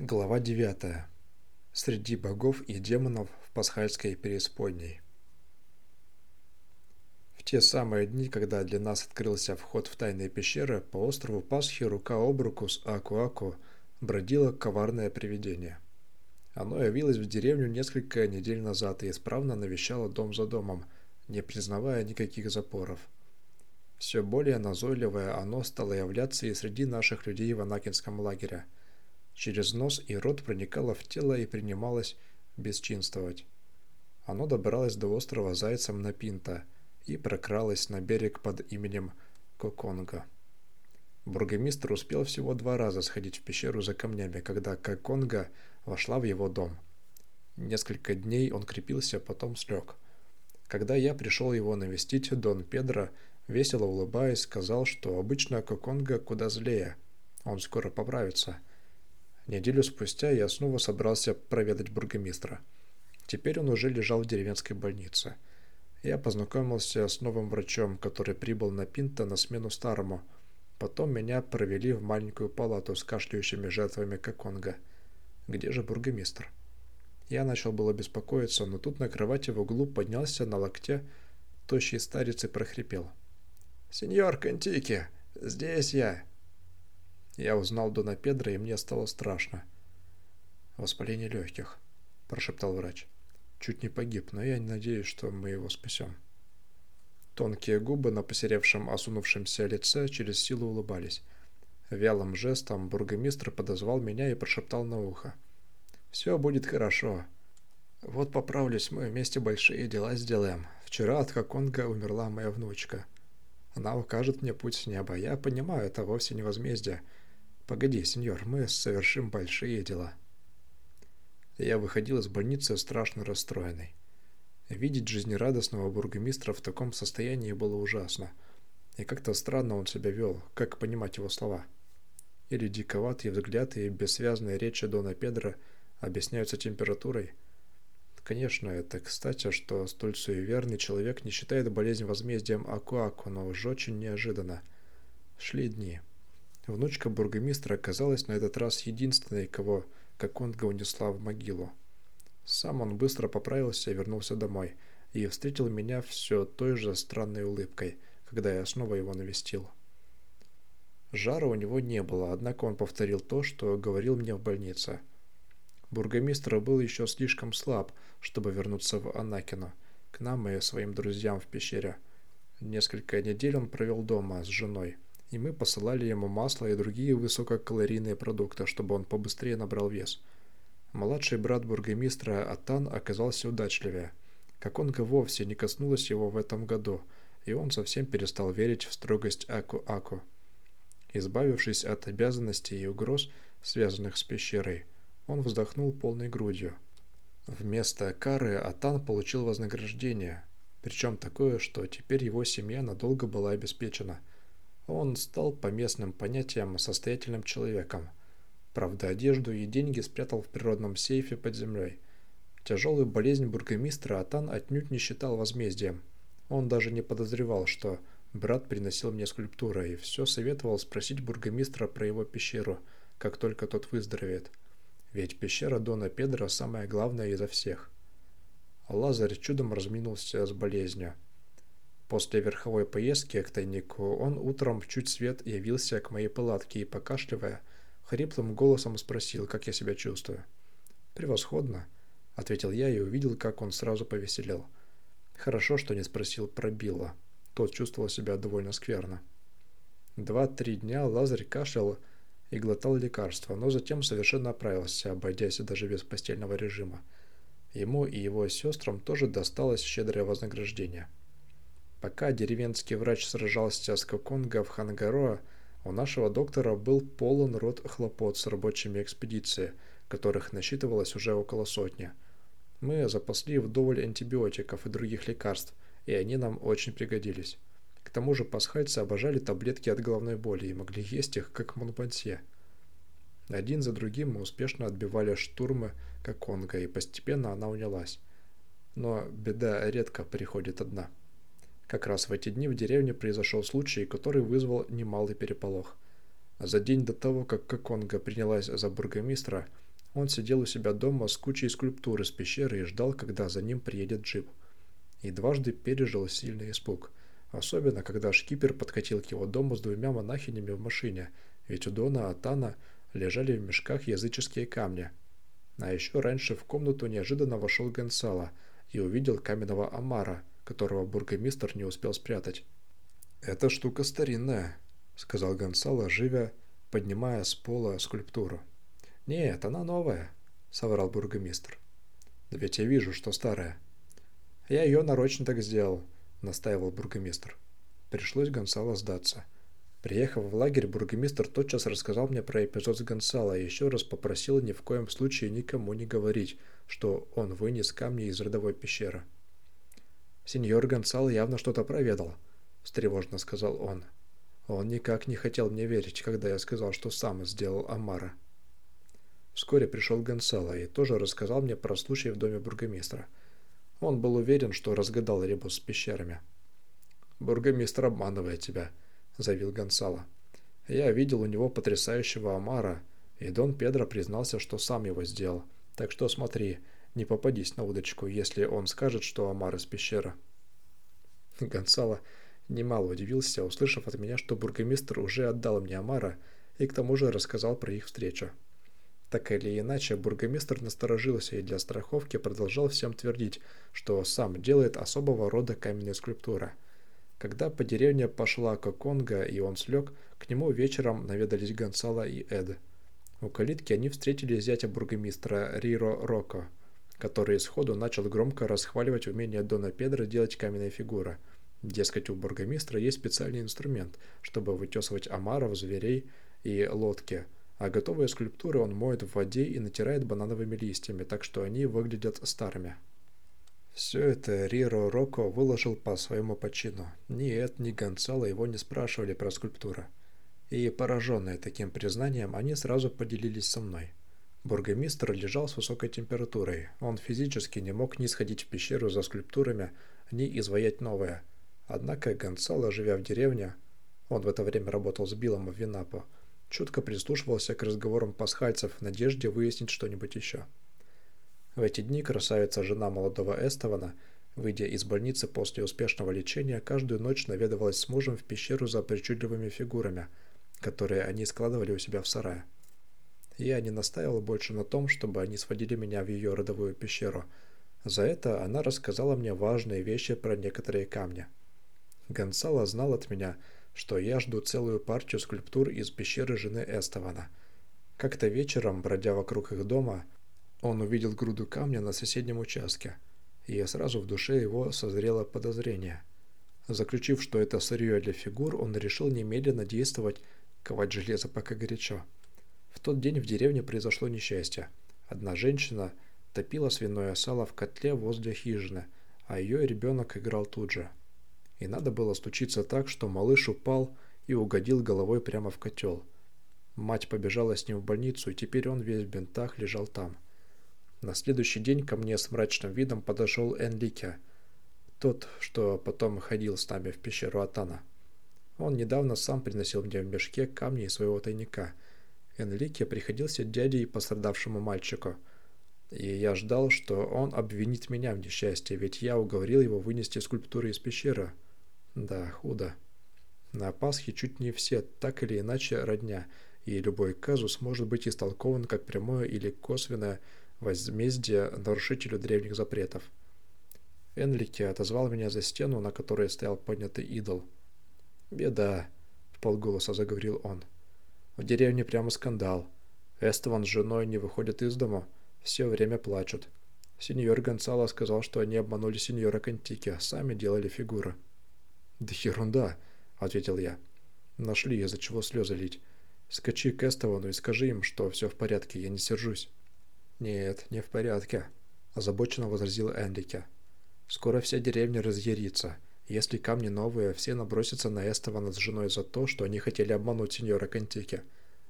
Глава 9. Среди богов и демонов в пасхальской преисподней. В те самые дни, когда для нас открылся вход в тайные пещеры, по острову Пасхи рука об руку с Аку-Аку бродило коварное привидение. Оно явилось в деревню несколько недель назад и исправно навещало дом за домом, не признавая никаких запоров. Все более назойливое оно стало являться и среди наших людей в Анакинском лагере – через нос и рот проникало в тело и принималось бесчинствовать. Оно добралось до острова Зайцем на Пинта и прокралось на берег под именем Коконга. Бургомистр успел всего два раза сходить в пещеру за камнями, когда Коконга вошла в его дом. Несколько дней он крепился, потом слег. Когда я пришел его навестить, Дон Педро, весело улыбаясь, сказал, что обычно Коконга куда злее. Он скоро поправится. Неделю спустя я снова собрался проведать бургомистра. Теперь он уже лежал в деревенской больнице. Я познакомился с новым врачом, который прибыл на Пинта на смену старому. Потом меня провели в маленькую палату с кашляющими жертвами Коконга. Где же бургомистр? Я начал было беспокоиться, но тут на кровати в углу поднялся на локте тощий старец и прохрипел. «Сеньор Кантики, здесь я!» Я узнал Дона Педро, и мне стало страшно. «Воспаление легких», – прошептал врач. «Чуть не погиб, но я надеюсь, что мы его спасем». Тонкие губы на посеревшем, осунувшемся лице через силу улыбались. Вялым жестом бургомистр подозвал меня и прошептал на ухо. «Все будет хорошо. Вот поправлюсь, мы вместе большие дела сделаем. Вчера от Хаконга умерла моя внучка. Она укажет мне путь с неба. Я понимаю, это вовсе не возмездие. «Погоди, сеньор, мы совершим большие дела». Я выходил из больницы страшно расстроенный. Видеть жизнерадостного бургомистра в таком состоянии было ужасно. И как-то странно он себя вел, как понимать его слова. Или диковатый взгляд и бессвязные речи Дона Педро объясняются температурой. Конечно, это кстати, что столь суеверный человек не считает болезнь возмездием Акуаку, но уж очень неожиданно. Шли дни. Внучка бургомистра оказалась на этот раз единственной, кого Коконга унесла в могилу. Сам он быстро поправился и вернулся домой, и встретил меня все той же странной улыбкой, когда я снова его навестил. Жара у него не было, однако он повторил то, что говорил мне в больнице. Бургомистр был еще слишком слаб, чтобы вернуться в Анакино, к нам и своим друзьям в пещере. Несколько недель он провел дома с женой – и мы посылали ему масло и другие высококалорийные продукты, чтобы он побыстрее набрал вес. Младший брат бургомистра Атан оказался удачливее. Как он вовсе не коснулась его в этом году, и он совсем перестал верить в строгость Аку-Аку. Избавившись от обязанностей и угроз, связанных с пещерой, он вздохнул полной грудью. Вместо кары Атан получил вознаграждение, причем такое, что теперь его семья надолго была обеспечена – он стал по местным понятиям состоятельным человеком. Правда, одежду и деньги спрятал в природном сейфе под землей. Тяжелую болезнь бургомистра Атан отнюдь не считал возмездием. Он даже не подозревал, что брат приносил мне скульптуры, и все советовал спросить бургомистра про его пещеру, как только тот выздоровеет. Ведь пещера Дона Педро самая главная изо всех. Лазарь чудом разминулся с болезнью. После верховой поездки к тайнику он утром чуть свет явился к моей палатке и, покашливая, хриплым голосом спросил, как я себя чувствую. «Превосходно», — ответил я и увидел, как он сразу повеселел. Хорошо, что не спросил про Билла. Тот чувствовал себя довольно скверно. Два-три дня Лазарь кашлял и глотал лекарства, но затем совершенно оправился, обойдясь даже без постельного режима. Ему и его сестрам тоже досталось щедрое вознаграждение — Пока деревенский врач сражался с Коконго в Хангароа, у нашего доктора был полон рот хлопот с рабочими экспедиции, которых насчитывалось уже около сотни. Мы запасли вдоволь антибиотиков и других лекарств, и они нам очень пригодились. К тому же пасхальцы обожали таблетки от головной боли и могли есть их, как монпансье. Один за другим мы успешно отбивали штурмы Коконго, и постепенно она унялась. Но беда редко приходит одна. Как раз в эти дни в деревне произошел случай, который вызвал немалый переполох. За день до того, как Коконга принялась за бургомистра, Он сидел у себя дома с кучей скульптур из пещеры и ждал, когда за ним приедет джип. И дважды пережил сильный испуг. Особенно, когда шкипер подкатил к его дому с двумя монахинями в машине, ведь у Дона Атана лежали в мешках языческие камни. А еще раньше в комнату неожиданно вошел Гонсало и увидел каменного Амара, которого бургомистр не успел спрятать. «Эта штука старинная», — сказал Гонсало, живя, поднимая с пола скульптуру. «Нет, она новая», — соврал бургомистр. «Да ведь я вижу, что старая». «Я ее нарочно так сделал», — настаивал бургомистр. Пришлось Гонсало сдаться. Приехав в лагерь, бургомистр тотчас рассказал мне про эпизод с Гонсало и еще раз попросил ни в коем случае никому не говорить, что он вынес камни из родовой пещеры. «Сеньор Гонсало явно что-то проведал», — встревожно сказал он. Он никак не хотел мне верить, когда я сказал, что сам сделал Амара. Вскоре пришел Гонсало и тоже рассказал мне про случай в доме бургомистра. Он был уверен, что разгадал ребус с пещерами. «Бургомистр обманывает тебя», — заявил Гонсало. «Я видел у него потрясающего омара, и Дон Педро признался, что сам его сделал. Так что смотри, не попадись на удочку, если он скажет, что омар из пещеры». Гонсало немало удивился, услышав от меня, что бургомистр уже отдал мне омара и к тому же рассказал про их встречу. Так или иначе, бургомистр насторожился и для страховки продолжал всем твердить, что сам делает особого рода каменные скульптуры. Когда по деревне пошла Коконга и он слег, к нему вечером наведались Гонсало и Эд. У калитки они встретили зятя бургомистра Риро Роко, который сходу начал громко расхваливать умение Дона Педро делать каменные фигуры. Дескать, у бургомистра есть специальный инструмент, чтобы вытесывать омаров, зверей и лодки – а готовые скульптуры он моет в воде и натирает банановыми листьями, так что они выглядят старыми. Все это Риро Роко выложил по своему почину. Ни Эд, ни Гонсало его не спрашивали про скульптуры. И, пораженные таким признанием, они сразу поделились со мной. Бургомистр лежал с высокой температурой. Он физически не мог ни сходить в пещеру за скульптурами, ни изваять новое. Однако Гонсало, живя в деревне, он в это время работал с Биллом в Винапо, чутко прислушивался к разговорам пасхальцев в надежде выяснить что-нибудь еще. В эти дни красавица жена молодого Эстована, выйдя из больницы после успешного лечения, каждую ночь наведывалась с мужем в пещеру за причудливыми фигурами, которые они складывали у себя в сарае. Я не настаивал больше на том, чтобы они сводили меня в ее родовую пещеру. За это она рассказала мне важные вещи про некоторые камни. Гонсало знал от меня, что я жду целую партию скульптур из пещеры жены Эстована. Как-то вечером, бродя вокруг их дома, он увидел груду камня на соседнем участке, и сразу в душе его созрело подозрение. Заключив, что это сырье для фигур, он решил немедленно действовать, ковать железо пока горячо. В тот день в деревне произошло несчастье. Одна женщина топила свиное сало в котле возле хижины, а ее ребенок играл тут же и надо было стучиться так, что малыш упал и угодил головой прямо в котел. Мать побежала с ним в больницу, и теперь он весь в бинтах лежал там. На следующий день ко мне с мрачным видом подошел Энлике, тот, что потом ходил с нами в пещеру Атана. Он недавно сам приносил мне в мешке камни из своего тайника. Энлике приходился дядей пострадавшему мальчику. И я ждал, что он обвинит меня в несчастье, ведь я уговорил его вынести скульптуры из пещеры. Да, худо. На Пасхе чуть не все так или иначе родня, и любой казус может быть истолкован как прямое или косвенное возмездие нарушителю древних запретов. Энлике отозвал меня за стену, на которой стоял поднятый идол. «Беда», — в полголоса заговорил он. «В деревне прямо скандал. Эстован с женой не выходят из дома, все время плачут. Сеньор Гонсало сказал, что они обманули сеньора Кантики, сами делали фигуры». «Да ерунда», — ответил я. «Нашли из-за чего слезы лить. Скачи к Эстовану и скажи им, что все в порядке, я не сержусь». «Нет, не в порядке», — озабоченно возразил Энрике. «Скоро вся деревня разъярится. Если камни новые, все набросятся на Эстована с женой за то, что они хотели обмануть сеньора Кантики.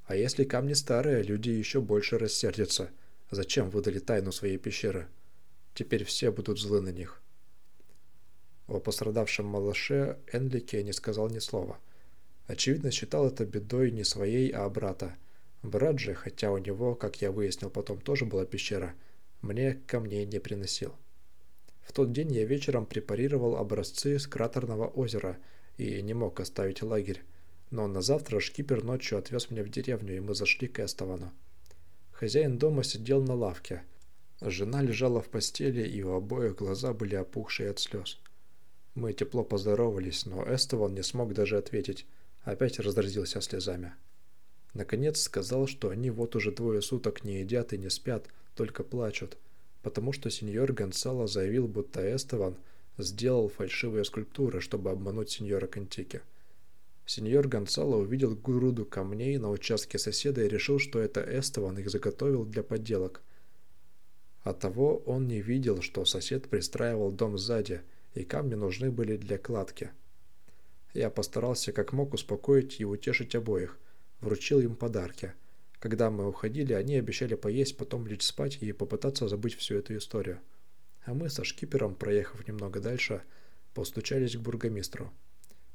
А если камни старые, люди еще больше рассердятся. Зачем выдали тайну своей пещеры? Теперь все будут злы на них». О пострадавшем малыше Энлике не сказал ни слова. Очевидно, считал это бедой не своей, а брата. Брат же, хотя у него, как я выяснил потом, тоже была пещера, мне камней не приносил. В тот день я вечером препарировал образцы с кратерного озера и не мог оставить лагерь, но на завтра шкипер ночью отвез меня в деревню, и мы зашли к Эстовану. Хозяин дома сидел на лавке. Жена лежала в постели, и у обоих глаза были опухшие от слез. Мы тепло поздоровались, но Эстован не смог даже ответить, опять разразился слезами. Наконец сказал, что они вот уже двое суток не едят и не спят, только плачут – потому что сеньор Гонсало заявил, будто Эстеван сделал фальшивые скульптуры, чтобы обмануть сеньора Контики. Сеньор Гонсало увидел груду камней на участке соседа и решил, что это Эстеван их заготовил для подделок. Оттого он не видел, что сосед пристраивал дом сзади, и камни нужны были для кладки. Я постарался как мог успокоить и утешить обоих, вручил им подарки – когда мы уходили, они обещали поесть, потом лечь спать и попытаться забыть всю эту историю. А мы со шкипером, проехав немного дальше, постучались к бургомистру.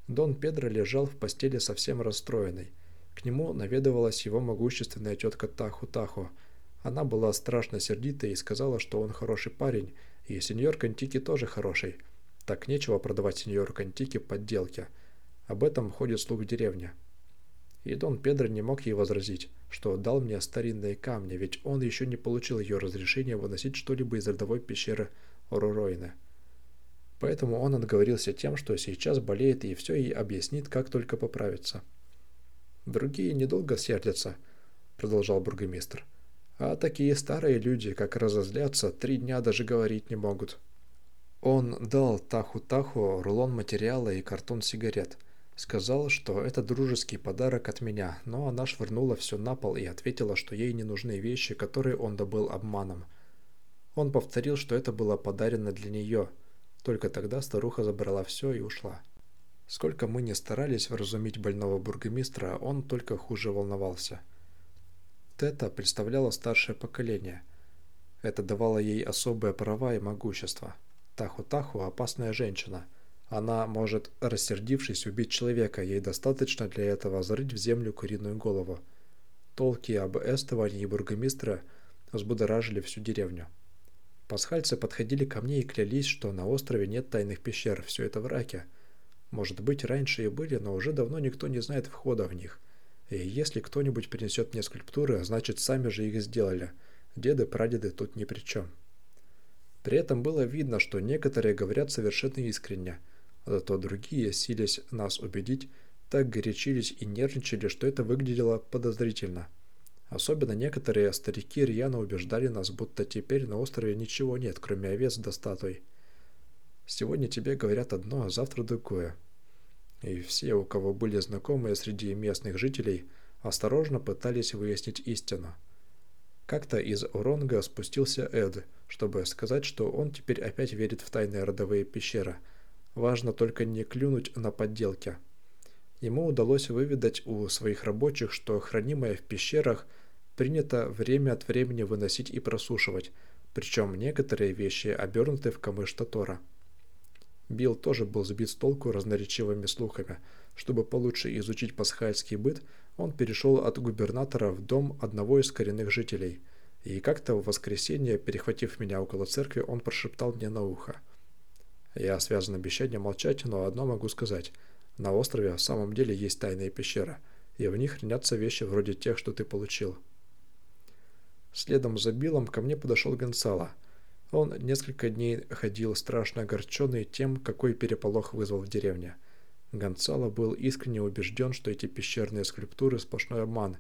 Дон Педро лежал в постели совсем расстроенный. К нему наведывалась его могущественная тетка Таху-Таху. Она была страшно сердита и сказала, что он хороший парень, и сеньор Кантики тоже хороший. Так нечего продавать сеньору Кантики подделки. Об этом ходит слух в деревне. И Дон Педро не мог ей возразить, что дал мне старинные камни, ведь он еще не получил ее разрешения выносить что-либо из родовой пещеры Оруройна. Поэтому он отговорился тем, что сейчас болеет и все ей объяснит, как только поправится. «Другие недолго сердятся», — продолжал бургомистр. «А такие старые люди, как разозлятся, три дня даже говорить не могут». Он дал Таху-Таху рулон материала и картон сигарет — Сказал, что это дружеский подарок от меня, но она швырнула все на пол и ответила, что ей не нужны вещи, которые он добыл обманом. Он повторил, что это было подарено для нее. Только тогда старуха забрала все и ушла. Сколько мы не старались вразумить больного бургомистра, он только хуже волновался. Тета представляла старшее поколение. Это давало ей особые права и могущество. Таху-Таху – опасная женщина – она может, рассердившись, убить человека, ей достаточно для этого зарыть в землю куриную голову. Толки об эстовании бургомистра взбудоражили всю деревню. Пасхальцы подходили ко мне и клялись, что на острове нет тайных пещер, все это враки. Может быть, раньше и были, но уже давно никто не знает входа в них. И если кто-нибудь принесет мне скульптуры, значит, сами же их сделали. Деды-прадеды тут ни при чем. При этом было видно, что некоторые говорят совершенно искренне – Зато другие, силясь нас убедить, так горячились и нервничали, что это выглядело подозрительно. Особенно некоторые старики рьяно убеждали нас, будто теперь на острове ничего нет, кроме овец до статуй. Сегодня тебе говорят одно, а завтра другое. И все, у кого были знакомые среди местных жителей, осторожно пытались выяснить истину. Как-то из Уронга спустился Эд, чтобы сказать, что он теперь опять верит в тайные родовые пещеры – Важно только не клюнуть на подделки. Ему удалось выведать у своих рабочих, что хранимое в пещерах принято время от времени выносить и просушивать, причем некоторые вещи обернуты в камыш Татора. Билл тоже был сбит с толку разноречивыми слухами. Чтобы получше изучить пасхальский быт, он перешел от губернатора в дом одного из коренных жителей. И как-то в воскресенье, перехватив меня около церкви, он прошептал мне на ухо – я связан обещанием молчать, но одно могу сказать. На острове в самом деле есть тайные пещеры, и в них хранятся вещи вроде тех, что ты получил. Следом за Биллом ко мне подошел Гонсало. Он несколько дней ходил страшно огорченный тем, какой переполох вызвал в деревне. Гонсало был искренне убежден, что эти пещерные скульптуры – сплошной обман,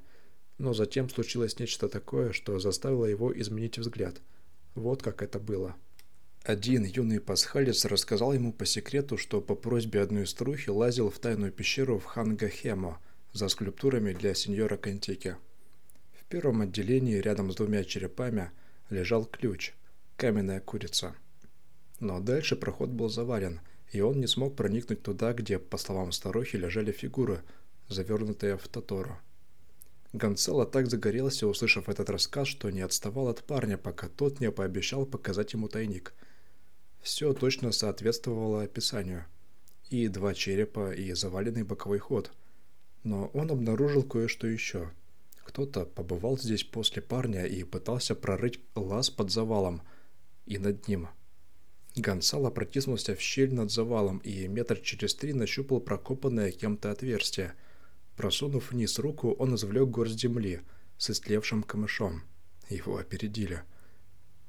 но затем случилось нечто такое, что заставило его изменить взгляд. Вот как это было. Один юный пасхалец рассказал ему по секрету, что по просьбе одной старухи лазил в тайную пещеру в Хангахемо за скульптурами для сеньора Кантики. В первом отделении рядом с двумя черепами лежал ключ – каменная курица. Но дальше проход был завален, и он не смог проникнуть туда, где, по словам старухи, лежали фигуры, завернутые в татору. Гонсало так загорелся, услышав этот рассказ, что не отставал от парня, пока тот не пообещал показать ему тайник – все точно соответствовало описанию. И два черепа, и заваленный боковой ход. Но он обнаружил кое-что еще. Кто-то побывал здесь после парня и пытался прорыть лаз под завалом и над ним. Гонсало протиснулся в щель над завалом и метр через три нащупал прокопанное кем-то отверстие. Просунув вниз руку, он извлек горсть земли с истлевшим камышом. Его опередили.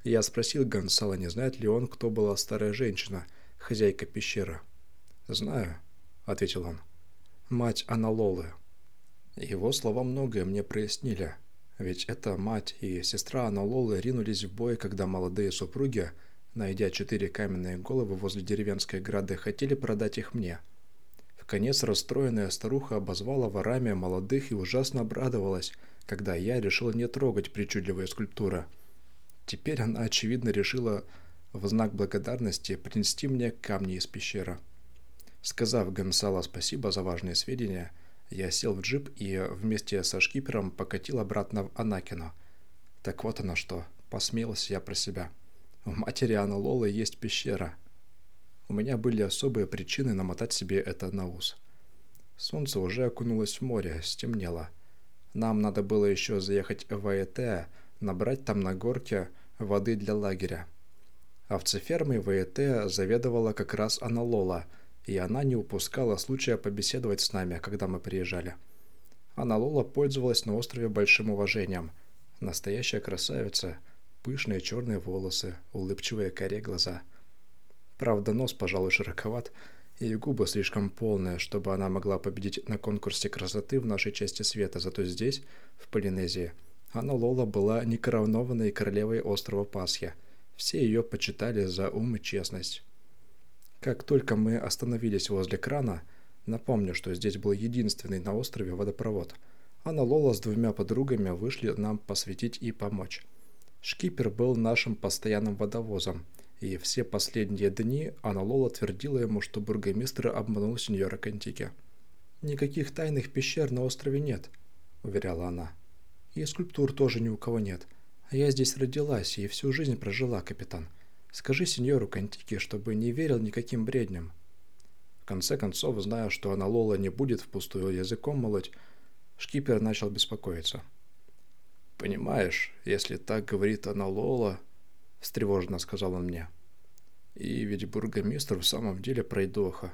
Я спросил Гонсала, не знает ли он, кто была старая женщина, хозяйка пещеры. «Знаю», — ответил он. «Мать Аналолы». Его слова многое мне прояснили. Ведь это мать и сестра Аналолы ринулись в бой, когда молодые супруги, найдя четыре каменные головы возле деревенской грады, хотели продать их мне. В конец расстроенная старуха обозвала ворами молодых и ужасно обрадовалась, когда я решил не трогать причудливые скульптуры. Теперь она, очевидно, решила в знак благодарности принести мне камни из пещеры. Сказав Гонсало спасибо за важные сведения, я сел в джип и вместе со шкипером покатил обратно в Анакино. Так вот оно что, посмеялся я про себя. У матери Лолы есть пещера. У меня были особые причины намотать себе это на ус. Солнце уже окунулось в море, стемнело. Нам надо было еще заехать в АЭТ, набрать там на горке воды для лагеря. Овцефермой ВЭТ заведовала как раз Анна Лола – и она не упускала случая побеседовать с нами, когда мы приезжали. Анна Лола пользовалась на острове большим уважением. Настоящая красавица, пышные черные волосы, улыбчивые коре глаза. Правда, нос, пожалуй, широковат, и губы слишком полные, чтобы она могла победить на конкурсе красоты в нашей части света, зато здесь, в Полинезии, Анна Лола была некоронованной королевой острова Пасхи. Все ее почитали за ум и честность. Как только мы остановились возле крана, напомню, что здесь был единственный на острове водопровод, Анна Лола с двумя подругами вышли нам посветить и помочь. Шкипер был нашим постоянным водовозом, и все последние дни Анна Лола твердила ему, что бургомистр обманул сеньора Кантики. «Никаких тайных пещер на острове нет», — уверяла она. «И скульптур тоже ни у кого нет. А я здесь родилась и всю жизнь прожила, капитан. Скажи сеньору Кантике, чтобы не верил никаким бредням. В конце концов, зная, что она Лола не будет впустую языком молоть, шкипер начал беспокоиться. «Понимаешь, если так говорит она Лола...» — встревоженно сказал он мне. «И ведь бургомистр в самом деле пройдоха».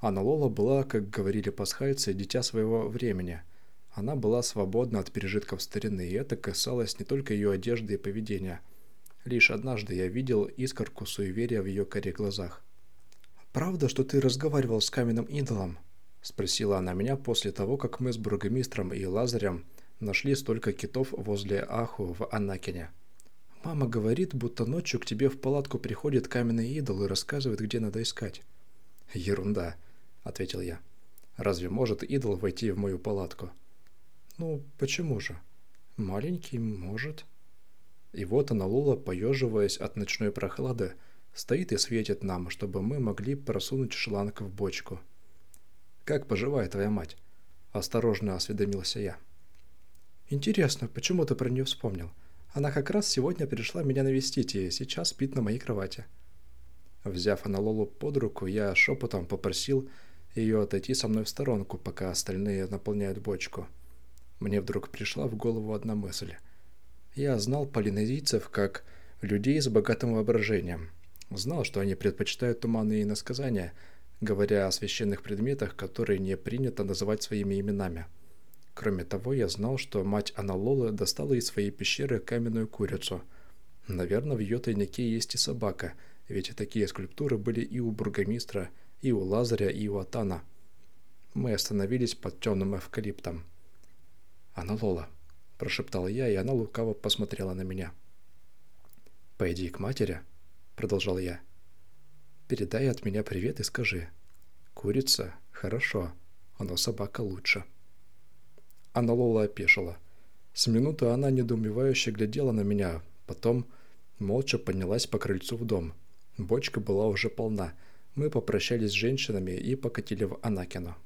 Анна Лола была, как говорили пасхальцы, дитя своего времени. Она была свободна от пережитков старины, и это касалось не только ее одежды и поведения — Лишь однажды я видел искорку суеверия в ее коре глазах. «Правда, что ты разговаривал с каменным идолом?» – спросила она меня после того, как мы с бургомистром и Лазарем нашли столько китов возле Аху в Анакине. «Мама говорит, будто ночью к тебе в палатку приходит каменный идол и рассказывает, где надо искать». «Ерунда», – ответил я. «Разве может идол войти в мою палатку?» «Ну, почему же?» «Маленький может». И вот она, Лола, поеживаясь от ночной прохлады, стоит и светит нам, чтобы мы могли просунуть шланг в бочку. «Как поживает твоя мать?» – осторожно осведомился я. «Интересно, почему ты про нее вспомнил? Она как раз сегодня пришла меня навестить и сейчас спит на моей кровати». Взяв Аналолу под руку, я шепотом попросил ее отойти со мной в сторонку, пока остальные наполняют бочку. Мне вдруг пришла в голову одна мысль. Я знал полинезийцев как людей с богатым воображением. Знал, что они предпочитают туманные иносказания, говоря о священных предметах, которые не принято называть своими именами. Кроме того, я знал, что мать Аналолы достала из своей пещеры каменную курицу. Наверное, в ее тайнике есть и собака, ведь такие скульптуры были и у бургомистра, и у Лазаря, и у Атана. Мы остановились под темным эвкалиптом. «Аналола», – прошептал я, и она лукаво посмотрела на меня. «Пойди к матери», – продолжал я. «Передай от меня привет и скажи. Курица – хорошо, но собака лучше». Она Лола опешила. С минуты она недоумевающе глядела на меня, потом молча поднялась по крыльцу в дом. Бочка была уже полна. Мы попрощались с женщинами и покатили в Анакино.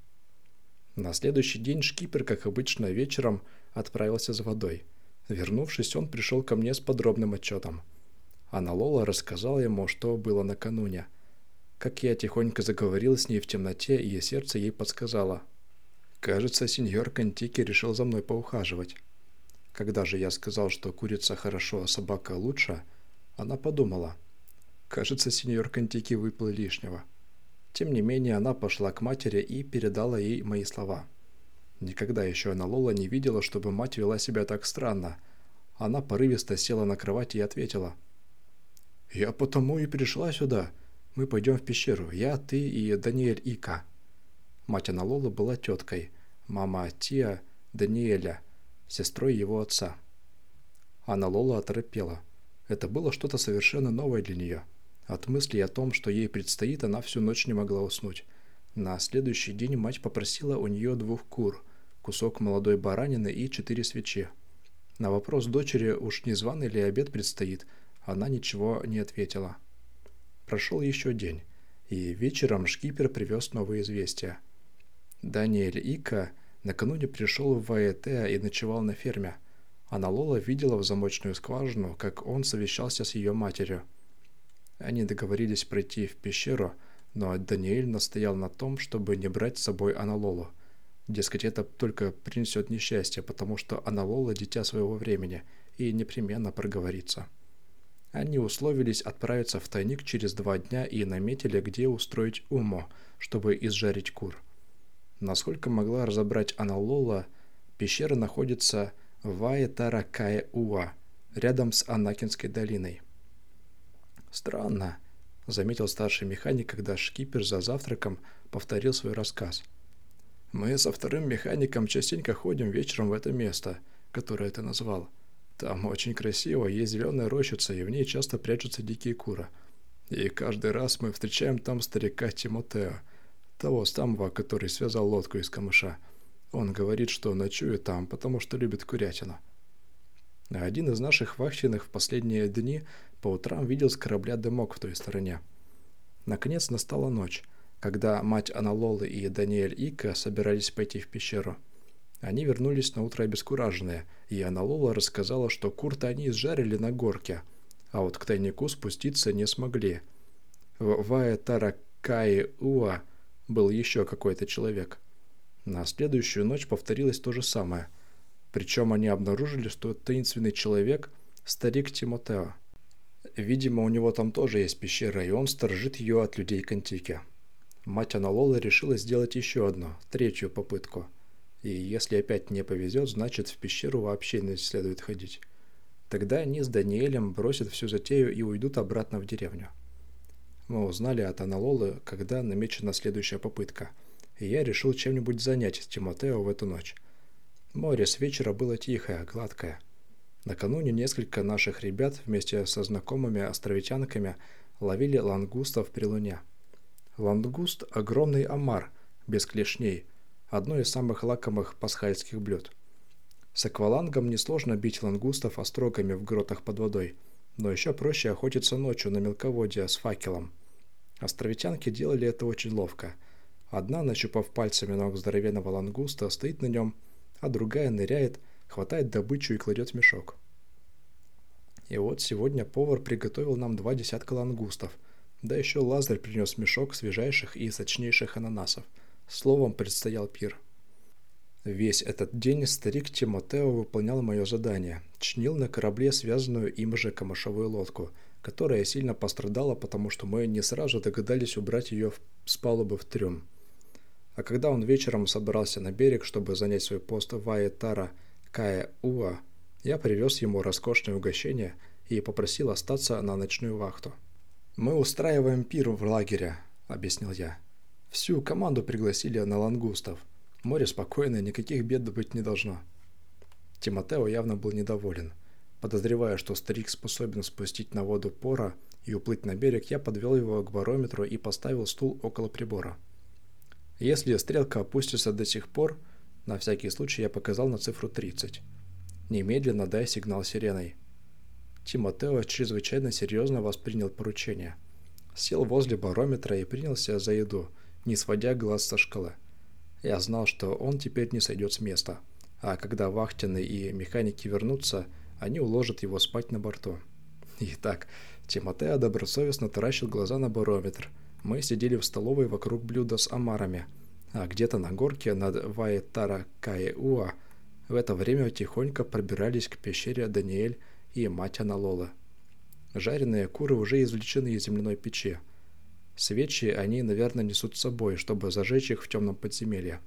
На следующий день шкипер, как обычно, вечером – отправился за водой. Вернувшись, он пришел ко мне с подробным отчетом. Анна Лола рассказала ему, что было накануне. Как я тихонько заговорил с ней в темноте, и сердце ей подсказало. Кажется, сеньор Контики решил за мной поухаживать. Когда же я сказал, что курица хорошо, а собака лучше, она подумала. Кажется, сеньор Контики выпил лишнего. Тем не менее, она пошла к матери и передала ей мои слова. Никогда еще она Лола не видела, чтобы мать вела себя так странно. Она порывисто села на кровать и ответила. «Я потому и пришла сюда. Мы пойдем в пещеру. Я, ты и Даниэль Ика». Мать Аналола была теткой, мама Тия Даниэля, сестрой его отца. Аналола оторопела. Это было что-то совершенно новое для нее. От мысли о том, что ей предстоит, она всю ночь не могла уснуть. На следующий день мать попросила у нее двух кур, кусок молодой баранины и четыре свечи. На вопрос дочери, уж не званый ли обед предстоит, она ничего не ответила. Прошел еще день, и вечером шкипер привез новые известия. Даниэль Ика накануне пришел в Ваэтеа и ночевал на ферме. Она Лола видела в замочную скважину, как он совещался с ее матерью – они договорились пройти в пещеру, но Даниэль настоял на том, чтобы не брать с собой Аналолу. Дескать, это только принесет несчастье, потому что Аналола – дитя своего времени и непременно проговорится. Они условились отправиться в тайник через два дня и наметили, где устроить умо, чтобы изжарить кур. Насколько могла разобрать Аналола, пещера находится в Аэтаракае-Уа, рядом с Анакинской долиной. «Странно», — заметил старший механик, когда шкипер за завтраком повторил свой рассказ. «Мы со вторым механиком частенько ходим вечером в это место, которое ты назвал. Там очень красиво, есть зеленая рощица, и в ней часто прячутся дикие куры. И каждый раз мы встречаем там старика Тимотео, того самого, который связал лодку из камыша. Он говорит, что ночует там, потому что любит курятину». Один из наших вахтенных в последние дни по утрам видел с корабля дымок в той стороне. Наконец настала ночь, когда мать Аналолы и Даниэль Ика собирались пойти в пещеру. Они вернулись на утро обескураженные, и Аналола рассказала, что курта они изжарили на горке, а вот к тайнику спуститься не смогли. В Ваэ-Таракаи-Уа был еще какой-то человек. На следующую ночь повторилось то же самое. Причем они обнаружили, что таинственный человек – старик Тимотео. Видимо, у него там тоже есть пещера, и он сторожит ее от людей Кантики. Мать Аналола решила сделать еще одну, третью попытку. И если опять не повезет, значит в пещеру вообще не следует ходить. Тогда они с Даниэлем бросят всю затею и уйдут обратно в деревню. Мы узнали от Аналолы, когда намечена следующая попытка, и я решил чем-нибудь занять Тимотео в эту ночь. Море с вечера было тихое, гладкое – Накануне несколько наших ребят вместе со знакомыми островитянками ловили лангустов при луне. Лангуст – огромный омар, без клешней, одно из самых лакомых пасхальских блюд. С аквалангом несложно бить лангустов острогами в гротах под водой, но еще проще охотиться ночью на мелководье с факелом. Островитянки делали это очень ловко. Одна, нащупав пальцами ног здоровенного лангуста, стоит на нем, а другая ныряет – хватает добычу и кладет в мешок. И вот сегодня повар приготовил нам два десятка лангустов, да еще Лазарь принес мешок свежайших и сочнейших ананасов. Словом, предстоял пир. Весь этот день старик Тимотео выполнял мое задание, чинил на корабле связанную им же камышовую лодку, которая сильно пострадала, потому что мы не сразу догадались убрать ее с палубы в трюм. А когда он вечером собрался на берег, чтобы занять свой пост в Аэтара – Кая Уа, я привез ему роскошное угощение и попросил остаться на ночную вахту. «Мы устраиваем пир в лагере», — объяснил я. «Всю команду пригласили на лангустов. Море спокойное, никаких бед быть не должно». Тимотео явно был недоволен. Подозревая, что старик способен спустить на воду пора и уплыть на берег, я подвел его к барометру и поставил стул около прибора. Если стрелка опустится до сих пор, на всякий случай я показал на цифру 30. Немедленно дай сигнал сиреной. Тимотео чрезвычайно серьезно воспринял поручение. Сел возле барометра и принялся за еду, не сводя глаз со шкалы. Я знал, что он теперь не сойдет с места, а когда вахтенные и механики вернутся, они уложат его спать на борту. Итак, Тимотео добросовестно таращил глаза на барометр. Мы сидели в столовой вокруг блюда с омарами – А где-то на горке над Вайтаракаеуа в это время тихонько пробирались к пещере Даниэль и мать Аналола. Жареные куры уже извлечены из земляной печи. Свечи они, наверное, несут с собой, чтобы зажечь их в темном подземелье.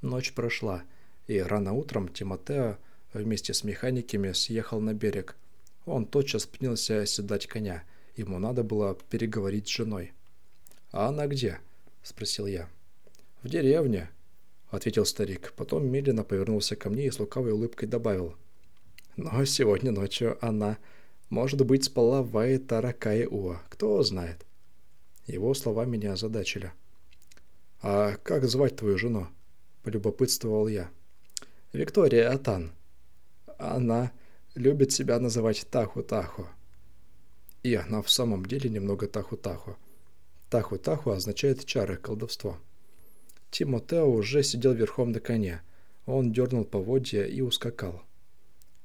Ночь прошла, и рано утром Тимотео вместе с механиками съехал на берег. Он тотчас принялся оседать коня. Ему надо было переговорить с женой. «А она где?» – спросил я. «В деревне», — ответил старик. Потом медленно повернулся ко мне и с лукавой улыбкой добавил. «Но сегодня ночью она, может быть, спала в Вайтаракае-Уа. Кто знает?» Его слова меня озадачили. «А как звать твою жену?» — полюбопытствовал я. «Виктория Атан. Она любит себя называть Таху-Таху». И она в самом деле немного Таху-Таху. Таху-Таху означает чары, колдовство. Тимотео уже сидел верхом на коне. Он дернул поводья и ускакал.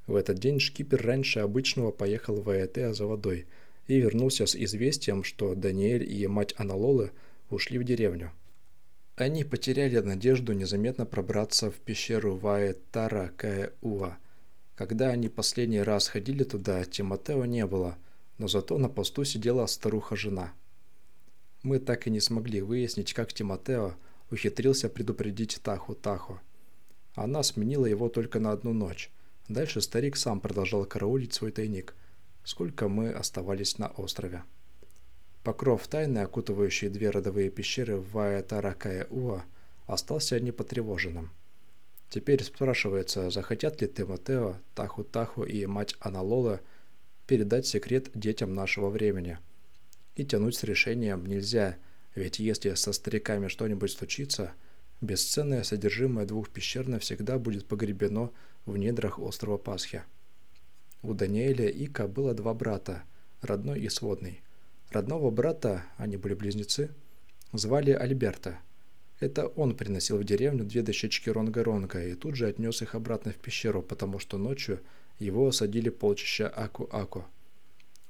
В этот день шкипер раньше обычного поехал в Аэтеа за водой и вернулся с известием, что Даниэль и мать Аналолы ушли в деревню. Они потеряли надежду незаметно пробраться в пещеру Ваэтара Каэуа. Когда они последний раз ходили туда, Тимотео не было, но зато на посту сидела старуха-жена. Мы так и не смогли выяснить, как Тимотео ухитрился предупредить Таху-Таху. Она сменила его только на одну ночь. Дальше старик сам продолжал караулить свой тайник, сколько мы оставались на острове. Покров тайны, окутывающий две родовые пещеры в Ваятаракая-Уа, остался непотревоженным. Теперь спрашивается, захотят ли Тимотео, Таху-Таху и мать Аналола передать секрет детям нашего времени. И тянуть с решением нельзя – ведь если со стариками что-нибудь случится, бесценное содержимое двух пещер навсегда будет погребено в недрах острова Пасхи. У Даниэля Ика было два брата, родной и сводный. Родного брата, они были близнецы, звали Альберта. Это он приносил в деревню две дощечки Ронга-Ронга и тут же отнес их обратно в пещеру, потому что ночью его осадили полчища Аку-Аку.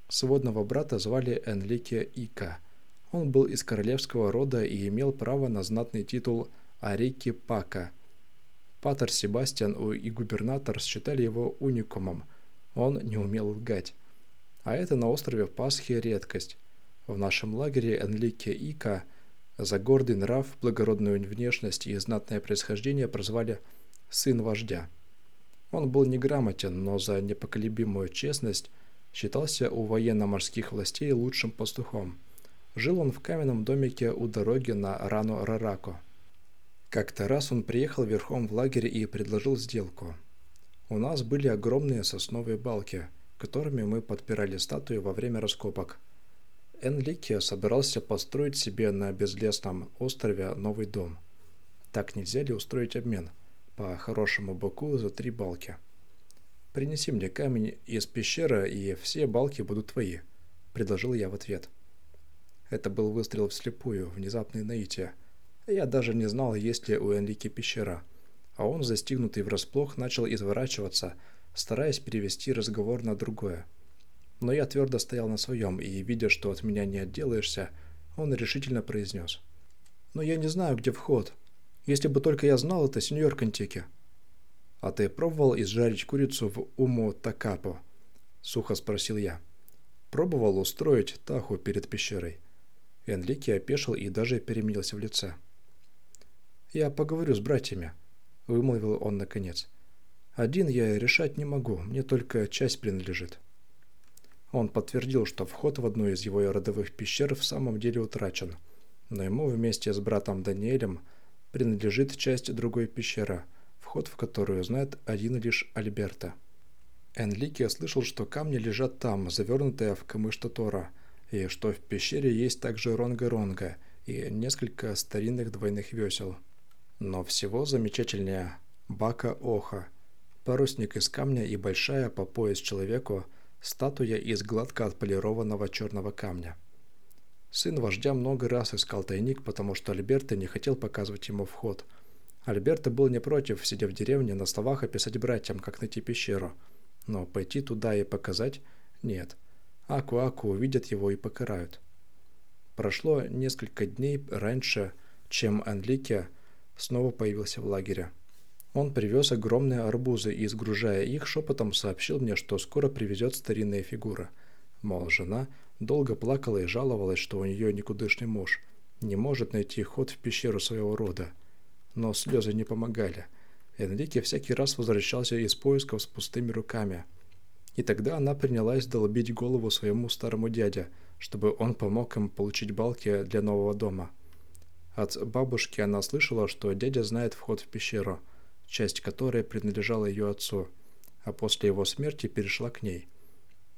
Сводного брата звали Энлике Ика – он был из королевского рода и имел право на знатный титул Арики Пака. Патер Себастьян и губернатор считали его уникумом. Он не умел лгать. А это на острове Пасхи редкость. В нашем лагере Энлике Ика за гордый нрав, благородную внешность и знатное происхождение прозвали «сын вождя». Он был неграмотен, но за непоколебимую честность считался у военно-морских властей лучшим пастухом – Жил он в каменном домике у дороги на Рану-Рарако. Как-то раз он приехал верхом в лагерь и предложил сделку. У нас были огромные сосновые балки, которыми мы подпирали статуи во время раскопок. Энлике собирался построить себе на безлесном острове новый дом. Так нельзя ли устроить обмен? По хорошему боку за три балки. «Принеси мне камень из пещеры, и все балки будут твои», — предложил я в ответ. — это был выстрел вслепую, внезапное наитие. Я даже не знал, есть ли у Энлики пещера. А он, застигнутый врасплох, начал изворачиваться, стараясь перевести разговор на другое. Но я твердо стоял на своем, и, видя, что от меня не отделаешься, он решительно произнес. «Но я не знаю, где вход. Если бы только я знал это, сеньор Контики». «А ты пробовал изжарить курицу в Уму Такапо?» — сухо спросил я. «Пробовал устроить таху перед пещерой?» Энлике опешил и даже переменился в лице. «Я поговорю с братьями», — вымолвил он наконец. «Один я решать не могу, мне только часть принадлежит». Он подтвердил, что вход в одну из его родовых пещер в самом деле утрачен, но ему вместе с братом Даниэлем принадлежит часть другой пещеры, вход в которую знает один лишь Альберта. Энлике слышал, что камни лежат там, завернутые в камыш Тотора, и что в пещере есть также ронга-ронга и несколько старинных двойных весел. Но всего замечательнее бака-оха, парусник из камня и большая по пояс человеку статуя из гладко отполированного черного камня. Сын вождя много раз искал тайник, потому что Альберто не хотел показывать ему вход. Альберто был не против, сидя в деревне, на словах описать братьям, как найти пещеру. Но пойти туда и показать – нет – Аку-Аку увидят его и покарают. Прошло несколько дней раньше, чем Энлике снова появился в лагере. Он привез огромные арбузы и, сгружая их, шепотом сообщил мне, что скоро привезет старинные фигуры. Мол, жена долго плакала и жаловалась, что у нее никудышный муж, не может найти ход в пещеру своего рода. Но слезы не помогали. Энрике всякий раз возвращался из поисков с пустыми руками. И тогда она принялась долбить голову своему старому дяде, чтобы он помог им получить балки для нового дома. От бабушки она слышала, что дядя знает вход в пещеру, часть которой принадлежала ее отцу, а после его смерти перешла к ней.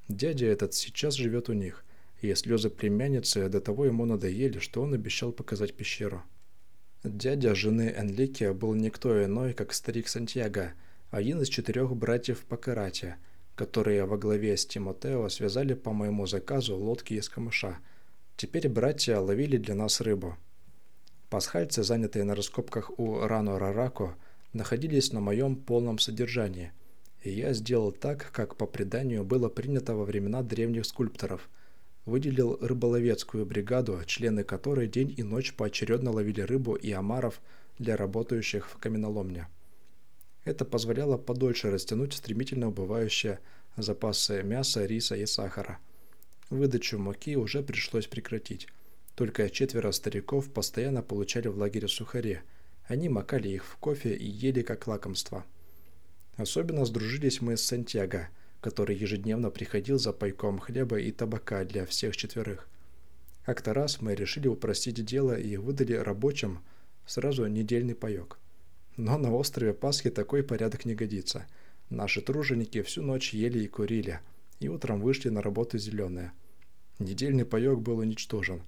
Дядя этот сейчас живет у них, и слезы племянницы до того ему надоели, что он обещал показать пещеру. Дядя жены Энлике был никто иной, как старик Сантьяго, один из четырех братьев по карате, которые во главе с Тимотео связали по моему заказу лодки из камыша. Теперь братья ловили для нас рыбу. Пасхальцы, занятые на раскопках у Рано Рарако, находились на моем полном содержании, и я сделал так, как по преданию было принято во времена древних скульпторов – выделил рыболовецкую бригаду, члены которой день и ночь поочередно ловили рыбу и омаров для работающих в каменоломне. Это позволяло подольше растянуть стремительно убывающие запасы мяса, риса и сахара. Выдачу муки уже пришлось прекратить. Только четверо стариков постоянно получали в лагере сухари. Они макали их в кофе и ели как лакомство. Особенно сдружились мы с Сантьяго – который ежедневно приходил за пайком хлеба и табака для всех четверых. Как-то раз мы решили упростить дело и выдали рабочим сразу недельный паек. Но на острове Пасхи такой порядок не годится. Наши труженики всю ночь ели и курили, и утром вышли на работу зеленые. Недельный паек был уничтожен.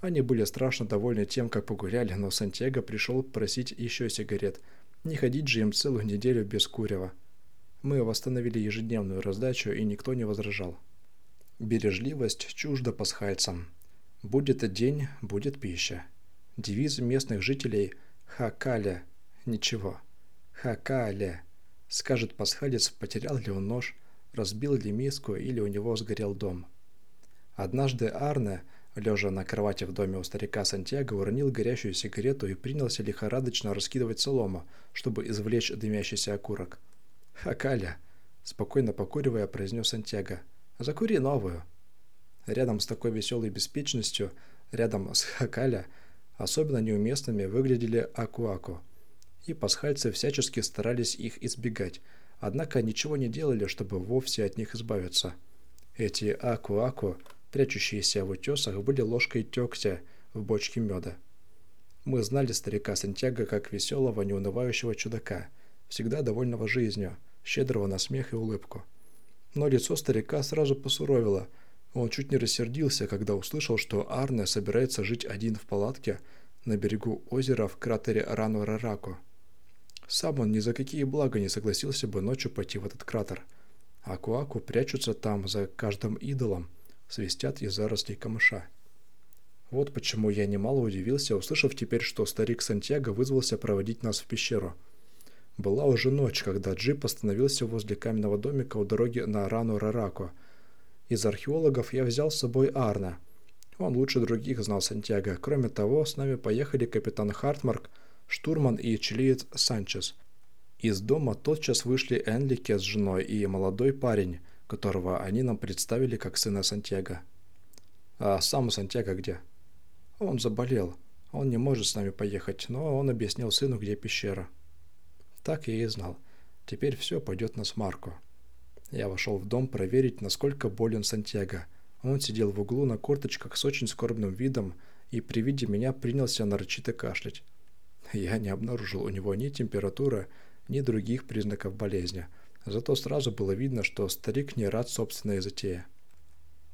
Они были страшно довольны тем, как погуляли, но Сантьяго пришел просить еще сигарет. Не ходить же им целую неделю без курева. Мы восстановили ежедневную раздачу, и никто не возражал. Бережливость чужда пасхальцам. Будет день, будет пища. Девиз местных жителей «Хакаля» – ничего. «Хакаля» – скажет пасхалец, потерял ли он нож, разбил ли миску или у него сгорел дом. Однажды Арне, лежа на кровати в доме у старика Сантьяго, уронил горящую сигарету и принялся лихорадочно раскидывать солому, чтобы извлечь дымящийся окурок – «Хакаля», — спокойно покуривая, произнес Сантьяго. «Закури новую». Рядом с такой веселой беспечностью, рядом с Хакаля, особенно неуместными выглядели Акуаку. И пасхальцы всячески старались их избегать, однако ничего не делали, чтобы вовсе от них избавиться. Эти Акуаку, прячущиеся в утесах, были ложкой тёгтя в бочке меда. Мы знали старика Сантьяго как веселого, неунывающего чудака — всегда довольного жизнью, щедрого на смех и улыбку. Но лицо старика сразу посуровило. Он чуть не рассердился, когда услышал, что Арне собирается жить один в палатке на берегу озера в кратере Рану-Рараку. Сам он ни за какие блага не согласился бы ночью пойти в этот кратер. А Куаку прячутся там за каждым идолом, свистят из зарослей камыша. Вот почему я немало удивился, услышав теперь, что старик Сантьяго вызвался проводить нас в пещеру – была уже ночь, когда джип остановился возле каменного домика у дороги на Рану-Рарако. Из археологов я взял с собой Арна. Он лучше других знал Сантьяго. Кроме того, с нами поехали капитан Хартмарк, штурман и чилиец Санчес. Из дома тотчас вышли Энлике с женой и молодой парень, которого они нам представили как сына Сантьяго. «А сам Сантьяго где?» «Он заболел. Он не может с нами поехать, но он объяснил сыну, где пещера». Так я и знал. Теперь все пойдет на смарку. Я вошел в дом проверить, насколько болен Сантьяго. Он сидел в углу на корточках с очень скорбным видом и при виде меня принялся нарочито кашлять. Я не обнаружил у него ни температуры, ни других признаков болезни. Зато сразу было видно, что старик не рад собственной затее.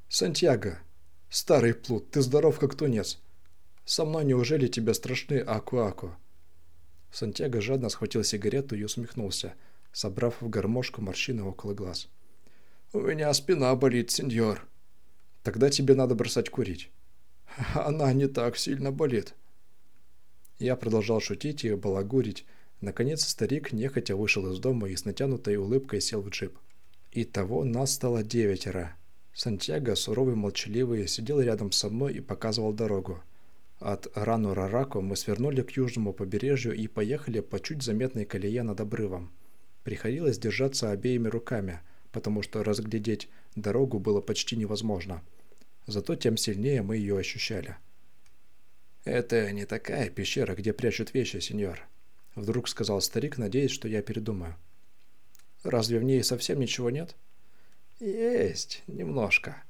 «Сантьяго! Старый плут, ты здоров как тунец! Со мной неужели тебе страшны аку-аку?» Сантьяго жадно схватил сигарету и усмехнулся, собрав в гармошку морщины около глаз. «У меня спина болит, сеньор». «Тогда тебе надо бросать курить». «Она не так сильно болит». Я продолжал шутить и балагурить. Наконец старик нехотя вышел из дома и с натянутой улыбкой сел в джип. Итого нас стало девятеро. Сантьяго, суровый молчаливый, сидел рядом со мной и показывал дорогу. От Рану-Рарако мы свернули к южному побережью и поехали по чуть заметной колее над обрывом. Приходилось держаться обеими руками, потому что разглядеть дорогу было почти невозможно. Зато тем сильнее мы ее ощущали. «Это не такая пещера, где прячут вещи, сеньор», — вдруг сказал старик, надеясь, что я передумаю. «Разве в ней совсем ничего нет?» «Есть, немножко.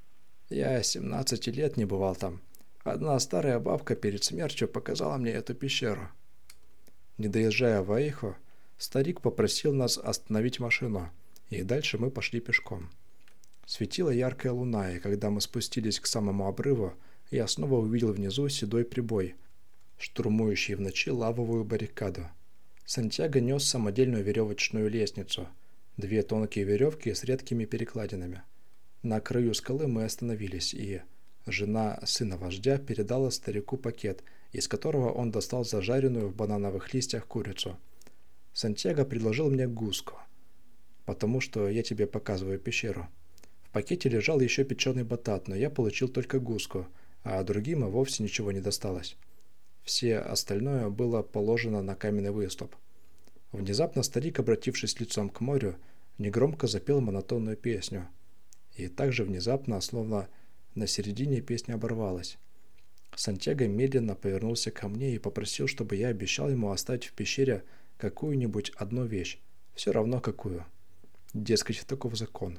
Я 17 лет не бывал там. Одна старая бабка перед смертью показала мне эту пещеру». Не доезжая в Аихо, старик попросил нас остановить машину, и дальше мы пошли пешком. Светила яркая луна, и когда мы спустились к самому обрыву, я снова увидел внизу седой прибой, штурмующий в ночи лавовую баррикаду. Сантьяго нес самодельную веревочную лестницу – Две тонкие веревки с редкими перекладинами. На краю скалы мы остановились, и жена сына вождя передала старику пакет, из которого он достал зажаренную в банановых листьях курицу. Сантьяго предложил мне гуску, потому что я тебе показываю пещеру. В пакете лежал еще печеный батат, но я получил только гуску, а другим и вовсе ничего не досталось. Все остальное было положено на каменный выступ. Внезапно старик, обратившись лицом к морю, негромко запел монотонную песню. И также внезапно, словно на середине песня оборвалась. Сантьяго медленно повернулся ко мне и попросил, чтобы я обещал ему оставить в пещере какую-нибудь одну вещь, все равно какую. Дескать, таков закон.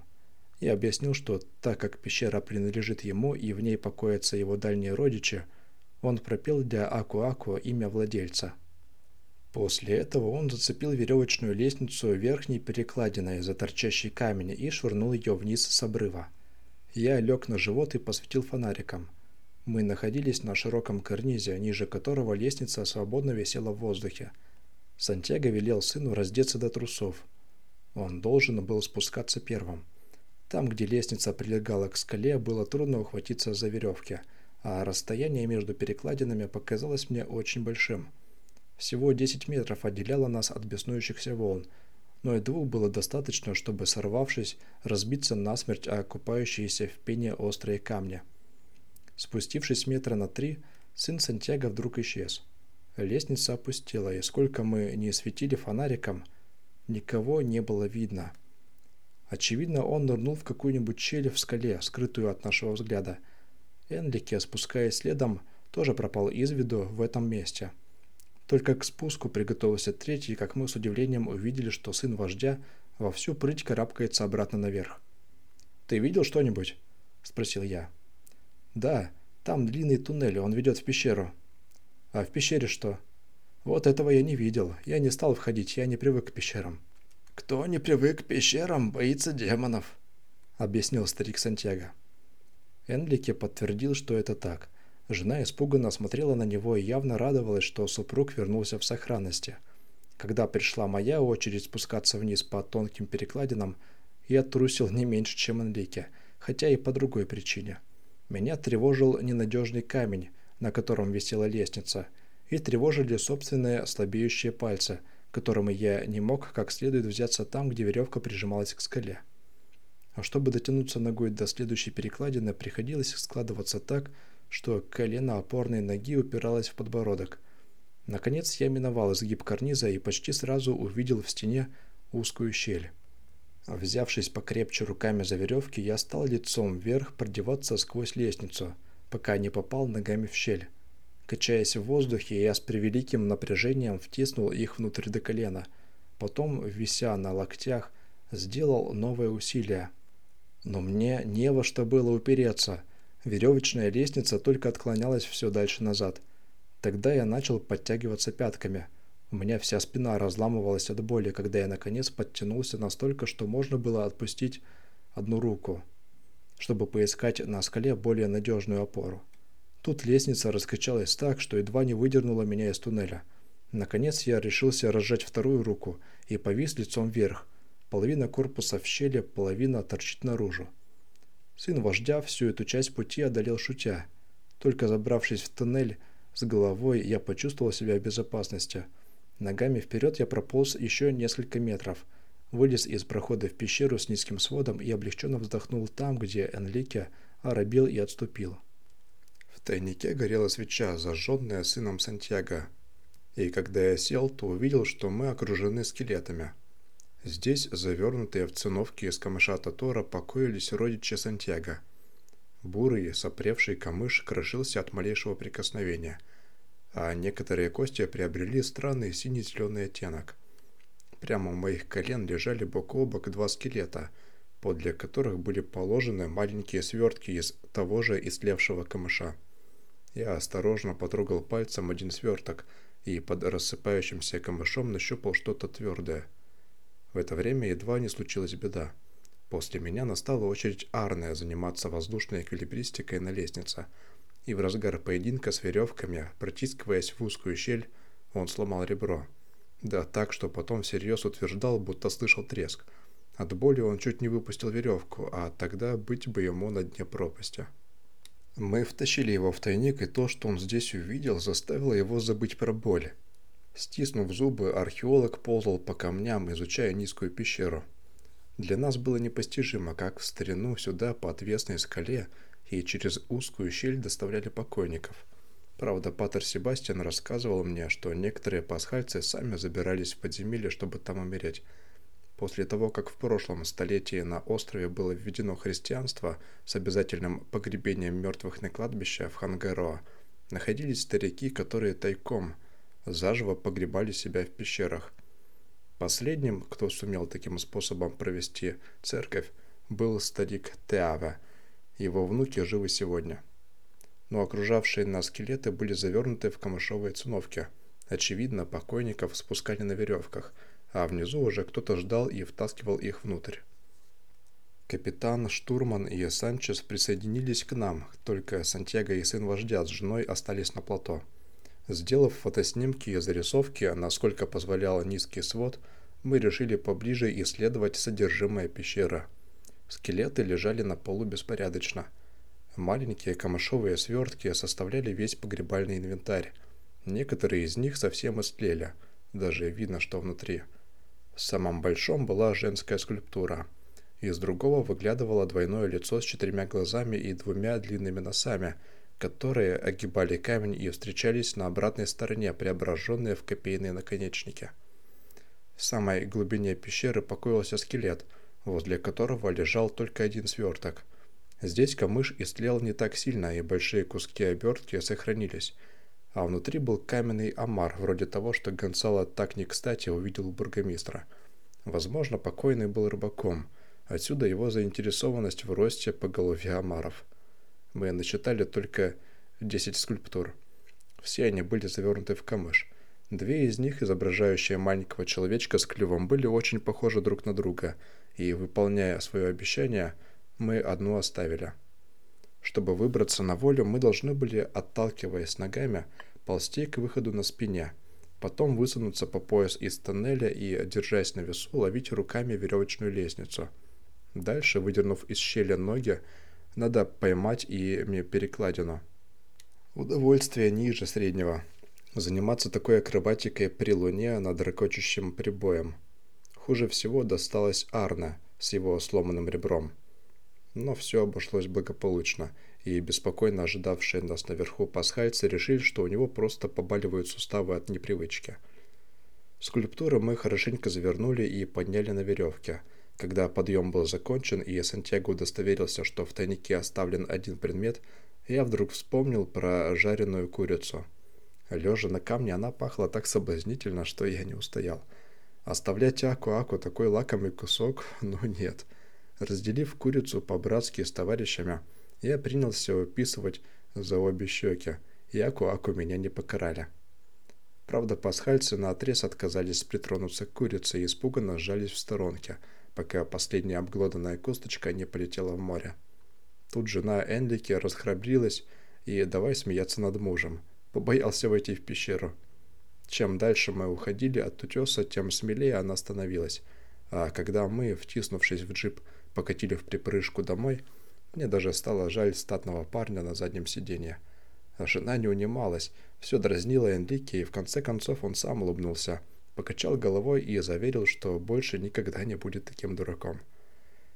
Я объяснил, что так как пещера принадлежит ему и в ней покоятся его дальние родичи, он пропел для Аку-Аку имя владельца – После этого он зацепил веревочную лестницу верхней перекладиной за торчащий камень и швырнул ее вниз с обрыва. Я лег на живот и посветил фонариком. Мы находились на широком карнизе, ниже которого лестница свободно висела в воздухе. Сантьяго велел сыну раздеться до трусов. Он должен был спускаться первым. Там, где лестница прилегала к скале, было трудно ухватиться за веревки, а расстояние между перекладинами показалось мне очень большим – всего 10 метров отделяло нас от беснующихся волн, но и двух было достаточно, чтобы, сорвавшись, разбиться насмерть о купающиеся в пене острые камни. Спустившись метра на три, сын Сантьяго вдруг исчез. Лестница опустела, и сколько мы не светили фонариком, никого не было видно. Очевидно, он нырнул в какую-нибудь щель в скале, скрытую от нашего взгляда. Энлике, спускаясь следом, тоже пропал из виду в этом месте. Только к спуску приготовился третий, как мы с удивлением увидели, что сын вождя во всю прыть карабкается обратно наверх. «Ты видел что-нибудь?» – спросил я. «Да, там длинный туннель, он ведет в пещеру». «А в пещере что?» «Вот этого я не видел. Я не стал входить, я не привык к пещерам». «Кто не привык к пещерам, боится демонов», — объяснил старик Сантьяго. Энлике подтвердил, что это так – Жена испуганно смотрела на него и явно радовалась, что супруг вернулся в сохранности. Когда пришла моя очередь спускаться вниз по тонким перекладинам, я трусил не меньше, чем Энрике, хотя и по другой причине. Меня тревожил ненадежный камень, на котором висела лестница, и тревожили собственные слабеющие пальцы, которыми я не мог как следует взяться там, где веревка прижималась к скале. А чтобы дотянуться ногой до следующей перекладины, приходилось складываться так, что колено опорной ноги упиралось в подбородок. Наконец я миновал изгиб карниза и почти сразу увидел в стене узкую щель. Взявшись покрепче руками за веревки, я стал лицом вверх продеваться сквозь лестницу, пока не попал ногами в щель. Качаясь в воздухе, я с превеликим напряжением втиснул их внутрь до колена. Потом, вися на локтях, сделал новое усилие. Но мне не во что было упереться. Веревочная лестница только отклонялась все дальше назад. Тогда я начал подтягиваться пятками. У меня вся спина разламывалась от боли, когда я наконец подтянулся настолько, что можно было отпустить одну руку, чтобы поискать на скале более надежную опору. Тут лестница раскачалась так, что едва не выдернула меня из туннеля. Наконец я решился разжать вторую руку и повис лицом вверх. Половина корпуса в щели, половина торчит наружу. Сын вождя всю эту часть пути одолел шутя. Только забравшись в тоннель с головой, я почувствовал себя в безопасности. Ногами вперед я прополз еще несколько метров, вылез из прохода в пещеру с низким сводом и облегченно вздохнул там, где Энлике оробил и отступил. В тайнике горела свеча, зажженная сыном Сантьяго. И когда я сел, то увидел, что мы окружены скелетами. Здесь, завернутые в циновки из камыша Татора, покоились родичи Сантьяго. Бурый, сопревший камыш крошился от малейшего прикосновения, а некоторые кости приобрели странный синий-зеленый оттенок. Прямо у моих колен лежали бок о бок два скелета, подле которых были положены маленькие свертки из того же истлевшего камыша. Я осторожно потрогал пальцем один сверток и под рассыпающимся камышом нащупал что-то твердое. В это время едва не случилась беда. После меня настала очередь Арне заниматься воздушной эквилибристикой на лестнице, и в разгар поединка с веревками, протискиваясь в узкую щель, он сломал ребро. Да так, что потом всерьез утверждал, будто слышал треск. От боли он чуть не выпустил веревку, а тогда быть бы ему на дне пропасти. Мы втащили его в тайник, и то, что он здесь увидел, заставило его забыть про боль. Стиснув зубы, археолог ползал по камням, изучая низкую пещеру. Для нас было непостижимо, как в старину сюда по отвесной скале и через узкую щель доставляли покойников – Правда, Патер Себастьян рассказывал мне, что некоторые пасхальцы сами забирались в подземелье, чтобы там умереть. После того, как в прошлом столетии на острове было введено христианство с обязательным погребением мертвых на кладбище в Хангароа, находились старики, которые тайком, заживо погребали себя в пещерах. Последним, кто сумел таким способом провести церковь, был старик Теава. Его внуки живы сегодня но окружавшие нас скелеты были завернуты в камышовые циновки. Очевидно, покойников спускали на веревках, а внизу уже кто-то ждал и втаскивал их внутрь. Капитан, штурман и Санчес присоединились к нам, только Сантьяго и сын вождя с женой остались на плато. Сделав фотоснимки и зарисовки, насколько позволял низкий свод, мы решили поближе исследовать содержимое пещеры. Скелеты лежали на полу беспорядочно – Маленькие камышовые свертки составляли весь погребальный инвентарь. Некоторые из них совсем истлели, даже видно, что внутри. В самом большом была женская скульптура. Из другого выглядывало двойное лицо с четырьмя глазами и двумя длинными носами, которые огибали камень и встречались на обратной стороне, преображенные в копейные наконечники. В самой глубине пещеры покоился скелет, возле которого лежал только один сверток – Здесь камыш истлел не так сильно, и большие куски обертки сохранились, а внутри был каменный омар, вроде того, что Гонсало так не кстати увидел у бургомистра. Возможно, покойный был рыбаком, отсюда его заинтересованность в росте по голове омаров. Мы насчитали только 10 скульптур. Все они были завернуты в камыш. Две из них, изображающие маленького человечка с клювом, были очень похожи друг на друга, и, выполняя свое обещание, мы одну оставили. Чтобы выбраться на волю, мы должны были, отталкиваясь ногами, ползти к выходу на спине, потом высунуться по пояс из тоннеля и, держась на весу, ловить руками веревочную лестницу. Дальше, выдернув из щели ноги, надо поймать ими перекладину. Удовольствие ниже среднего. Заниматься такой акробатикой при луне над ракочущим прибоем. Хуже всего досталось Арне с его сломанным ребром. Но все обошлось благополучно, и беспокойно ожидавшие нас наверху пасхальцы решили, что у него просто побаливают суставы от непривычки. Скульптуру мы хорошенько завернули и подняли на веревке. Когда подъем был закончен и Сантьяго удостоверился, что в тайнике оставлен один предмет, я вдруг вспомнил про жареную курицу. Лежа на камне она пахла так соблазнительно, что я не устоял. Оставлять Аку-Аку такой лакомый кусок? Ну нет. — Разделив курицу по-братски с товарищами, я принялся выписывать за обе щеки, и Аку-Аку меня не покарали. Правда, пасхальцы наотрез отказались притронуться к курице и испуганно сжались в сторонке, пока последняя обглоданная косточка не полетела в море. Тут жена Энлики расхрабрилась и давай смеяться над мужем. Побоялся войти в пещеру. Чем дальше мы уходили от утеса, тем смелее она становилась. А когда мы, втиснувшись в джип, покатили в припрыжку домой, мне даже стало жаль статного парня на заднем сиденье. А жена не унималась, все дразнила Энрике, и в конце концов он сам улыбнулся, покачал головой и заверил, что больше никогда не будет таким дураком.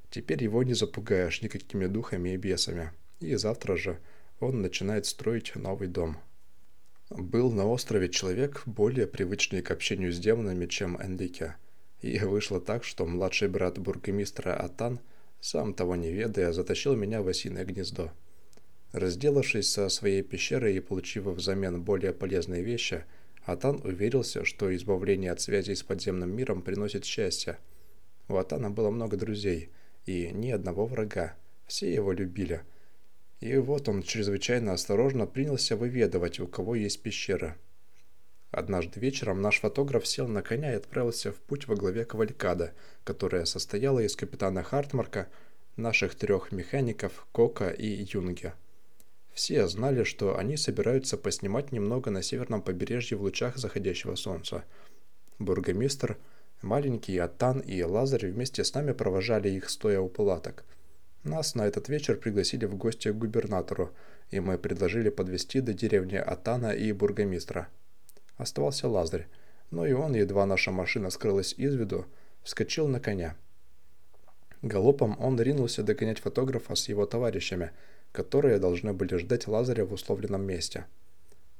Теперь его не запугаешь никакими духами и бесами, и завтра же он начинает строить новый дом. Был на острове человек, более привычный к общению с демонами, чем Энрике. И вышло так, что младший брат бургомистра Атан, сам того не ведая, затащил меня в осиное гнездо. Разделавшись со своей пещерой и получив взамен более полезные вещи, Атан уверился, что избавление от связей с подземным миром приносит счастье. У Атана было много друзей и ни одного врага. Все его любили. И вот он чрезвычайно осторожно принялся выведывать, у кого есть пещера. Однажды вечером наш фотограф сел на коня и отправился в путь во главе кавалькада, которая состояла из капитана Хартмарка, наших трех механиков Кока и Юнге. Все знали, что они собираются поснимать немного на северном побережье в лучах заходящего солнца. Бургомистр, маленький Атан и Лазарь вместе с нами провожали их, стоя у палаток. Нас на этот вечер пригласили в гости к губернатору, и мы предложили подвести до деревни Атана и бургомистра. Оставался Лазарь, но и он, едва наша машина скрылась из виду, вскочил на коня. Галопом он ринулся догонять фотографа с его товарищами – которые должны были ждать Лазаря в условленном месте.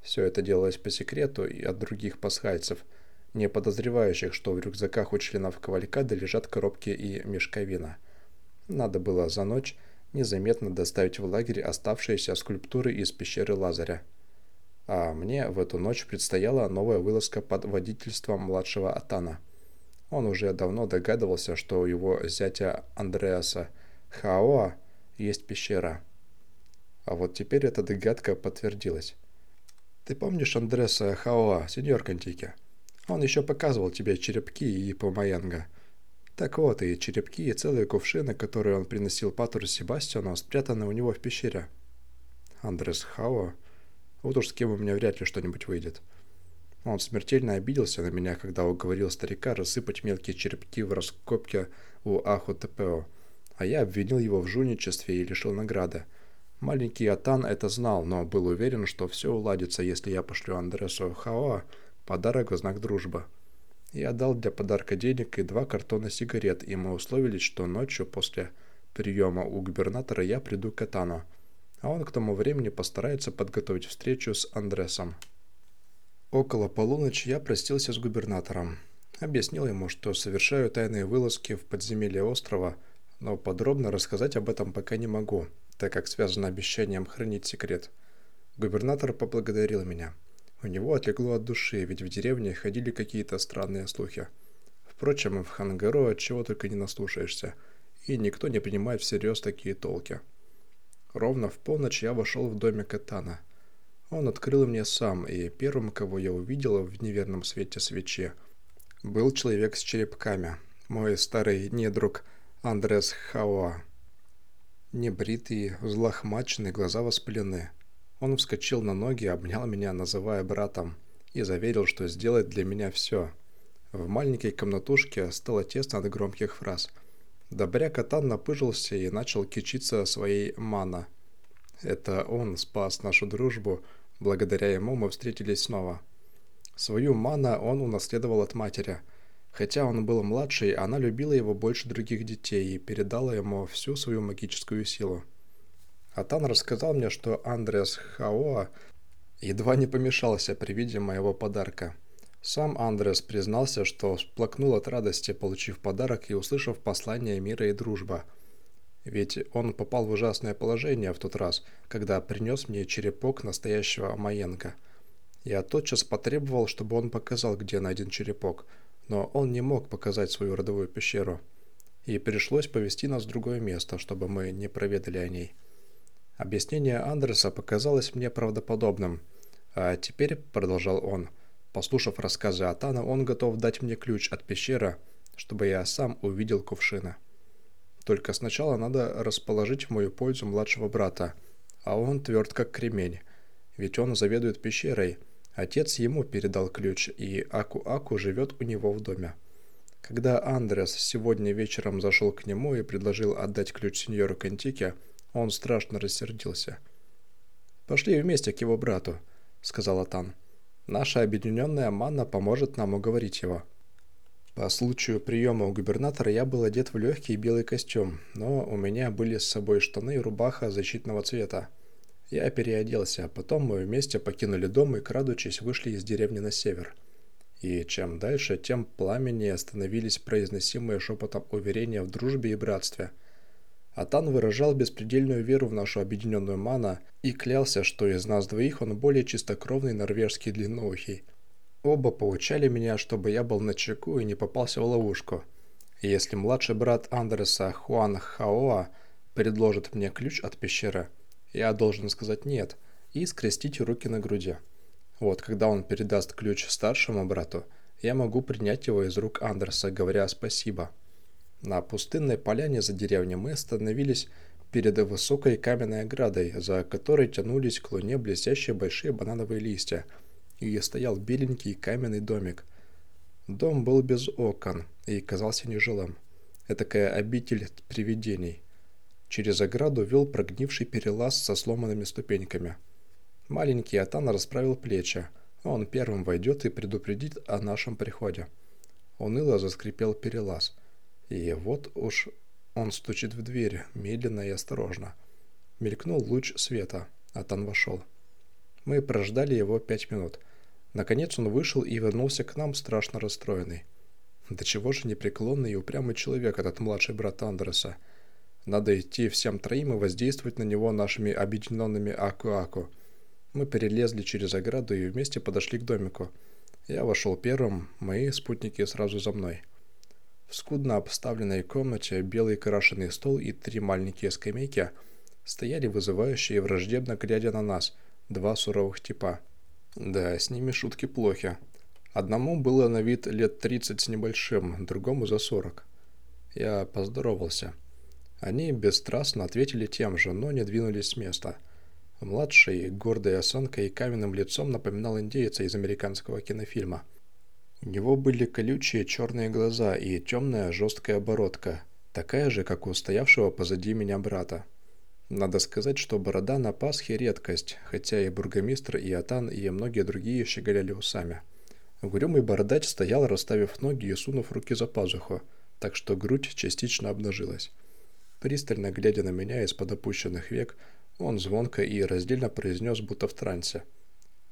Все это делалось по секрету и от других пасхальцев, не подозревающих, что в рюкзаках у членов кавалькады лежат коробки и мешковина. Надо было за ночь незаметно доставить в лагерь оставшиеся скульптуры из пещеры Лазаря. А мне в эту ночь предстояла новая вылазка под водительством младшего Атана. Он уже давно догадывался, что у его зятя Андреаса Хаоа есть пещера – а вот теперь эта догадка подтвердилась. Ты помнишь Андреса Хаоа, сеньор Кантики? Он еще показывал тебе черепки и помаянга. Так вот, и черепки, и целые кувшины, которые он приносил Патру Себастьяну, спрятаны у него в пещере. Андрес Хаоа? Вот уж с кем у меня вряд ли что-нибудь выйдет. Он смертельно обиделся на меня, когда уговорил старика рассыпать мелкие черепки в раскопке у Аху ТПО, а я обвинил его в жульничестве и лишил награды. Маленький Атан это знал, но был уверен, что все уладится, если я пошлю Андресу Хаоа подарок в знак дружбы. Я дал для подарка денег и два картона сигарет, и мы условились, что ночью после приема у губернатора я приду к Атану, а он к тому времени постарается подготовить встречу с Андресом. Около полуночи я простился с губернатором. Объяснил ему, что совершаю тайные вылазки в подземелье острова, но подробно рассказать об этом пока не могу – так как связано обещанием хранить секрет. Губернатор поблагодарил меня. У него отлегло от души, ведь в деревне ходили какие-то странные слухи. Впрочем, в Хангаро от чего только не наслушаешься, и никто не принимает всерьез такие толки. Ровно в полночь я вошел в домик Катана. Он открыл мне сам, и первым, кого я увидел в неверном свете свечи, был человек с черепками, мой старый недруг Андрес Хауа. Небритый, взлохмаченный, глаза воспалены. Он вскочил на ноги, обнял меня, называя братом, и заверил, что сделает для меня все. В маленькой комнатушке стало тесно от громких фраз. Добряк Атан напыжился и начал кичиться своей мана. Это он спас нашу дружбу, благодаря ему мы встретились снова. Свою мана он унаследовал от матери – Хотя он был младший, она любила его больше других детей и передала ему всю свою магическую силу. Атан рассказал мне, что Андреас Хаоа едва не помешался при виде моего подарка. Сам Андреас признался, что всплакнул от радости, получив подарок и услышав послание мира и дружба. Ведь он попал в ужасное положение в тот раз, когда принес мне черепок настоящего Маенко. Я тотчас потребовал, чтобы он показал, где найден черепок – но он не мог показать свою родовую пещеру, и пришлось повести нас в другое место, чтобы мы не проведали о ней. Объяснение Андреса показалось мне правдоподобным, а теперь, продолжал он, послушав рассказы Атана, он готов дать мне ключ от пещеры, чтобы я сам увидел кувшина. Только сначала надо расположить в мою пользу младшего брата, а он тверд как кремень, ведь он заведует пещерой – Отец ему передал ключ, и Аку-Аку живет у него в доме. Когда Андрес сегодня вечером зашел к нему и предложил отдать ключ сеньору Кантике, он страшно рассердился. «Пошли вместе к его брату», — сказал Атан. «Наша объединенная манна поможет нам уговорить его». По случаю приема у губернатора я был одет в легкий белый костюм, но у меня были с собой штаны и рубаха защитного цвета. Я переоделся, а потом мы вместе покинули дом и, крадучись, вышли из деревни на север. И чем дальше, тем пламеннее становились произносимые шепотом уверения в дружбе и братстве. Атан выражал беспредельную веру в нашу объединенную мана и клялся, что из нас двоих он более чистокровный норвежский длинноухий. Оба поучали меня, чтобы я был начеку и не попался в ловушку. Если младший брат Андреса Хуан Хаоа предложит мне ключ от пещеры, я должен сказать «нет» и скрестить руки на груди. Вот, когда он передаст ключ старшему брату, я могу принять его из рук Андерса, говоря спасибо. На пустынной поляне за деревней мы остановились перед высокой каменной оградой, за которой тянулись к луне блестящие большие банановые листья, и стоял беленький каменный домик. Дом был без окон и казался нежилым. Этакая обитель привидений. Через ограду вел прогнивший перелаз со сломанными ступеньками. Маленький Атан расправил плечи. Он первым войдет и предупредит о нашем приходе. Уныло заскрипел перелаз. И вот уж он стучит в дверь, медленно и осторожно. Мелькнул луч света. Атан вошел. Мы прождали его пять минут. Наконец он вышел и вернулся к нам страшно расстроенный. Да чего же непреклонный и упрямый человек этот младший брат Андреса. Надо идти всем троим и воздействовать на него нашими объединенными аку-аку. Мы перелезли через ограду и вместе подошли к домику. Я вошел первым, мои спутники сразу за мной. В скудно обставленной комнате белый крашеный стол и три маленькие скамейки стояли вызывающие враждебно глядя на нас, два суровых типа. Да, с ними шутки плохи. Одному было на вид лет 30 с небольшим, другому за 40. Я поздоровался. Они бесстрастно ответили тем же, но не двинулись с места. Младший, гордой осанкой и каменным лицом напоминал индейца из американского кинофильма. У него были колючие черные глаза и темная жесткая оборотка, такая же, как у стоявшего позади меня брата. Надо сказать, что борода на Пасхе редкость, хотя и бургомистр, и Атан, и многие другие щеголяли усами. Угрюмый бородач стоял, расставив ноги и сунув руки за пазуху, так что грудь частично обнажилась. Пристально глядя на меня из-под опущенных век, он звонко и раздельно произнес, будто в трансе.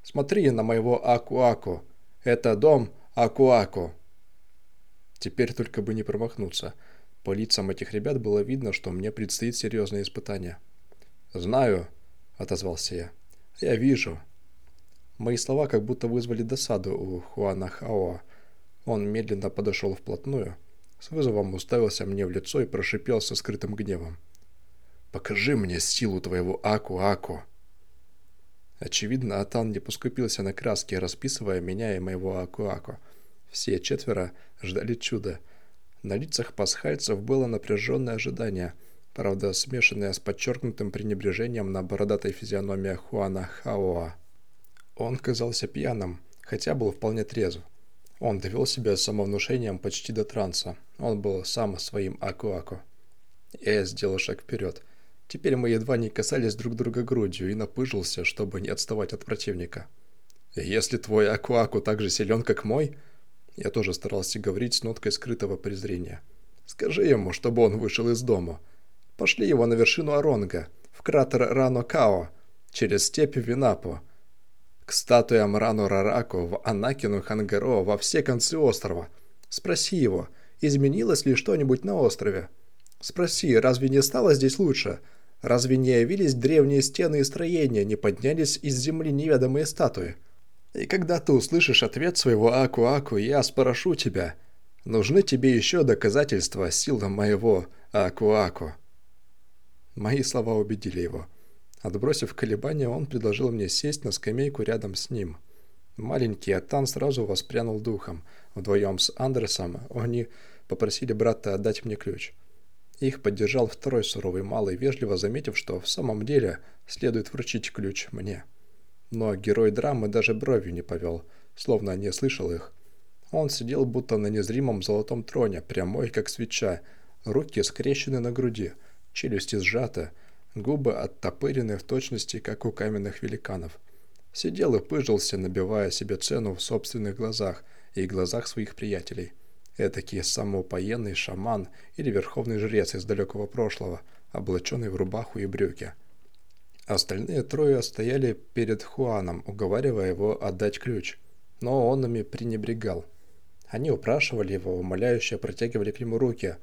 «Смотри на моего Аку-Аку! Это дом Аку-Аку!» Теперь только бы не промахнуться. По лицам этих ребят было видно, что мне предстоит серьезное испытание. «Знаю», — отозвался я. «Я вижу». Мои слова как будто вызвали досаду у Хуана Хаоа. Он медленно подошел вплотную, с вызовом уставился мне в лицо и прошипел со скрытым гневом. «Покажи мне силу твоего Аку-Аку!» Очевидно, Атан не поскупился на краски, расписывая меня и моего Аку-Аку. Все четверо ждали чуда. На лицах пасхальцев было напряженное ожидание, правда, смешанное с подчеркнутым пренебрежением на бородатой физиономии Хуана Хаоа. Он казался пьяным, хотя был вполне трезв. Он довел себя самовнушением почти до транса. Он был сам своим Аку-Аку. Я сделал шаг вперед. Теперь мы едва не касались друг друга грудью и напыжился, чтобы не отставать от противника. «Если твой Аку-Аку так же силен, как мой...» Я тоже старался говорить с ноткой скрытого презрения. «Скажи ему, чтобы он вышел из дома. Пошли его на вершину Аронга, в кратер Рано-Као, через степь Винапо, к статуям Рану Рараку, в Анакину Хангаро, во все концы острова. Спроси его, изменилось ли что-нибудь на острове. Спроси, разве не стало здесь лучше? Разве не явились древние стены и строения, не поднялись из земли неведомые статуи? И когда ты услышишь ответ своего Аку-Аку, я спрошу тебя, нужны тебе еще доказательства силы моего Аку-Аку? Мои слова убедили его. Отбросив колебания, он предложил мне сесть на скамейку рядом с ним. Маленький Атан сразу воспрянул духом. Вдвоем с Андерсом они попросили брата отдать мне ключ. Их поддержал второй суровый малый, вежливо заметив, что в самом деле следует вручить ключ мне. Но герой драмы даже бровью не повел, словно не слышал их. Он сидел будто на незримом золотом троне, прямой как свеча, руки скрещены на груди, челюсти сжаты, губы оттопырены в точности, как у каменных великанов. Сидел и пыжился, набивая себе цену в собственных глазах и глазах своих приятелей. Этакий самоупоенный шаман или верховный жрец из далекого прошлого, облаченный в рубаху и брюки. Остальные трое стояли перед Хуаном, уговаривая его отдать ключ, но он ими пренебрегал. Они упрашивали его, умоляюще протягивали к нему руки.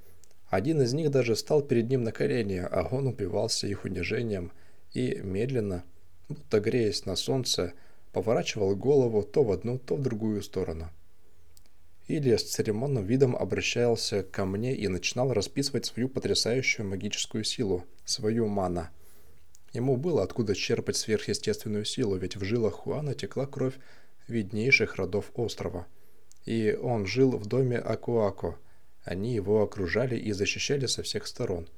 Один из них даже стал перед ним на колени, а он убивался их унижением и медленно, будто греясь на солнце, поворачивал голову то в одну, то в другую сторону. Илья с церемонным видом обращался ко мне и начинал расписывать свою потрясающую магическую силу, свою мана. Ему было откуда черпать сверхъестественную силу, ведь в жилах Хуана текла кровь виднейших родов острова. И он жил в доме Акуако. Они его окружали и защищали со всех сторон.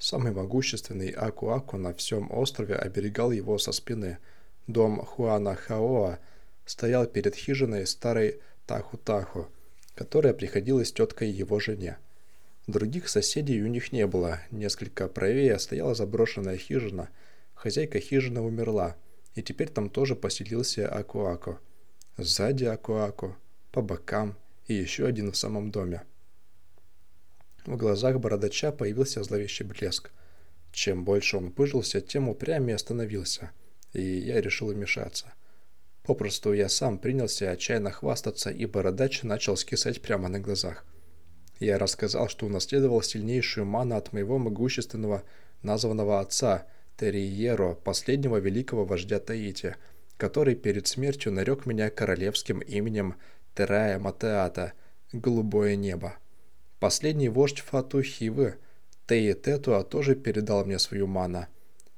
Самый могущественный Акуако на всем острове оберегал его со спины. Дом Хуана Хаоа стоял перед хижиной старой Таху-Таху, которая приходилась теткой его жене. Других соседей у них не было. Несколько правее стояла заброшенная хижина. Хозяйка хижины умерла, и теперь там тоже поселился Акуако. Сзади Акуако, по бокам и еще один в самом доме. В глазах бородача появился зловещий блеск. Чем больше он пыжился, тем упрямее становился, и я решил вмешаться. Попросту я сам принялся отчаянно хвастаться, и бородач начал скисать прямо на глазах. Я рассказал, что унаследовал сильнейшую ману от моего могущественного названного отца, Терриеро, последнего великого вождя Таити, который перед смертью нарек меня королевским именем Терая Матеата, «Голубое небо». Последний вождь Фату Хивы, Теи тоже передал мне свою ману.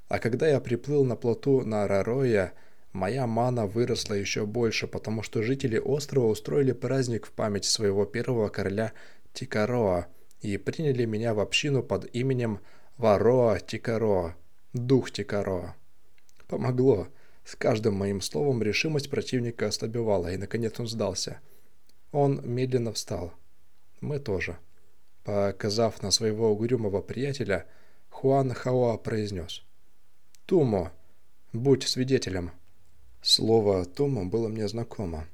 А когда я приплыл на плоту на Рароя, Моя мана выросла еще больше, потому что жители острова устроили праздник в память своего первого короля Тикароа и приняли меня в общину под именем Вароа Тикароа, дух Тикароа. Помогло. С каждым моим словом решимость противника ослабевала, и наконец он сдался. Он медленно встал. Мы тоже. Показав на своего угрюмого приятеля, Хуан Хаоа произнес. «Тумо, будь свидетелем». Слово «Тома» было мне знакомо.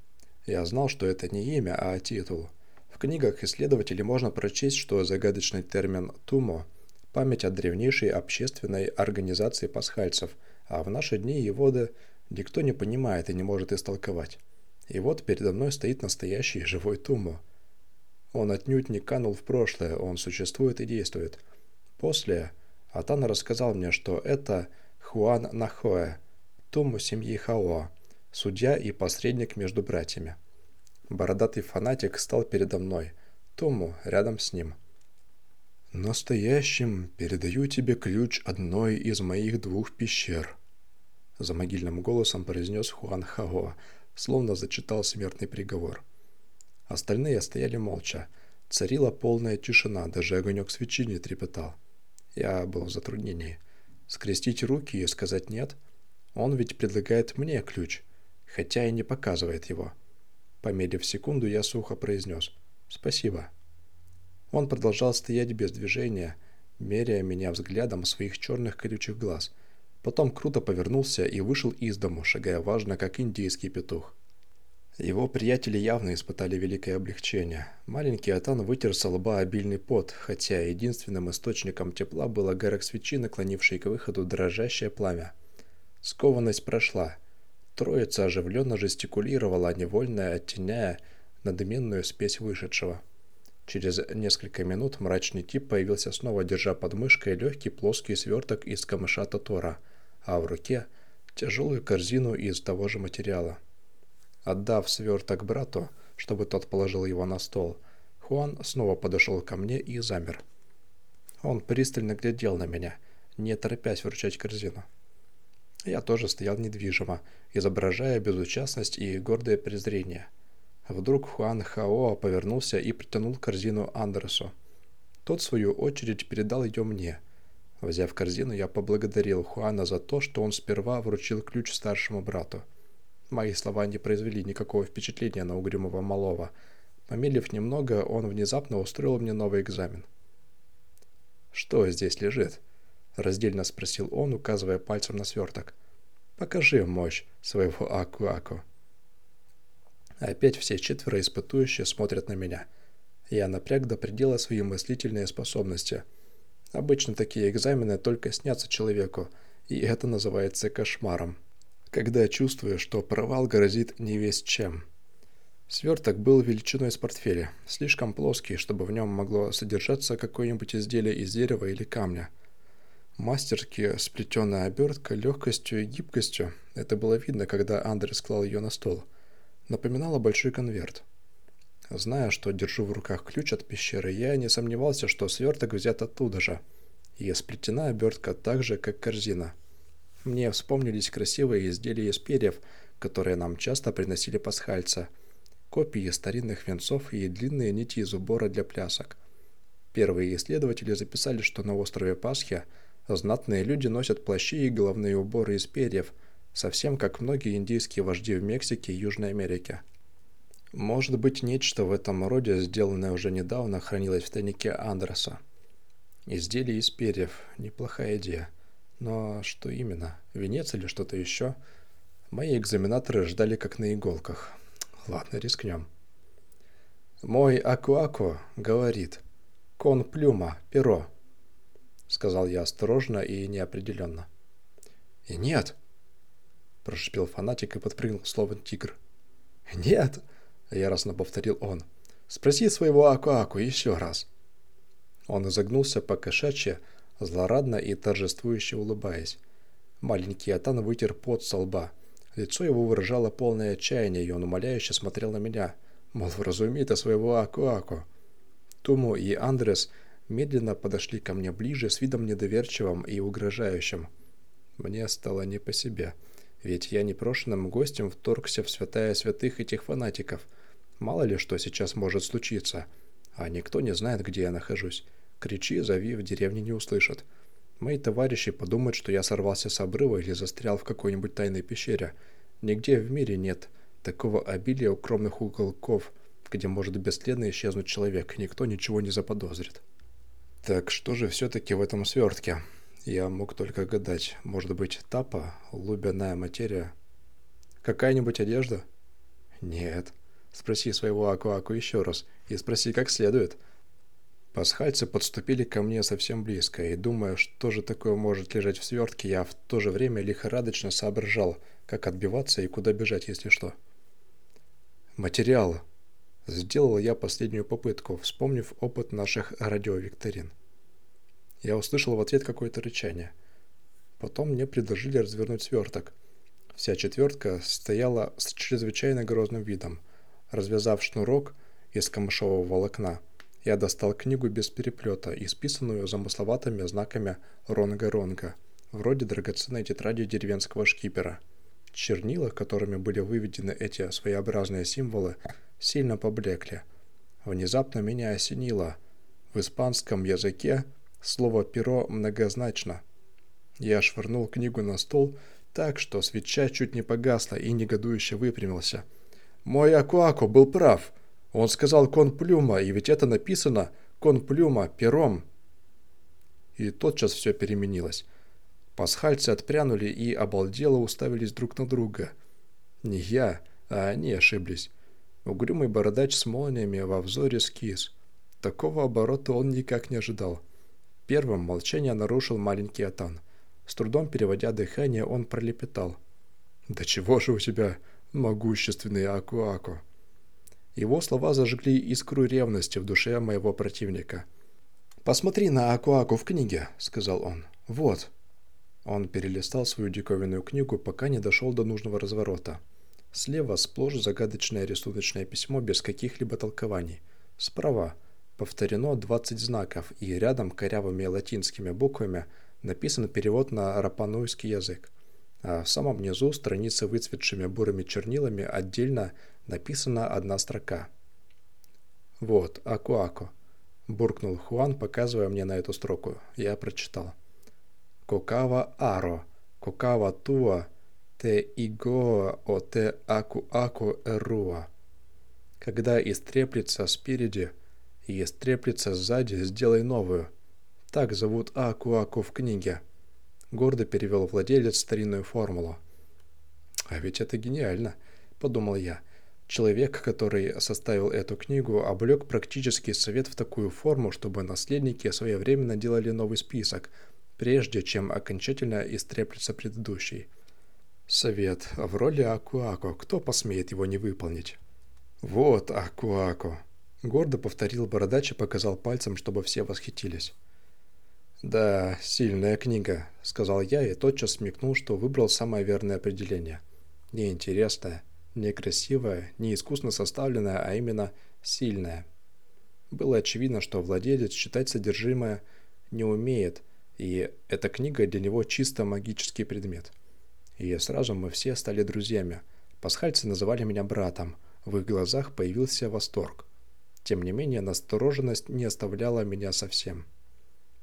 Я знал, что это не имя, а титул. В книгах исследователей можно прочесть, что загадочный термин «тумо» – память о древнейшей общественной организации пасхальцев, а в наши дни его да никто не понимает и не может истолковать. И вот передо мной стоит настоящий живой тумо. Он отнюдь не канул в прошлое, он существует и действует. После Атан рассказал мне, что это Хуан Нахоэ – Тому семьи Хаоа, судья и посредник между братьями. Бородатый фанатик стал передо мной, Тому рядом с ним. «Настоящим передаю тебе ключ одной из моих двух пещер», за могильным голосом произнес Хуан Хаоа, словно зачитал смертный приговор. Остальные стояли молча. Царила полная тишина, даже огонек свечи не трепетал. Я был в затруднении. Скрестить руки и сказать «нет»? Он ведь предлагает мне ключ, хотя и не показывает его. Помедлив секунду, я сухо произнес «Спасибо». Он продолжал стоять без движения, меряя меня взглядом своих черных колючих глаз. Потом круто повернулся и вышел из дому, шагая важно, как индийский петух. Его приятели явно испытали великое облегчение. Маленький Атан вытер со лба обильный пот, хотя единственным источником тепла было горох свечи, наклонивший к выходу дрожащее пламя. Скованность прошла. Троица оживленно жестикулировала, невольно оттеняя надменную спесь вышедшего. Через несколько минут мрачный тип появился снова, держа под мышкой легкий плоский сверток из камыша Тотора, а в руке тяжелую корзину из того же материала. Отдав сверток брату, чтобы тот положил его на стол, Хуан снова подошел ко мне и замер. Он пристально глядел на меня, не торопясь вручать корзину. Я тоже стоял недвижимо, изображая безучастность и гордое презрение. Вдруг Хуан Хаоа повернулся и протянул корзину Андерсу. Тот, в свою очередь, передал ее мне. Взяв корзину, я поблагодарил Хуана за то, что он сперва вручил ключ старшему брату. Мои слова не произвели никакого впечатления на угрюмого малого. Помедлив немного, он внезапно устроил мне новый экзамен. «Что здесь лежит?» — раздельно спросил он, указывая пальцем на сверток. «Покажи мощь своего Аку-Аку». Опять все четверо испытующие смотрят на меня. Я напряг до предела свои мыслительные способности. Обычно такие экзамены только снятся человеку, И это называется кошмаром. Когда чувствую, что провал грозит не весь чем. Сверток был величиной с портфеля, слишком плоский, чтобы в нем могло содержаться какое-нибудь изделие из дерева или камня. Мастерски сплетенная обертка легкостью и гибкостью, это было видно, когда Андрес клал ее на стол, напоминала большой конверт. Зная, что держу в руках ключ от пещеры, я не сомневался, что сверток взят оттуда же, и сплетена обертка так же, как корзина. Мне вспомнились красивые изделия из перьев, которые нам часто приносили пасхальца, копии старинных венцов и длинные нити из убора для плясок. Первые исследователи записали, что на острове Пасхи знатные люди носят плащи и головные уборы из перьев, совсем как многие индийские вожди в Мексике и Южной Америке. Может быть, нечто в этом роде, сделанное уже недавно, хранилось в тайнике Андреса. Изделие из перьев – неплохая идея. Но что именно? Венец или что-то еще? Мои экзаменаторы ждали как на иголках. Ладно, рискнем. «Мой Акуако говорит. Кон плюма, перо», — сказал я осторожно и неопределенно. «И нет», — прошипел фанатик и подпрыгнул, словно тигр. «Нет», — яростно повторил он. «Спроси своего Аку-Аку еще раз». Он изогнулся по кошачьи, злорадно и торжествующе улыбаясь. Маленький Атан вытер пот со лба. Лицо его выражало полное отчаяние, и он умоляюще смотрел на меня. Мол, вразуми ты своего Аку-Аку. Туму и Андрес медленно подошли ко мне ближе с видом недоверчивым и угрожающим. Мне стало не по себе, ведь я непрошенным гостем вторгся в святая святых этих фанатиков – Мало ли что сейчас может случиться. А никто не знает, где я нахожусь. Кричи, зови, в деревне не услышат. Мои товарищи подумают, что я сорвался с обрыва или застрял в какой-нибудь тайной пещере. Нигде в мире нет такого обилия укромных уголков, где может бесследно исчезнуть человек, никто ничего не заподозрит. Так что же все-таки в этом свертке? Я мог только гадать. Может быть, тапа, лубяная материя? Какая-нибудь одежда? Нет. Спроси своего Аку-Аку еще раз и спроси как следует. Пасхальцы подступили ко мне совсем близко, и думая, что же такое может лежать в свертке, я в то же время лихорадочно соображал, как отбиваться и куда бежать, если что. Материал. Сделал я последнюю попытку, вспомнив опыт наших радиовикторин. Я услышал в ответ какое-то рычание. Потом мне предложили развернуть сверток. Вся четвертка стояла с чрезвычайно грозным видом – Развязав шнурок из камышового волокна, я достал книгу без переплета, исписанную замысловатыми знаками ронга-ронга, вроде драгоценной тетради деревенского шкипера. Чернила, которыми были выведены эти своеобразные символы, сильно поблекли. Внезапно меня осенило. В испанском языке слово «перо» многозначно. Я швырнул книгу на стол так, что свеча чуть не погасла и негодующе выпрямился – мой Акуаку был прав. Он сказал конплюма, и ведь это написано конплюма пером. И тотчас все переменилось. Пасхальцы отпрянули и обалдело уставились друг на друга. Не я, а они ошиблись. Угрюмый бородач с молниями во взоре скис. Такого оборота он никак не ожидал. Первым молчание нарушил маленький Атан. С трудом переводя дыхание, он пролепетал. «Да чего же у тебя могущественный Аку-Аку. Его слова зажгли искру ревности в душе моего противника. «Посмотри на Аку-Аку в книге», — сказал он. «Вот». Он перелистал свою диковинную книгу, пока не дошел до нужного разворота. Слева сплошь загадочное рисуночное письмо без каких-либо толкований. Справа повторено 20 знаков, и рядом корявыми латинскими буквами написан перевод на рапануйский язык а в самом низу страницы выцветшими бурыми чернилами отдельно написана одна строка. «Вот, Аку-Аку», – буркнул Хуан, показывая мне на эту строку. Я прочитал. «Кокава Аро, Кокава Туа, Те Игоа О Те Аку-Аку Эруа». Когда истреплется спереди и истреплется сзади, сделай новую. Так зовут Аку-Аку в книге гордо перевел владелец старинную формулу. «А ведь это гениально», — подумал я. Человек, который составил эту книгу, облег практический совет в такую форму, чтобы наследники своевременно делали новый список, прежде чем окончательно истреплется предыдущий. Совет в роли Акуако. Кто посмеет его не выполнить? Вот Акуако. Гордо повторил бородач и показал пальцем, чтобы все восхитились. «Да, сильная книга», — сказал я и тотчас смекнул, что выбрал самое верное определение. Не интересная, не красивая, не искусно составленная, а именно сильная. Было очевидно, что владелец читать содержимое не умеет, и эта книга для него чисто магический предмет. И сразу мы все стали друзьями. Пасхальцы называли меня братом. В их глазах появился восторг. Тем не менее, настороженность не оставляла меня совсем.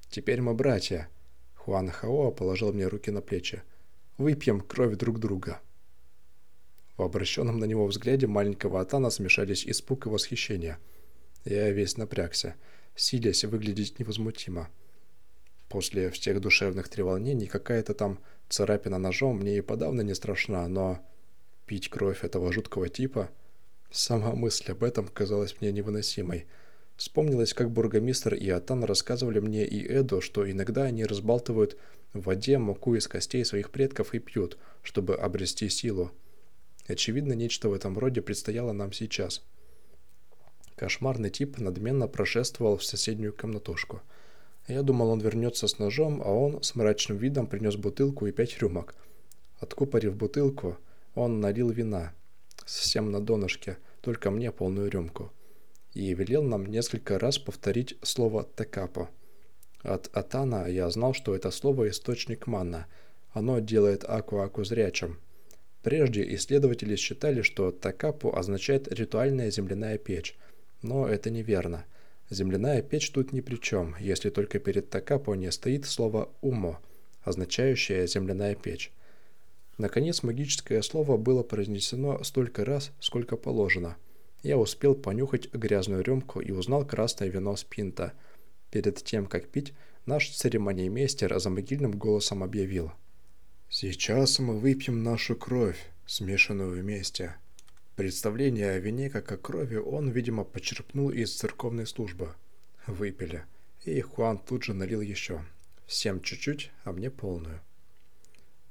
«Теперь мы братья», — Хуан Хаоа положил мне руки на плечи. «Выпьем кровь друг друга». В обращенном на него взгляде маленького Атана смешались испуг и восхищение. Я весь напрягся, силясь выглядеть невозмутимо. После всех душевных треволнений какая-то там царапина ножом мне и подавно не страшна, но пить кровь этого жуткого типа... Сама мысль об этом казалась мне невыносимой. Вспомнилось, как бургомистр и Атан рассказывали мне и Эду, что иногда они разбалтывают в воде муку из костей своих предков и пьют, чтобы обрести силу. Очевидно, нечто в этом роде предстояло нам сейчас. Кошмарный тип надменно прошествовал в соседнюю комнатушку – я думал, он вернется с ножом, а он с мрачным видом принес бутылку и пять рюмок. Откупорив бутылку, он налил вина. Совсем на донышке, только мне полную рюмку. И велел нам несколько раз повторить слово «текапо». От Атана я знал, что это слово источник манна. Оно делает аку-аку зрячим. Прежде исследователи считали, что такапу означает ритуальная земляная печь, но это неверно – Земляная печь тут ни при чем, если только перед Такапо не стоит слово «умо», означающее «земляная печь». Наконец, магическое слово было произнесено столько раз, сколько положено. Я успел понюхать грязную рюмку и узнал красное вино с пинта. Перед тем, как пить, наш церемониймейстер за могильным голосом объявил. «Сейчас мы выпьем нашу кровь, смешанную вместе». Представление о вине как о крови он, видимо, почерпнул из церковной службы. Выпили. И Хуан тут же налил еще. Всем чуть-чуть, а мне полную.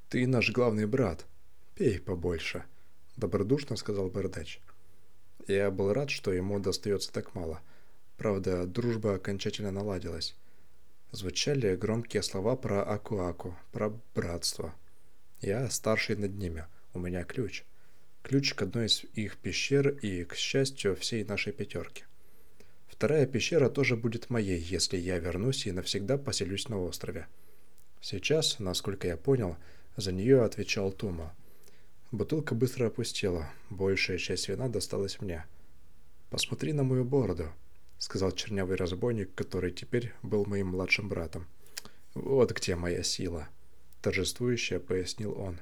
«Ты наш главный брат. Пей побольше», — добродушно сказал Бердач. Я был рад, что ему достается так мало. Правда, дружба окончательно наладилась. Звучали громкие слова про Аку-Аку, про братство. Я старший над ними, у меня ключ — ключ к одной из их пещер и, к счастью, всей нашей пятерки. Вторая пещера тоже будет моей, если я вернусь и навсегда поселюсь на острове. Сейчас, насколько я понял, за нее отвечал Тума. Бутылка быстро опустела, большая часть вина досталась мне. «Посмотри на мою бороду», — сказал чернявый разбойник, который теперь был моим младшим братом. «Вот где моя сила», — торжествующе пояснил он.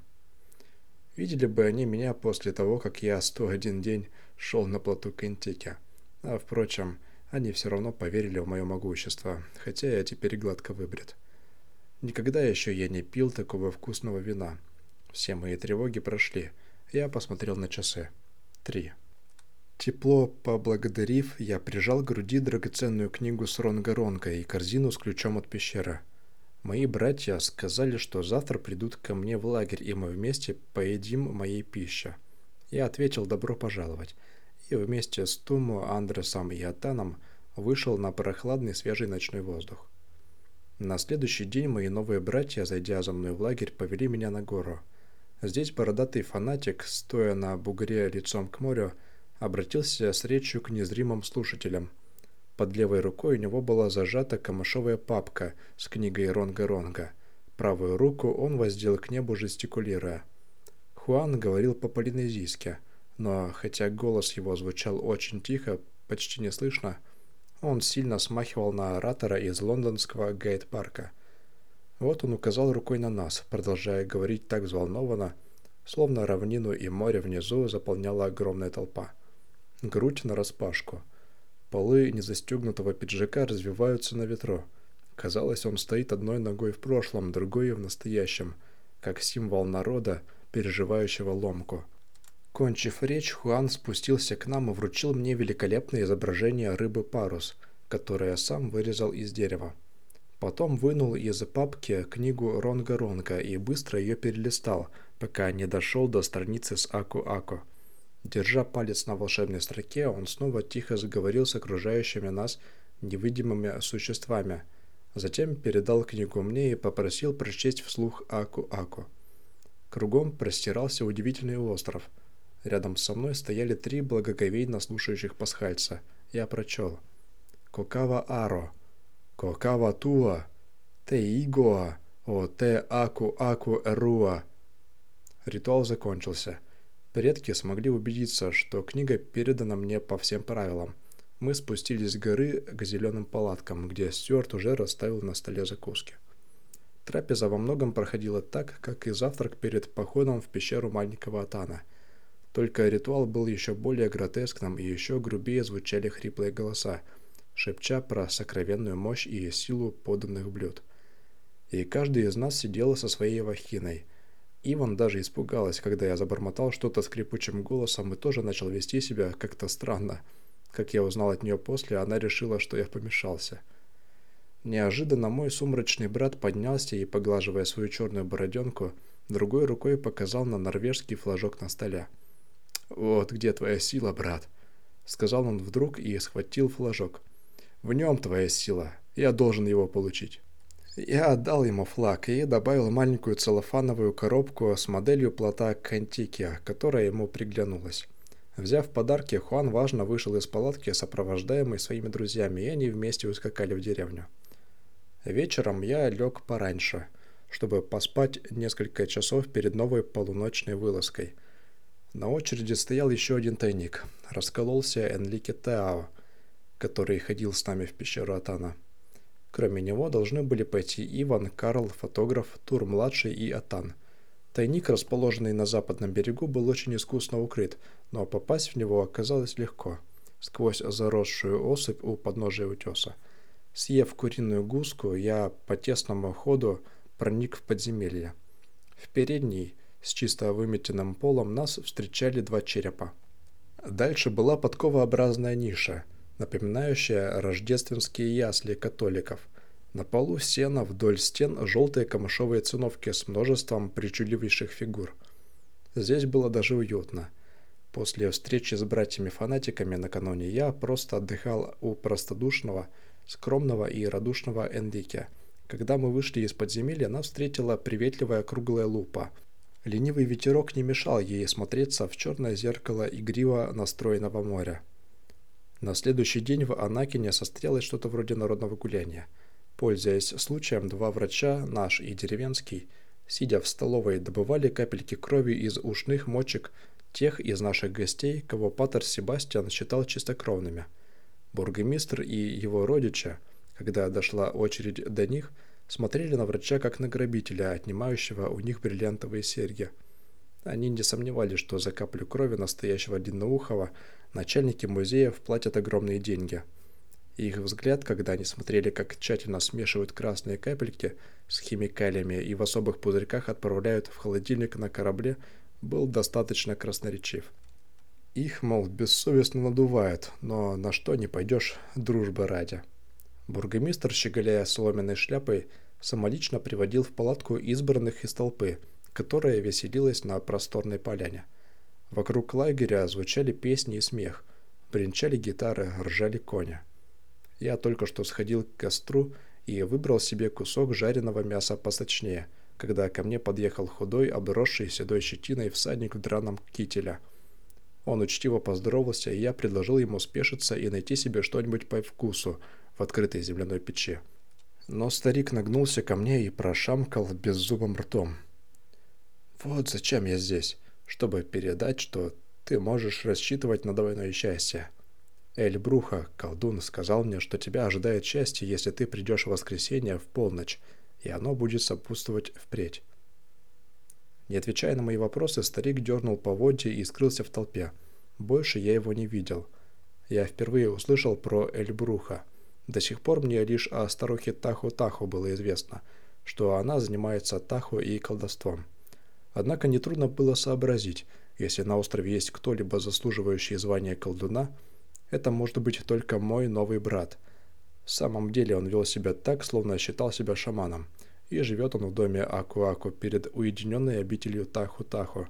Видели бы они меня после того, как я 101 день шел на плоту Кентики. А, впрочем, они все равно поверили в мое могущество, хотя я теперь гладко выбрит. Никогда еще я не пил такого вкусного вина. Все мои тревоги прошли. Я посмотрел на часы. Три. Тепло поблагодарив, я прижал к груди драгоценную книгу с Ронга-Ронга и корзину с ключом от пещеры. Мои братья сказали, что завтра придут ко мне в лагерь, и мы вместе поедим моей пищи. Я ответил «добро пожаловать», и вместе с Туму, Андресом и Атаном вышел на прохладный свежий ночной воздух. На следующий день мои новые братья, зайдя за мной в лагерь, повели меня на гору. Здесь бородатый фанатик, стоя на бугре лицом к морю, обратился с речью к незримым слушателям – под левой рукой у него была зажата камышовая папка с книгой Ронга-Ронга. Правую руку он воздел к небу, жестикулируя. Хуан говорил по-полинезийски, но хотя голос его звучал очень тихо, почти не слышно, он сильно смахивал на оратора из лондонского гейт-парка. Вот он указал рукой на нас, продолжая говорить так взволнованно, словно равнину и море внизу заполняла огромная толпа. Грудь нараспашку — Полы незастегнутого пиджака развиваются на ветру. Казалось, он стоит одной ногой в прошлом, другой в настоящем, как символ народа, переживающего ломку. Кончив речь, Хуан спустился к нам и вручил мне великолепное изображение рыбы парус, которое сам вырезал из дерева. Потом вынул из папки книгу Ронга-Ронга и быстро ее перелистал, пока не дошел до страницы с Аку-Аку. Держа палец на волшебной строке, он снова тихо заговорил с окружающими нас невидимыми существами. Затем передал книгу мне и попросил прочесть вслух Аку-Аку. Кругом простирался удивительный остров. Рядом со мной стояли три благоговейно слушающих пасхальца. Я прочел. «Кокава Аро», «Кокава Туа», «Те Игоа», «О Те Аку Аку Эруа». Ритуал закончился. Предки смогли убедиться, что книга передана мне по всем правилам. Мы спустились с горы к зеленым палаткам, где Стюарт уже расставил на столе закуски. Трапеза во многом проходила так, как и завтрак перед походом в пещеру маленького Атана. Только ритуал был еще более гротескным и еще грубее звучали хриплые голоса, шепча про сокровенную мощь и силу поданных блюд. И каждый из нас сидел со своей вахиной. Иван даже испугалась, когда я забормотал что-то скрипучим голосом и тоже начал вести себя как-то странно. Как я узнал от нее после, она решила, что я помешался. — Неожиданно мой сумрачный брат поднялся и, поглаживая свою черную бороденку, другой рукой показал на норвежский флажок на столе. «Вот где твоя сила, брат», — сказал он вдруг и схватил флажок. «В нем твоя сила. Я должен его получить». Я отдал ему флаг и добавил маленькую целлофановую коробку с моделью плота Кантики, которая ему приглянулась. Взяв подарки, Хуан важно вышел из палатки, сопровождаемый своими друзьями, и они вместе ускакали в деревню. Вечером я лег пораньше, чтобы поспать несколько часов перед новой полуночной вылазкой. На очереди стоял еще один тайник. Раскололся Энлике Теао, который ходил с нами в пещеру Атана. Кроме него должны были пойти Иван, Карл, фотограф, Тур-младший и Атан. Тайник, расположенный на западном берегу, был очень искусно укрыт, но попасть в него оказалось легко, сквозь заросшую осыпь у подножия утеса. Съев куриную гуску, я по тесному ходу проник в подземелье. В передней, с чисто выметенным полом, нас встречали два черепа. Дальше была подковообразная ниша, напоминающая рождественские ясли католиков. На полу сена вдоль стен желтые камышовые циновки с множеством причудливейших фигур. Здесь было даже уютно. После встречи с братьями-фанатиками накануне я просто отдыхал у простодушного, скромного и радушного Энрике. Когда мы вышли из подземелья, нас встретила приветливая круглая лупа. Ленивый ветерок не мешал ей смотреться в черное зеркало игриво настроенного моря. На следующий день в Анакине состоялось что-то вроде народного гуляния. Пользуясь случаем, два врача, наш и деревенский, сидя в столовой, добывали капельки крови из ушных мочек тех из наших гостей, кого Патер Себастьян считал чистокровными – Бургомистр и его родича, когда дошла очередь до них, смотрели на врача как на грабителя, отнимающего у них бриллиантовые серьги. Они не сомневались, что за каплю крови настоящего длинноухого начальники музеев платят огромные деньги. Их взгляд, когда они смотрели, как тщательно смешивают красные капельки с химикалиями и в особых пузырьках отправляют в холодильник на корабле, был достаточно красноречив. Их, мол, бессовестно надувают, но на что не пойдешь дружбы ради. Бургомистр, щеголяя соломенной шляпой, самолично приводил в палатку избранных из толпы, которая веселилась на просторной поляне. Вокруг лагеря звучали песни и смех, бренчали гитары, ржали кони. Я только что сходил к костру и выбрал себе кусок жареного мяса посочнее, когда ко мне подъехал худой, обросший седой щетиной всадник в драном кителя – он учтиво поздоровался, и я предложил ему спешиться и найти себе что-нибудь по вкусу в открытой земляной печи. Но старик нагнулся ко мне и прошамкал беззубым ртом. «Вот зачем я здесь, чтобы передать, что ты можешь рассчитывать на двойное счастье. Эль Бруха, колдун, сказал мне, что тебя ожидает счастье, если ты придешь в воскресенье в полночь, и оно будет сопутствовать впредь. Не отвечая на мои вопросы, старик дернул поводья и скрылся в толпе. Больше я его не видел. Я впервые услышал про Эльбруха. До сих пор мне лишь о старухе Таху-Таху было известно, что она занимается Таху и колдовством. Однако нетрудно было сообразить, если на острове есть кто-либо заслуживающий звания колдуна, это может быть только мой новый брат. В самом деле он вел себя так, словно считал себя шаманом. И живет он в доме Аку-Аку перед уединенной обителью Таху-Таху,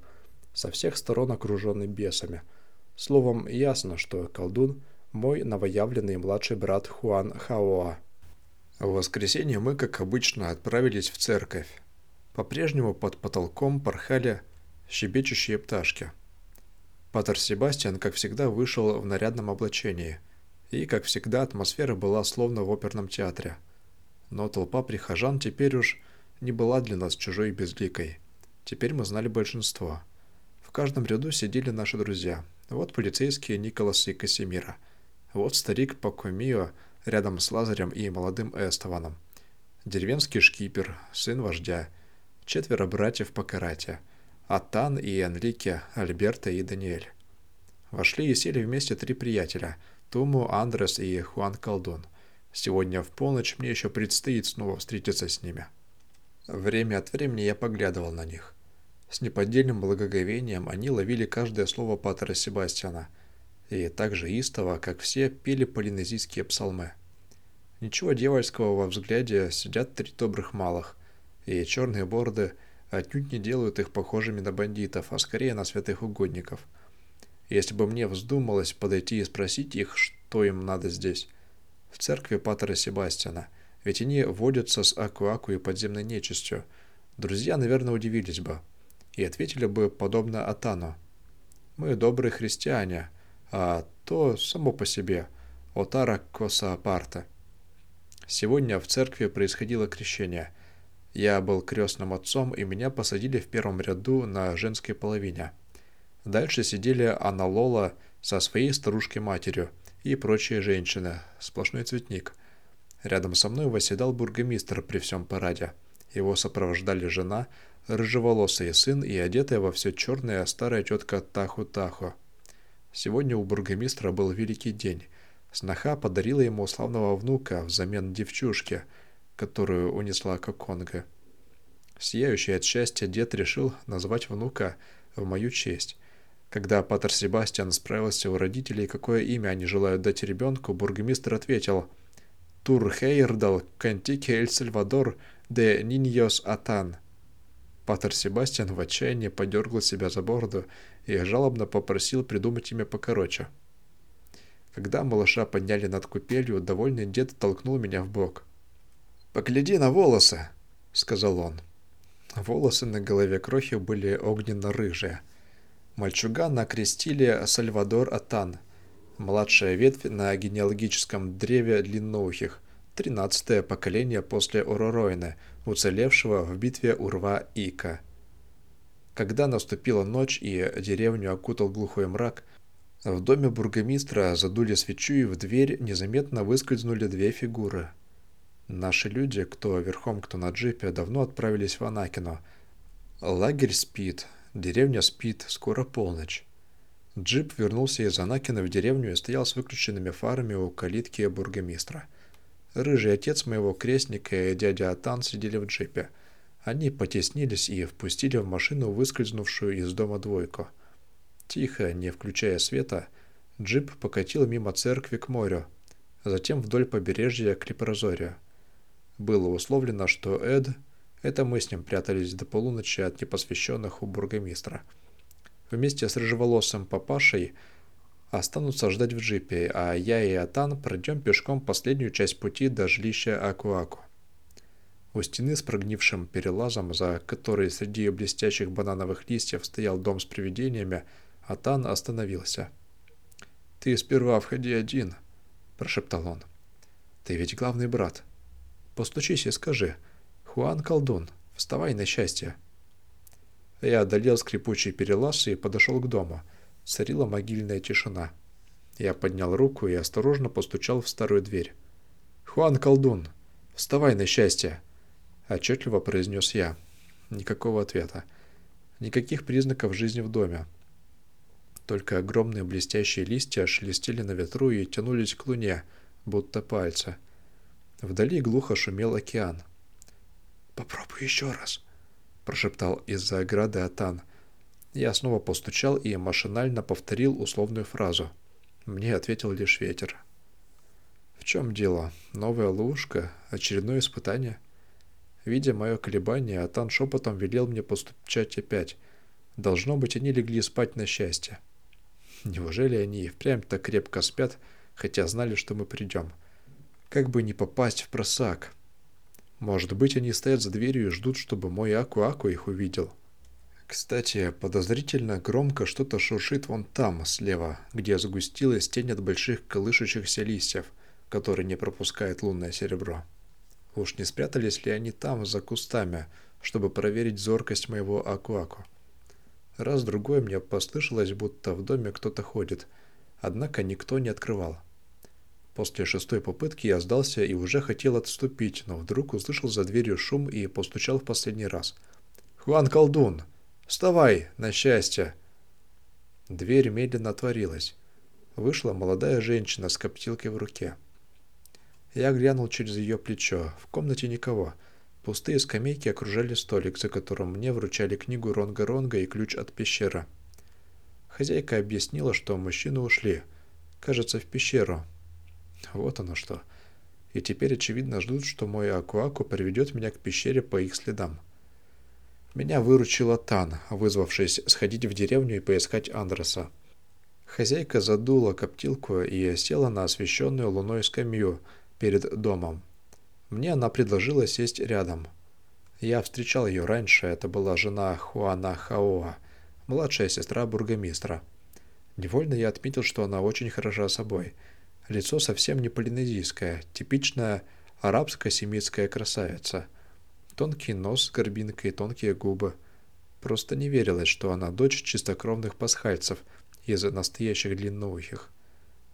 со всех сторон окруженный бесами. Словом, ясно, что колдун – мой новоявленный младший брат Хуан Хаоа. В воскресенье мы, как обычно, отправились в церковь. По-прежнему под потолком порхали щебечущие пташки. Патер Себастьян, как всегда, вышел в нарядном облачении – и, как всегда, атмосфера была словно в оперном театре. Но толпа прихожан теперь уж не была для нас чужой и безликой. Теперь мы знали большинство. В каждом ряду сидели наши друзья. Вот полицейские Николас и Касимира. Вот старик Пакумио рядом с Лазарем и молодым Эстованом. Деревенский шкипер, сын вождя. Четверо братьев по карате. Атан и Энрике, Альберта и Даниэль. Вошли и сели вместе три приятеля – Тому, Андрес и Хуан Колдун. Сегодня в полночь мне еще предстоит снова встретиться с ними. Время от времени я поглядывал на них. С неподдельным благоговением они ловили каждое слово Патера Себастьяна и так же истово, как все, пели полинезийские псалмы. Ничего дьявольского во взгляде сидят три добрых малых, и черные бороды отнюдь не делают их похожими на бандитов, а скорее на святых угодников – если бы мне вздумалось подойти и спросить их, что им надо здесь. В церкви Патера Себастьяна, ведь они водятся с Аку-Аку и подземной нечистью. Друзья, наверное, удивились бы и ответили бы подобно Атану. Мы добрые христиане, а то само по себе. Отара Коса Апарта. Сегодня в церкви происходило крещение. Я был крестным отцом, и меня посадили в первом ряду на женской половине. Дальше сидели Анна Лола со своей старушкой-матерью и прочие женщины, сплошной цветник. Рядом со мной восседал бургомистр при всем параде. Его сопровождали жена, рыжеволосый сын и одетая во все черное старая тетка Таху-Таху. Сегодня у бургомистра был великий день. Сноха подарила ему славного внука взамен девчушки, которую унесла Коконга. Сияющий от счастья дед решил назвать внука в мою честь. Когда Патер Себастьян справился у родителей, какое имя они желают дать ребенку, бургомистр ответил «Тур Хейрдал Кантике Эль Сальвадор де Ниньос Атан». Патер Себастьян в отчаянии подергал себя за бороду и жалобно попросил придумать имя покороче. Когда малыша подняли над купелью, довольный дед толкнул меня в бок. «Погляди на волосы!» — сказал он. Волосы на голове крохи были огненно-рыжие — Мальчугана окрестили Сальвадор Атан, младшая ветвь на генеалогическом древе длинноухих, тринадцатое поколение после Ороройна, уцелевшего в битве Урва-Ика. Когда наступила ночь и деревню окутал глухой мрак, в доме бургомистра задули свечу и в дверь незаметно выскользнули две фигуры. Наши люди, кто верхом, кто на джипе, давно отправились в Анакино. Лагерь спит, Деревня спит, скоро полночь. Джип вернулся из Анакина в деревню и стоял с выключенными фарами у калитки бургомистра. Рыжий отец моего крестника и дядя Атан сидели в джипе. Они потеснились и впустили в машину выскользнувшую из дома двойку. Тихо, не включая света, джип покатил мимо церкви к морю, затем вдоль побережья к Лепрозорию. Было условлено, что Эд это мы с ним прятались до полуночи от непосвященных у бургомистра. Вместе с рыжеволосым папашей останутся ждать в джипе, а я и Атан пройдем пешком последнюю часть пути до жилища Акуаку. У стены с прогнившим перелазом, за которой среди блестящих банановых листьев стоял дом с привидениями, Атан остановился. «Ты сперва входи один», – прошептал он. «Ты ведь главный брат. Постучись и скажи – «Хуан колдун, вставай на счастье!» Я одолел скрипучий перелаз и подошел к дому. Царила могильная тишина. Я поднял руку и осторожно постучал в старую дверь. «Хуан колдун, вставай на счастье!» Отчетливо произнес я. Никакого ответа. Никаких признаков жизни в доме. Только огромные блестящие листья шелестели на ветру и тянулись к луне, будто пальцы. Вдали глухо шумел океан. «Попробуй еще раз», – прошептал из-за ограды Атан. Я снова постучал и машинально повторил условную фразу. Мне ответил лишь ветер. В чем дело? Новая ловушка? Очередное испытание? Видя мое колебание, Атан шепотом велел мне постучать опять. Должно быть, они легли спать на счастье. Неужели они и впрямь так крепко спят, хотя знали, что мы придем? Как бы не попасть в просак? Может быть, они стоят за дверью и ждут, чтобы мой Аку-Аку их увидел. Кстати, подозрительно громко что-то шуршит вон там, слева, где загустилась тень от больших колышущихся листьев, которые не пропускает лунное серебро. Уж не спрятались ли они там, за кустами, чтобы проверить зоркость моего Аку-Аку? Раз-другой мне послышалось, будто в доме кто-то ходит, однако никто не открывал. После шестой попытки я сдался и уже хотел отступить, но вдруг услышал за дверью шум и постучал в последний раз. «Хуан Колдун! Вставай, на счастье!» Дверь медленно отворилась. Вышла молодая женщина с коптилкой в руке. Я глянул через ее плечо. В комнате никого. Пустые скамейки окружали столик, за которым мне вручали книгу Ронга-Ронга и ключ от пещеры. Хозяйка объяснила, что мужчины ушли. Кажется, в пещеру. Вот оно что. И теперь, очевидно, ждут, что мой Акуаку приведет меня к пещере по их следам. Меня выручила Тан, вызвавшись сходить в деревню и поискать Андреса. Хозяйка задула коптилку и села на освещенную луной скамью перед домом. Мне она предложила сесть рядом. Я встречал ее раньше, это была жена Хуана Хаоа, младшая сестра бургомистра. Невольно я отметил, что она очень хороша собой – Лицо совсем не полинезийское, типичная арабско-семитская красавица. Тонкий нос с горбинкой, тонкие губы. Просто не верилось, что она дочь чистокровных пасхальцев из настоящих длинноухих.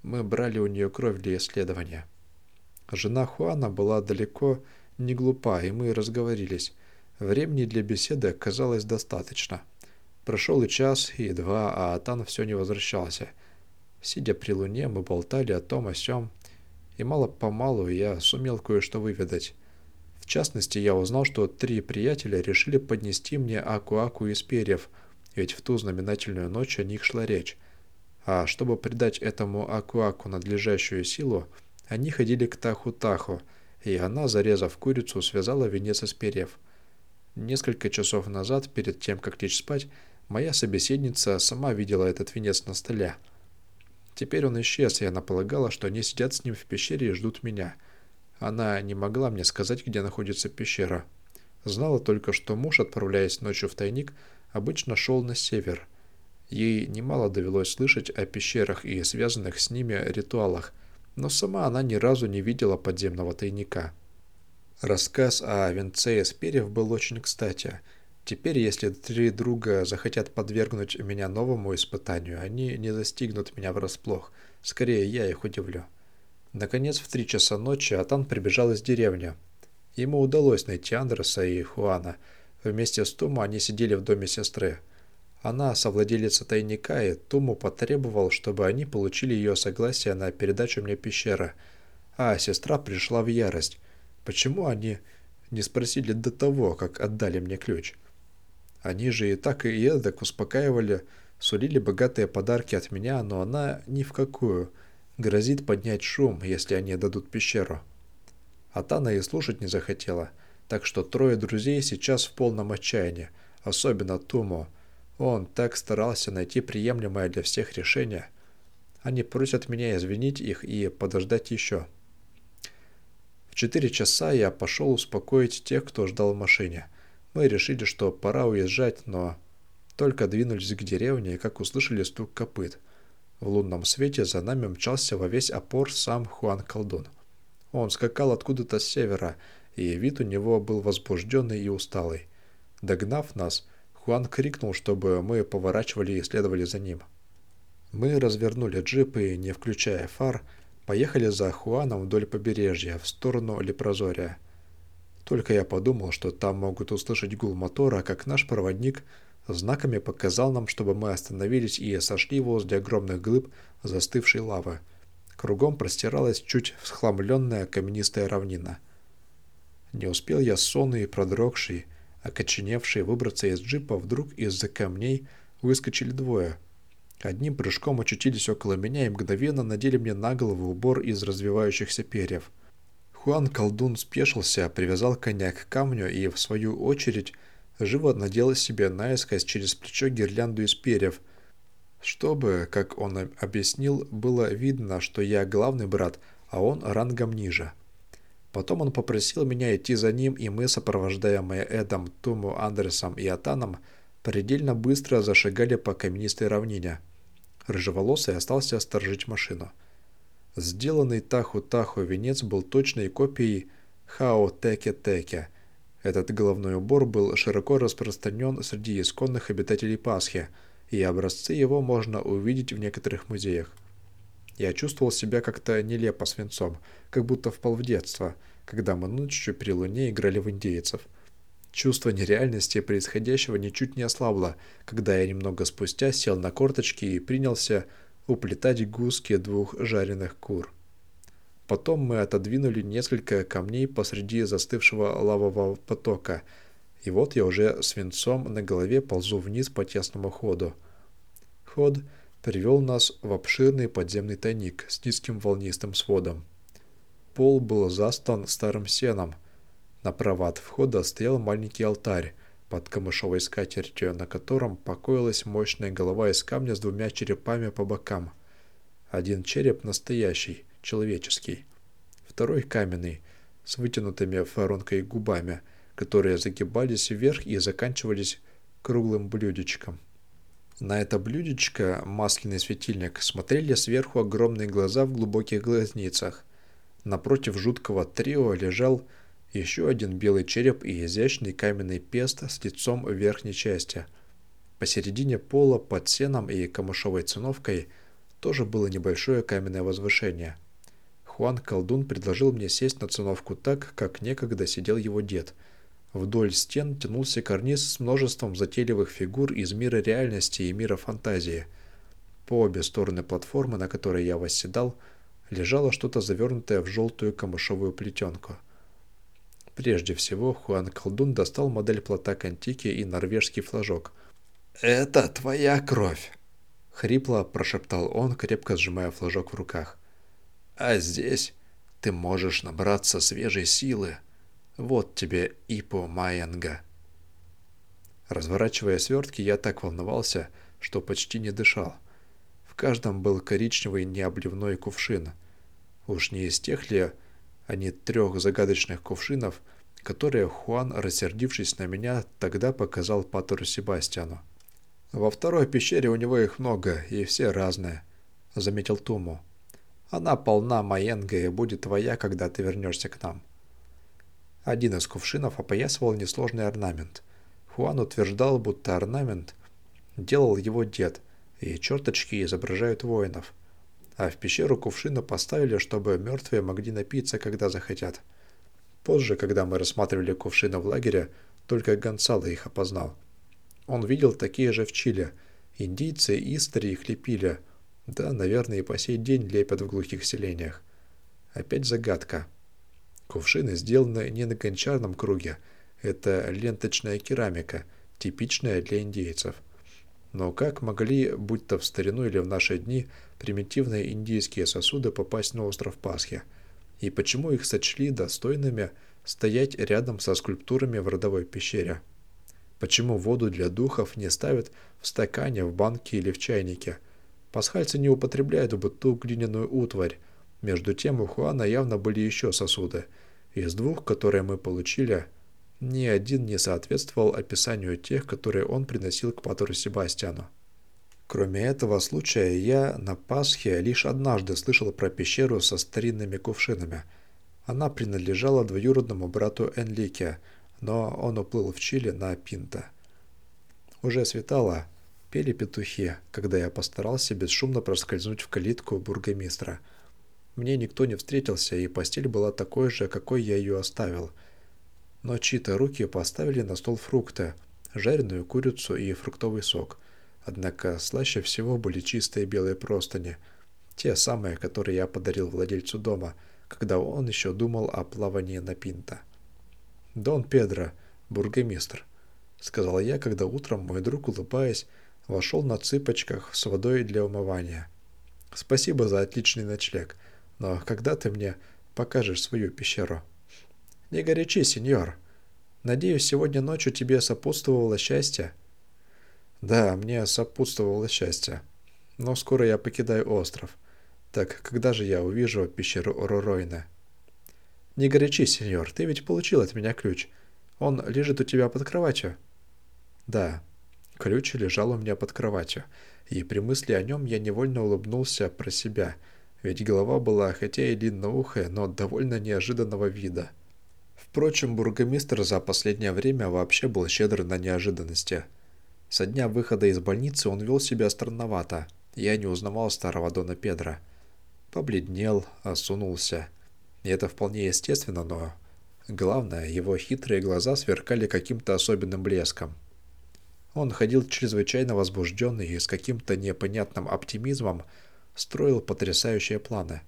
Мы брали у нее кровь для исследования. Жена Хуана была далеко не глупа, и мы разговорились. Времени для беседы оказалось достаточно. Прошел и час, и два, а Атан все не возвращался – Сидя при луне, мы болтали о том о сём, и мало-помалу я сумел кое-что выведать. В частности, я узнал, что три приятеля решили поднести мне Аку-Аку из перьев, ведь в ту знаменательную ночь о них шла речь. А чтобы придать этому Аку-Аку надлежащую силу, они ходили к Таху-Таху, и она, зарезав курицу, связала венец из перьев. Несколько часов назад, перед тем, как лечь спать, моя собеседница сама видела этот венец на столе. Теперь он исчез, и она полагала, что они сидят с ним в пещере и ждут меня. Она не могла мне сказать, где находится пещера. Знала только, что муж, отправляясь ночью в тайник, обычно шел на север. Ей немало довелось слышать о пещерах и связанных с ними ритуалах, но сама она ни разу не видела подземного тайника. Рассказ о венце из перьев был очень кстати – Теперь, если три друга захотят подвергнуть меня новому испытанию, они не застигнут меня врасплох. Скорее, я их удивлю. Наконец, в три часа ночи Атан прибежал из деревни. Ему удалось найти Андреса и Хуана. Вместе с Туму они сидели в доме сестры. Она совладелица тайника, и Туму потребовал, чтобы они получили ее согласие на передачу мне пещеры. А сестра пришла в ярость. Почему они не спросили до того, как отдали мне ключ?» Они же и так и эдак успокаивали, сулили богатые подарки от меня, но она ни в какую. Грозит поднять шум, если они дадут пещеру. А Тана и слушать не захотела, так что трое друзей сейчас в полном отчаянии, особенно Тумо. Он так старался найти приемлемое для всех решение. Они просят меня извинить их и подождать еще. В четыре часа я пошел успокоить тех, кто ждал в машине – мы решили, что пора уезжать, но только двинулись к деревне, как услышали стук копыт. В лунном свете за нами мчался во весь опор сам Хуан Колдун. Он скакал откуда-то с севера, и вид у него был возбужденный и усталый. Догнав нас, Хуан крикнул, чтобы мы поворачивали и следовали за ним. Мы развернули джип и, не включая фар, поехали за Хуаном вдоль побережья, в сторону Лепрозория. Только я подумал, что там могут услышать гул мотора, как наш проводник знаками показал нам, чтобы мы остановились и сошли возле огромных глыб застывшей лавы. Кругом простиралась чуть всхламленная каменистая равнина. Не успел я сонный и продрогший, окоченевший выбраться из джипа, вдруг из-за камней выскочили двое. Одним прыжком очутились около меня и мгновенно надели мне на голову убор из развивающихся перьев. Хуан колдун спешился, привязал коня к камню и, в свою очередь, живо надел себе наискось через плечо гирлянду из перьев, чтобы, как он объяснил, было видно, что я главный брат, а он рангом ниже. Потом он попросил меня идти за ним, и мы, сопровождаемые Эдом, Туму, Андерсом и Атаном, предельно быстро зашагали по каменистой равнине. Рыжеволосый остался сторожить машину. Сделанный Таху-Таху венец был точной копией Хао-Теке-Теке. Этот головной убор был широко распространен среди исконных обитателей Пасхи, и образцы его можно увидеть в некоторых музеях. Я чувствовал себя как-то нелепо свинцом, как будто впал в детство, когда мы ночью при луне играли в индейцев. Чувство нереальности происходящего ничуть не ослабло, когда я немного спустя сел на корточки и принялся уплетать гуски двух жареных кур. Потом мы отодвинули несколько камней посреди застывшего лавового потока, и вот я уже свинцом на голове ползу вниз по тесному ходу. Ход — привел нас в обширный подземный тайник с низким волнистым сводом. Пол был застан старым сеном. Направо от входа стоял маленький алтарь под камышовой скатертью, на котором покоилась мощная голова из камня с двумя черепами по бокам. Один череп настоящий, человеческий. Второй каменный, с вытянутыми воронкой губами, которые загибались вверх и заканчивались круглым блюдечком. На это блюдечко, масляный светильник, смотрели сверху огромные глаза в глубоких глазницах. Напротив жуткого трио лежал еще один белый череп и изящный каменный пест с лицом в верхней части. Посередине пола под сеном и камышовой циновкой тоже было небольшое каменное возвышение. Хуан Колдун предложил мне сесть на циновку так, как некогда сидел его дед – Вдоль стен тянулся карниз с множеством затейливых фигур из мира реальности и мира фантазии. По обе стороны платформы, на которой я восседал, лежало что-то завернутое в желтую камышовую плетенку. Прежде всего, Хуан Колдун достал модель плота Кантики и норвежский флажок. «Это твоя кровь!» — хрипло прошептал он, крепко сжимая флажок в руках. «А здесь ты можешь набраться свежей силы». Вот тебе Ипо Майянга. Разворачивая свертки, я так волновался, что почти не дышал. В каждом был коричневый необливной кувшин. Уж не из тех ли они трех загадочных кувшинов, которые Хуан, рассердившись на меня, тогда показал Патору Себастьяну. «Во второй пещере у него их много, и все разные», — заметил Туму. «Она полна Майенга и будет твоя, когда ты вернешься к нам». Один из кувшинов опоясывал несложный орнамент. Хуан утверждал, будто орнамент делал его дед, и черточки изображают воинов. А в пещеру кувшина поставили, чтобы мертвые могли напиться, когда захотят. Позже, когда мы рассматривали кувшины в лагере, только Гонсало их опознал. Он видел такие же в Чили. Индийцы истори их лепили. Да, наверное, и по сей день лепят в глухих селениях. Опять загадка. Кувшины сделаны не на гончарном круге, это ленточная керамика, типичная для индейцев. Но как могли, будь то в старину или в наши дни, примитивные индийские сосуды попасть на остров Пасхи? И почему их сочли достойными стоять рядом со скульптурами в родовой пещере? Почему воду для духов не ставят в стакане, в банке или в чайнике? Пасхальцы не употребляют бы ту глиняную утварь. Между тем у Хуана явно были еще сосуды – из двух, которые мы получили, ни один не соответствовал описанию тех, которые он приносил к Патору Себастьяну. Кроме этого случая, я на Пасхе лишь однажды слышал про пещеру со старинными кувшинами. Она принадлежала двоюродному брату Энлике, но он уплыл в Чили на Пинта. Уже светало, пели петухи, когда я постарался бесшумно проскользнуть в калитку бургомистра – мне никто не встретился, и постель была такой же, какой я ее оставил. Но чьи-то руки поставили на стол фрукты, жареную курицу и фруктовый сок. Однако слаще всего были чистые белые простыни, те самые, которые я подарил владельцу дома, когда он еще думал о плавании на Пинта. «Дон Педро, бургомистр», — сказал я, когда утром мой друг, улыбаясь, вошел на цыпочках с водой для умывания. «Спасибо за отличный ночлег, но когда ты мне покажешь свою пещеру?» «Не горячи, сеньор. Надеюсь, сегодня ночью тебе сопутствовало счастье?» «Да, мне сопутствовало счастье. Но скоро я покидаю остров. Так когда же я увижу пещеру Ороройна?» «Не горячи, сеньор, ты ведь получил от меня ключ. Он лежит у тебя под кроватью?» «Да, ключ лежал у меня под кроватью, и при мысли о нем я невольно улыбнулся про себя, ведь голова была хотя и длинноухая, но довольно неожиданного вида». Впрочем, бургомистр за последнее время вообще был щедр на неожиданности. Со дня выхода из больницы он вел себя странновато. Я не узнавал старого Дона Педро. Побледнел, осунулся. И это вполне естественно, но... Главное, его хитрые глаза сверкали каким-то особенным блеском. Он ходил чрезвычайно возбужденный и с каким-то непонятным оптимизмом строил потрясающие планы.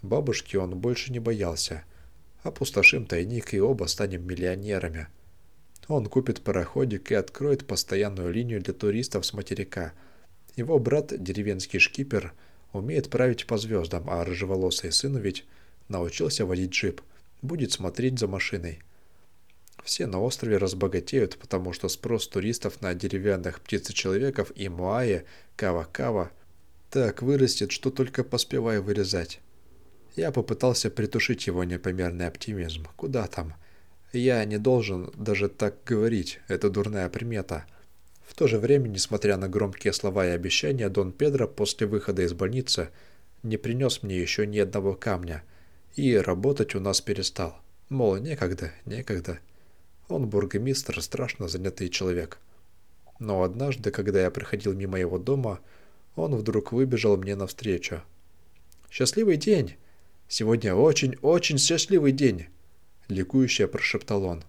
Бабушки он больше не боялся. Опустошим тайник и оба станем миллионерами. Он купит пароходик и откроет постоянную линию для туристов с материка. Его брат, деревенский шкипер, умеет править по звездам, а рыжеволосый сын ведь научился водить джип, будет смотреть за машиной. Все на острове разбогатеют, потому что спрос туристов на деревянных птицечеловеков и муае, кава-кава так вырастет, что только поспевай вырезать. Я попытался притушить его непомерный оптимизм. Куда там? Я не должен даже так говорить, это дурная примета. В то же время, несмотря на громкие слова и обещания, Дон Педро после выхода из больницы не принес мне еще ни одного камня – и работать у нас перестал. Мол, некогда, некогда. Он бургомистр, страшно занятый человек. Но однажды, когда я проходил мимо его дома, он вдруг выбежал мне навстречу. «Счастливый день! Сегодня очень-очень счастливый день!» Ликующе прошептал он.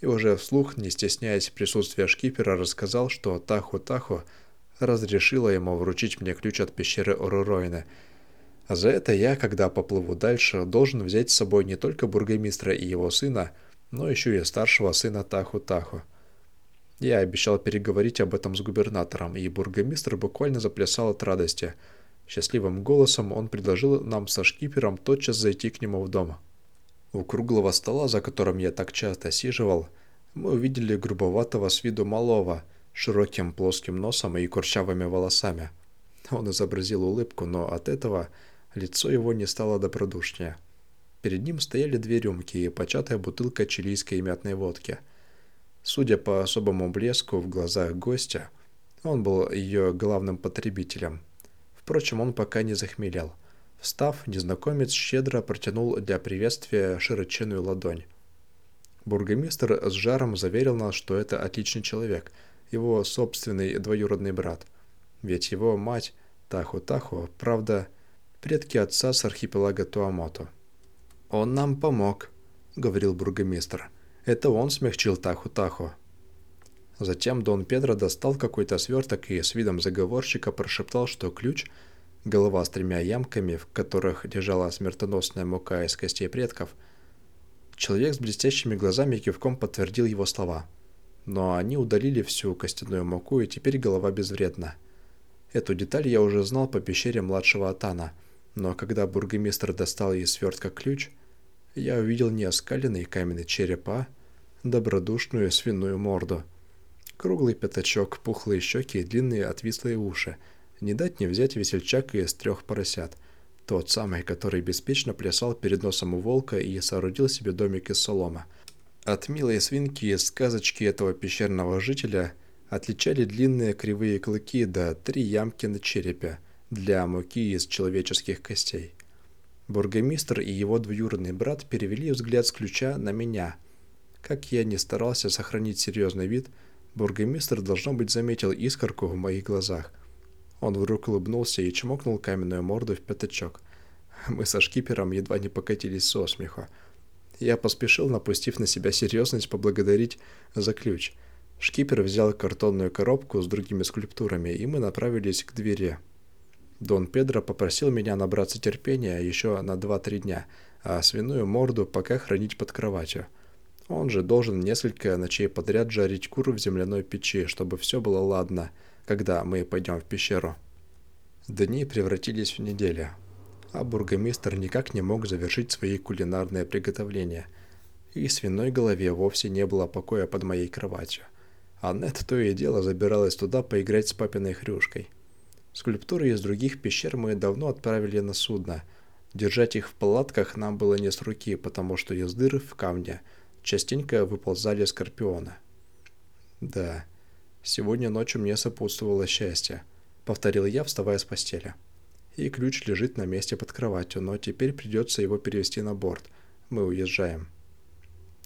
И уже вслух, не стесняясь присутствия шкипера, рассказал, что Таху-Таху разрешила ему вручить мне ключ от пещеры Оруройна – а за это я, когда поплыву дальше, должен взять с собой не только бургомистра и его сына, но еще и старшего сына Таху-Таху. Я обещал переговорить об этом с губернатором, и бургомистр буквально заплясал от радости. Счастливым голосом он предложил нам со шкипером тотчас зайти к нему в дом. У круглого стола, за которым я так часто сиживал, мы увидели грубоватого с виду малого, широким плоским носом и курчавыми волосами. Он изобразил улыбку, но от этого Лицо его не стало добродушнее. Перед ним стояли две рюмки и початая бутылка чилийской мятной водки. Судя по особому блеску в глазах гостя, он был ее главным потребителем. Впрочем, он пока не захмелел. Встав, незнакомец щедро протянул для приветствия широченную ладонь. Бургомистр с жаром заверил нас, что это отличный человек, его собственный двоюродный брат. Ведь его мать, Таху-Таху, правда, предки отца с архипелага Туамото. «Он нам помог», — говорил бургомистр. «Это он смягчил Таху-Таху». Затем Дон Педро достал какой-то сверток и с видом заговорщика прошептал, что ключ, голова с тремя ямками, в которых лежала смертоносная мука из костей предков, человек с блестящими глазами кивком подтвердил его слова. Но они удалили всю костяную муку, и теперь голова безвредна. Эту деталь я уже знал по пещере младшего Атана — но когда бургомистр достал из свертка ключ, я увидел не оскаленный каменный черепа, добродушную свиную морду. Круглый пятачок, пухлые щеки и длинные отвислые уши. Не дать не взять весельчак из трех поросят. Тот самый, который беспечно плясал перед носом у волка и соорудил себе домик из солома. От милой свинки из сказочки этого пещерного жителя отличали длинные кривые клыки да три ямки на черепе – для муки из человеческих костей. Бургомистр и его двоюродный брат перевели взгляд с ключа на меня. Как я не старался сохранить серьезный вид, бургомистр, должно быть, заметил искорку в моих глазах. Он вдруг улыбнулся и чмокнул каменную морду в пятачок. Мы со шкипером едва не покатились со смеху. Я поспешил, напустив на себя серьезность, поблагодарить за ключ. Шкипер взял картонную коробку с другими скульптурами, и мы направились к двери. Дон Педро попросил меня набраться терпения еще на 2-3 дня, а свиную морду пока хранить под кроватью. Он же должен несколько ночей подряд жарить куру в земляной печи, чтобы все было ладно, когда мы пойдем в пещеру. Дни превратились в недели, а бургомистр никак не мог завершить свои кулинарные приготовления, и свиной голове вовсе не было покоя под моей кроватью. Аннет то и дело забиралась туда поиграть с папиной хрюшкой. Скульптуры из других пещер мы давно отправили на судно. Держать их в палатках нам было не с руки, потому что из дыр в камне частенько выползали скорпионы. Да, сегодня ночью мне сопутствовало счастье, повторил я, вставая с постели. И ключ лежит на месте под кроватью, но теперь придется его перевести на борт. Мы уезжаем.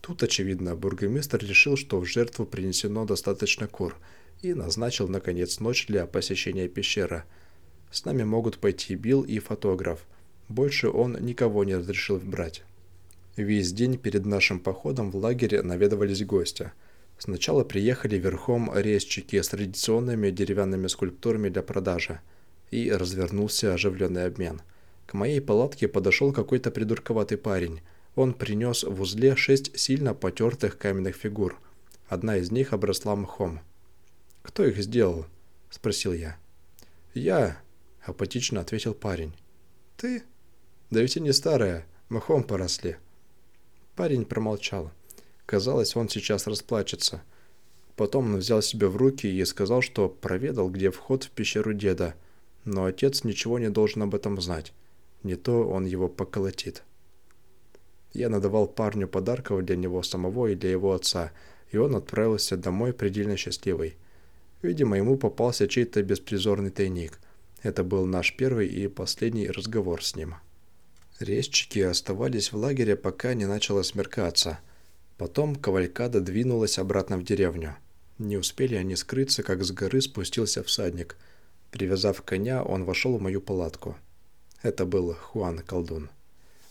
Тут, очевидно, бургомистр решил, что в жертву принесено достаточно кур, и назначил, наконец, ночь для посещения пещеры. С нами могут пойти Билл и фотограф. Больше он никого не разрешил брать. Весь день перед нашим походом в лагере наведывались гости. Сначала приехали верхом резчики с традиционными деревянными скульптурами для продажи. И развернулся оживленный обмен. К моей палатке подошел какой-то придурковатый парень – он принес в узле шесть сильно потертых каменных фигур. Одна из них обросла мхом. «Кто их сделал?» – спросил я. «Я», – апатично ответил парень. «Ты?» «Да ведь они старые, мхом поросли». Парень промолчал. Казалось, он сейчас расплачется. Потом он взял себя в руки и сказал, что проведал, где вход в пещеру деда. Но отец ничего не должен об этом знать. Не то он его поколотит. Я надавал парню подарков для него самого и для его отца, и он отправился домой предельно счастливый. Видимо, ему попался чей-то беспризорный тайник. Это был наш первый и последний разговор с ним. Резчики оставались в лагере, пока не начало смеркаться. Потом кавалькада двинулась обратно в деревню. Не успели они скрыться, как с горы спустился всадник. Привязав коня, он вошел в мою палатку. Это был Хуан Колдун.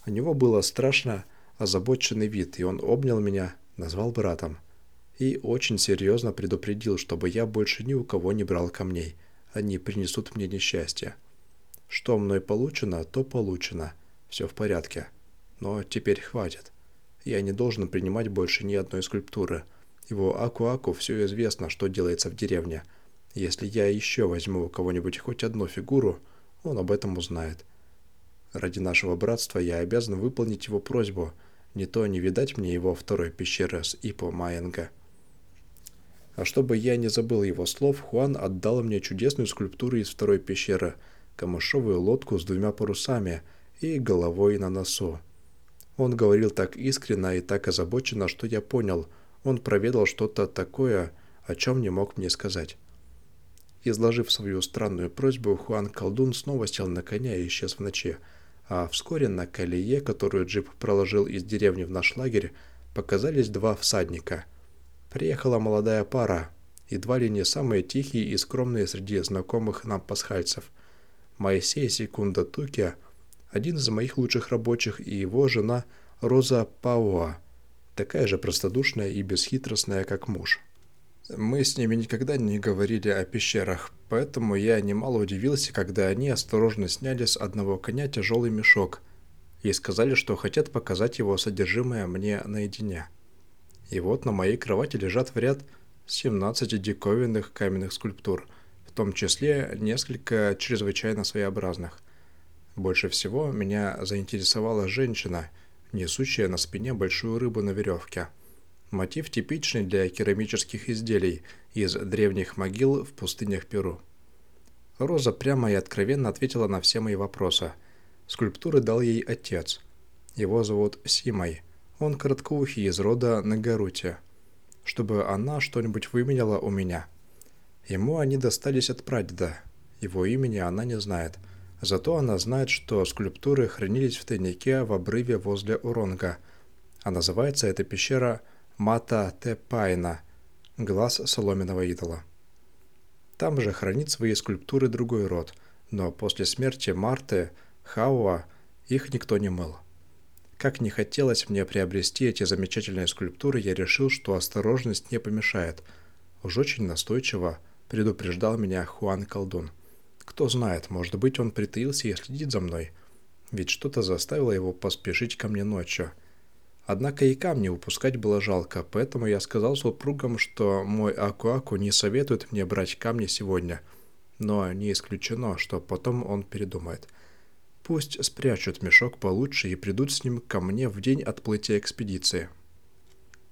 У него было страшно озабоченный вид, и он обнял меня, назвал братом. И очень серьезно предупредил, чтобы я больше ни у кого не брал камней. Они принесут мне несчастье. Что мной получено, то получено. Все в порядке. Но теперь хватит. Я не должен принимать больше ни одной скульптуры. Его Аку-Аку все известно, что делается в деревне. Если я еще возьму у кого-нибудь хоть одну фигуру, он об этом узнает. Ради нашего братства я обязан выполнить его просьбу – не то не видать мне его второй пещеры с Ипо Майенга. А чтобы я не забыл его слов, Хуан отдал мне чудесную скульптуру из второй пещеры, камышовую лодку с двумя парусами и головой на носу. Он говорил так искренно и так озабоченно, что я понял, он проведал что-то такое, о чем не мог мне сказать. Изложив свою странную просьбу, Хуан Колдун снова сел на коня и исчез в ночи, а вскоре на колее, которую джип проложил из деревни в наш лагерь, показались два всадника. Приехала молодая пара, едва ли не самые тихие и скромные среди знакомых нам пасхальцев. Моисей Секунда Туки, один из моих лучших рабочих, и его жена Роза Пауа, такая же простодушная и бесхитростная, как муж. Мы с ними никогда не говорили о пещерах, поэтому я немало удивился, когда они осторожно сняли с одного коня тяжелый мешок и сказали, что хотят показать его содержимое мне наедине. И вот на моей кровати лежат в ряд 17 диковинных каменных скульптур, в том числе несколько чрезвычайно своеобразных. Больше всего меня заинтересовала женщина, несущая на спине большую рыбу на веревке – Мотив типичный для керамических изделий из древних могил в пустынях Перу. Роза прямо и откровенно ответила на все мои вопросы. Скульптуры дал ей отец. Его зовут Симой. Он короткоухий из рода Нагарути. Чтобы она что-нибудь выменяла у меня. Ему они достались от прадеда. Его имени она не знает. Зато она знает, что скульптуры хранились в тайнике в обрыве возле Уронга. А называется эта пещера Мата Тепайна, глаз соломенного идола. Там же хранит свои скульптуры другой род, но после смерти Марты, Хауа, их никто не мыл. Как не хотелось мне приобрести эти замечательные скульптуры, я решил, что осторожность не помешает. Уж очень настойчиво предупреждал меня Хуан Колдун. Кто знает, может быть, он притаился и следит за мной. Ведь что-то заставило его поспешить ко мне ночью. Однако и камни упускать было жалко, поэтому я сказал супругам, что мой Аку-Аку не советует мне брать камни сегодня. Но не исключено, что потом он передумает. Пусть спрячут мешок получше и придут с ним ко мне в день отплытия экспедиции.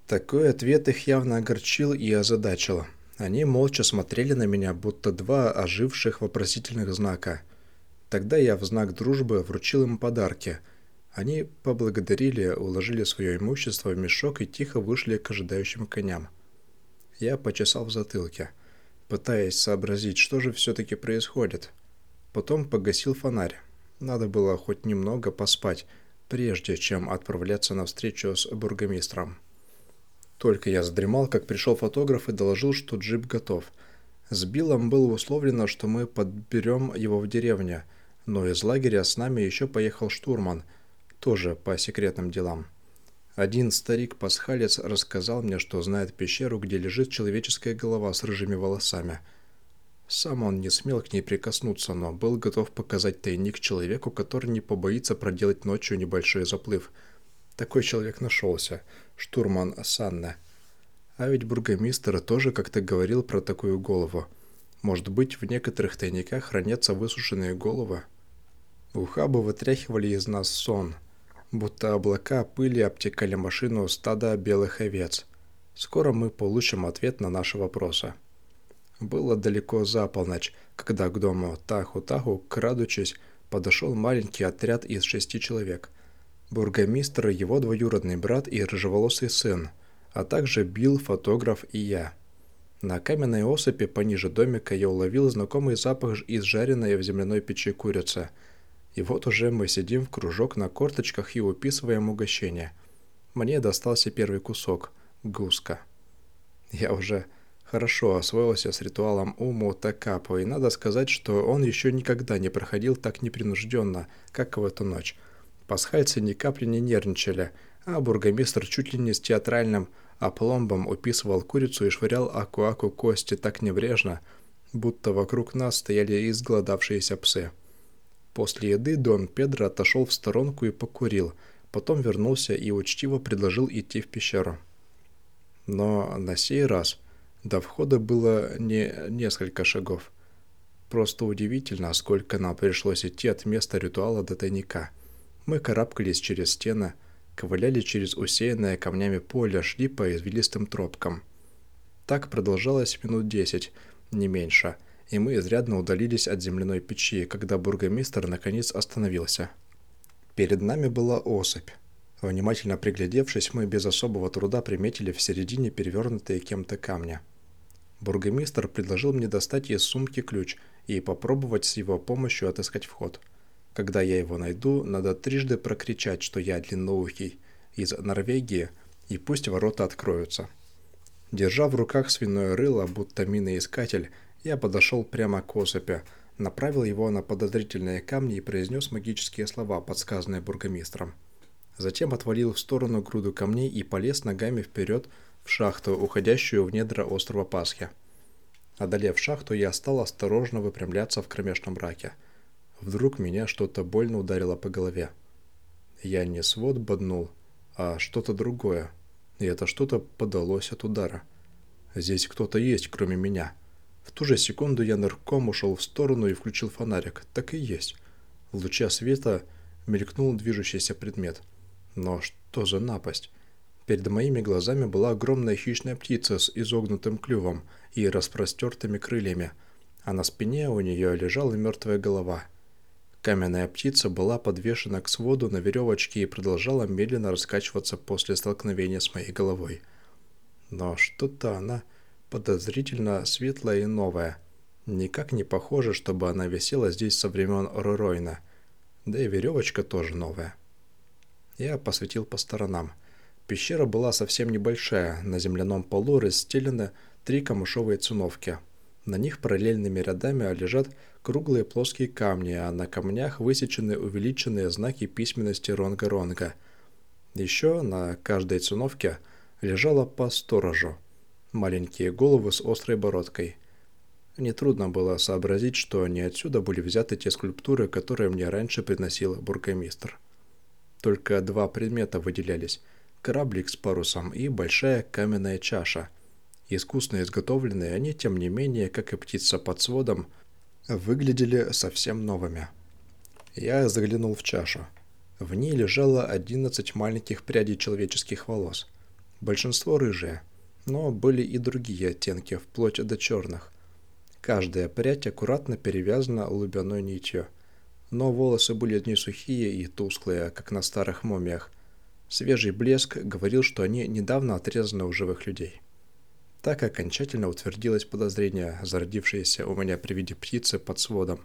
Такой ответ их явно огорчил и озадачил. Они молча смотрели на меня, будто два оживших вопросительных знака. Тогда я в знак дружбы вручил им подарки – они поблагодарили, уложили свое имущество в мешок и тихо вышли к ожидающим коням. Я почесал в затылке, пытаясь сообразить, что же все-таки происходит. Потом погасил фонарь. Надо было хоть немного поспать, прежде чем отправляться на встречу с бургомистром. Только я задремал, как пришел фотограф и доложил, что джип готов. С Биллом было условлено, что мы подберем его в деревне, но из лагеря с нами еще поехал штурман – тоже по секретным делам. Один старик-пасхалец рассказал мне, что знает пещеру, где лежит человеческая голова с рыжими волосами. Сам он не смел к ней прикоснуться, но был готов показать тайник человеку, который не побоится проделать ночью небольшой заплыв. Такой человек нашелся. Штурман Санне. А ведь бургомистр тоже как-то говорил про такую голову. Может быть, в некоторых тайниках хранятся высушенные головы? Ухабы вытряхивали из нас сон – будто облака пыли обтекали машину стада белых овец. Скоро мы получим ответ на наши вопросы. Было далеко за полночь, когда к дому Таху-Таху, крадучись, подошел маленький отряд из шести человек. Бургомистр, его двоюродный брат и рыжеволосый сын, а также Билл, фотограф и я. На каменной осыпи пониже домика я уловил знакомый запах из жареной в земляной печи курицы – и вот уже мы сидим в кружок на корточках и уписываем угощение. Мне достался первый кусок – гуска. Я уже хорошо освоился с ритуалом Уму Такапу, и надо сказать, что он еще никогда не проходил так непринужденно, как в эту ночь. Пасхальцы ни капли не нервничали, а бургомистр чуть ли не с театральным опломбом уписывал курицу и швырял аку-аку кости так небрежно, будто вокруг нас стояли изголодавшиеся псы. После еды Дон Педро отошел в сторонку и покурил, потом вернулся и учтиво предложил идти в пещеру. Но на сей раз до входа было не несколько шагов. Просто удивительно, сколько нам пришлось идти от места ритуала до тайника. Мы карабкались через стены, ковыляли через усеянное камнями поле, шли по извилистым тропкам. Так продолжалось минут десять, не меньше – и мы изрядно удалились от земляной печи, когда бургомистр наконец остановился. Перед нами была особь. Внимательно приглядевшись, мы без особого труда приметили в середине перевернутые кем-то камни. Бургомистр предложил мне достать из сумки ключ и попробовать с его помощью отыскать вход. Когда я его найду, надо трижды прокричать, что я длинноухий, из Норвегии, и пусть ворота откроются. Держа в руках свиное рыло, будто миноискатель, я подошел прямо к осыпи, направил его на подозрительные камни и произнес магические слова, подсказанные бургомистром. Затем отвалил в сторону груду камней и полез ногами вперед в шахту, уходящую в недра острова Пасхи. Одолев шахту, я стал осторожно выпрямляться в кромешном мраке. Вдруг меня что-то больно ударило по голове. Я не свод боднул, а что-то другое. И это что-то подалось от удара. Здесь кто-то есть, кроме меня. В ту же секунду я нырком ушел в сторону и включил фонарик. Так и есть. В луче света мелькнул движущийся предмет. Но что за напасть? Перед моими глазами была огромная хищная птица с изогнутым клювом и распростертыми крыльями, а на спине у нее лежала мертвая голова. Каменная птица была подвешена к своду на веревочке и продолжала медленно раскачиваться после столкновения с моей головой. Но что-то она подозрительно светлая и новая. Никак не похоже, чтобы она висела здесь со времен Роройна. Да и веревочка тоже новая. Я посветил по сторонам. Пещера была совсем небольшая. На земляном полу расстелены три камышовые циновки. На них параллельными рядами лежат круглые плоские камни, а на камнях высечены увеличенные знаки письменности Ронга-Ронга. Еще на каждой циновке лежало по сторожу – маленькие головы с острой бородкой. Нетрудно было сообразить, что не отсюда были взяты те скульптуры, которые мне раньше приносил бургомистр. Только два предмета выделялись. кораблик с парусом и большая каменная чаша. Искусно изготовленные они, тем не менее, как и птица под сводом, выглядели совсем новыми. Я заглянул в чашу. В ней лежало 11 маленьких прядей человеческих волос. Большинство рыжие, но были и другие оттенки, вплоть до черных. Каждая прядь аккуратно перевязана лубяной нитью. Но волосы были не сухие и тусклые, как на старых мумиях. Свежий блеск говорил, что они недавно отрезаны у живых людей. Так окончательно утвердилось подозрение, зародившееся у меня при виде птицы под сводом.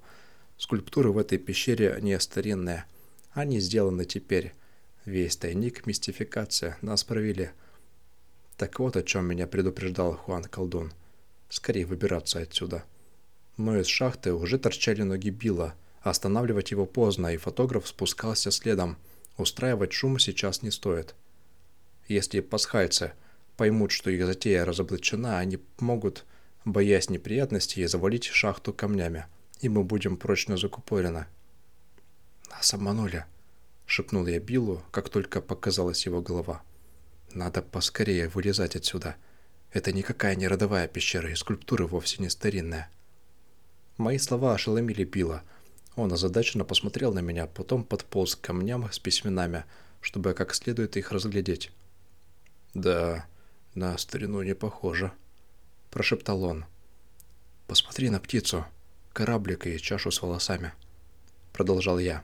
Скульптуры в этой пещере не старинные. Они сделаны теперь. Весь тайник – мистификация. Нас провели. Так вот о чем меня предупреждал Хуан Колдун. Скорее выбираться отсюда. Но из шахты уже торчали ноги Билла. Останавливать его поздно, и фотограф спускался следом. Устраивать шум сейчас не стоит. Если пасхальцы поймут, что их затея разоблачена, они могут, боясь неприятностей, завалить шахту камнями, и мы будем прочно закупорены. «Нас обманули», — шепнул я Биллу, как только показалась его голова. «Надо поскорее вылезать отсюда. Это никакая не родовая пещера, и скульптуры вовсе не старинная». Мои слова ошеломили Билла. Он озадаченно посмотрел на меня, потом подполз к камням с письменами, чтобы как следует их разглядеть. «Да, на старину не похоже», — прошептал он. «Посмотри на птицу, кораблик и чашу с волосами», — продолжал я.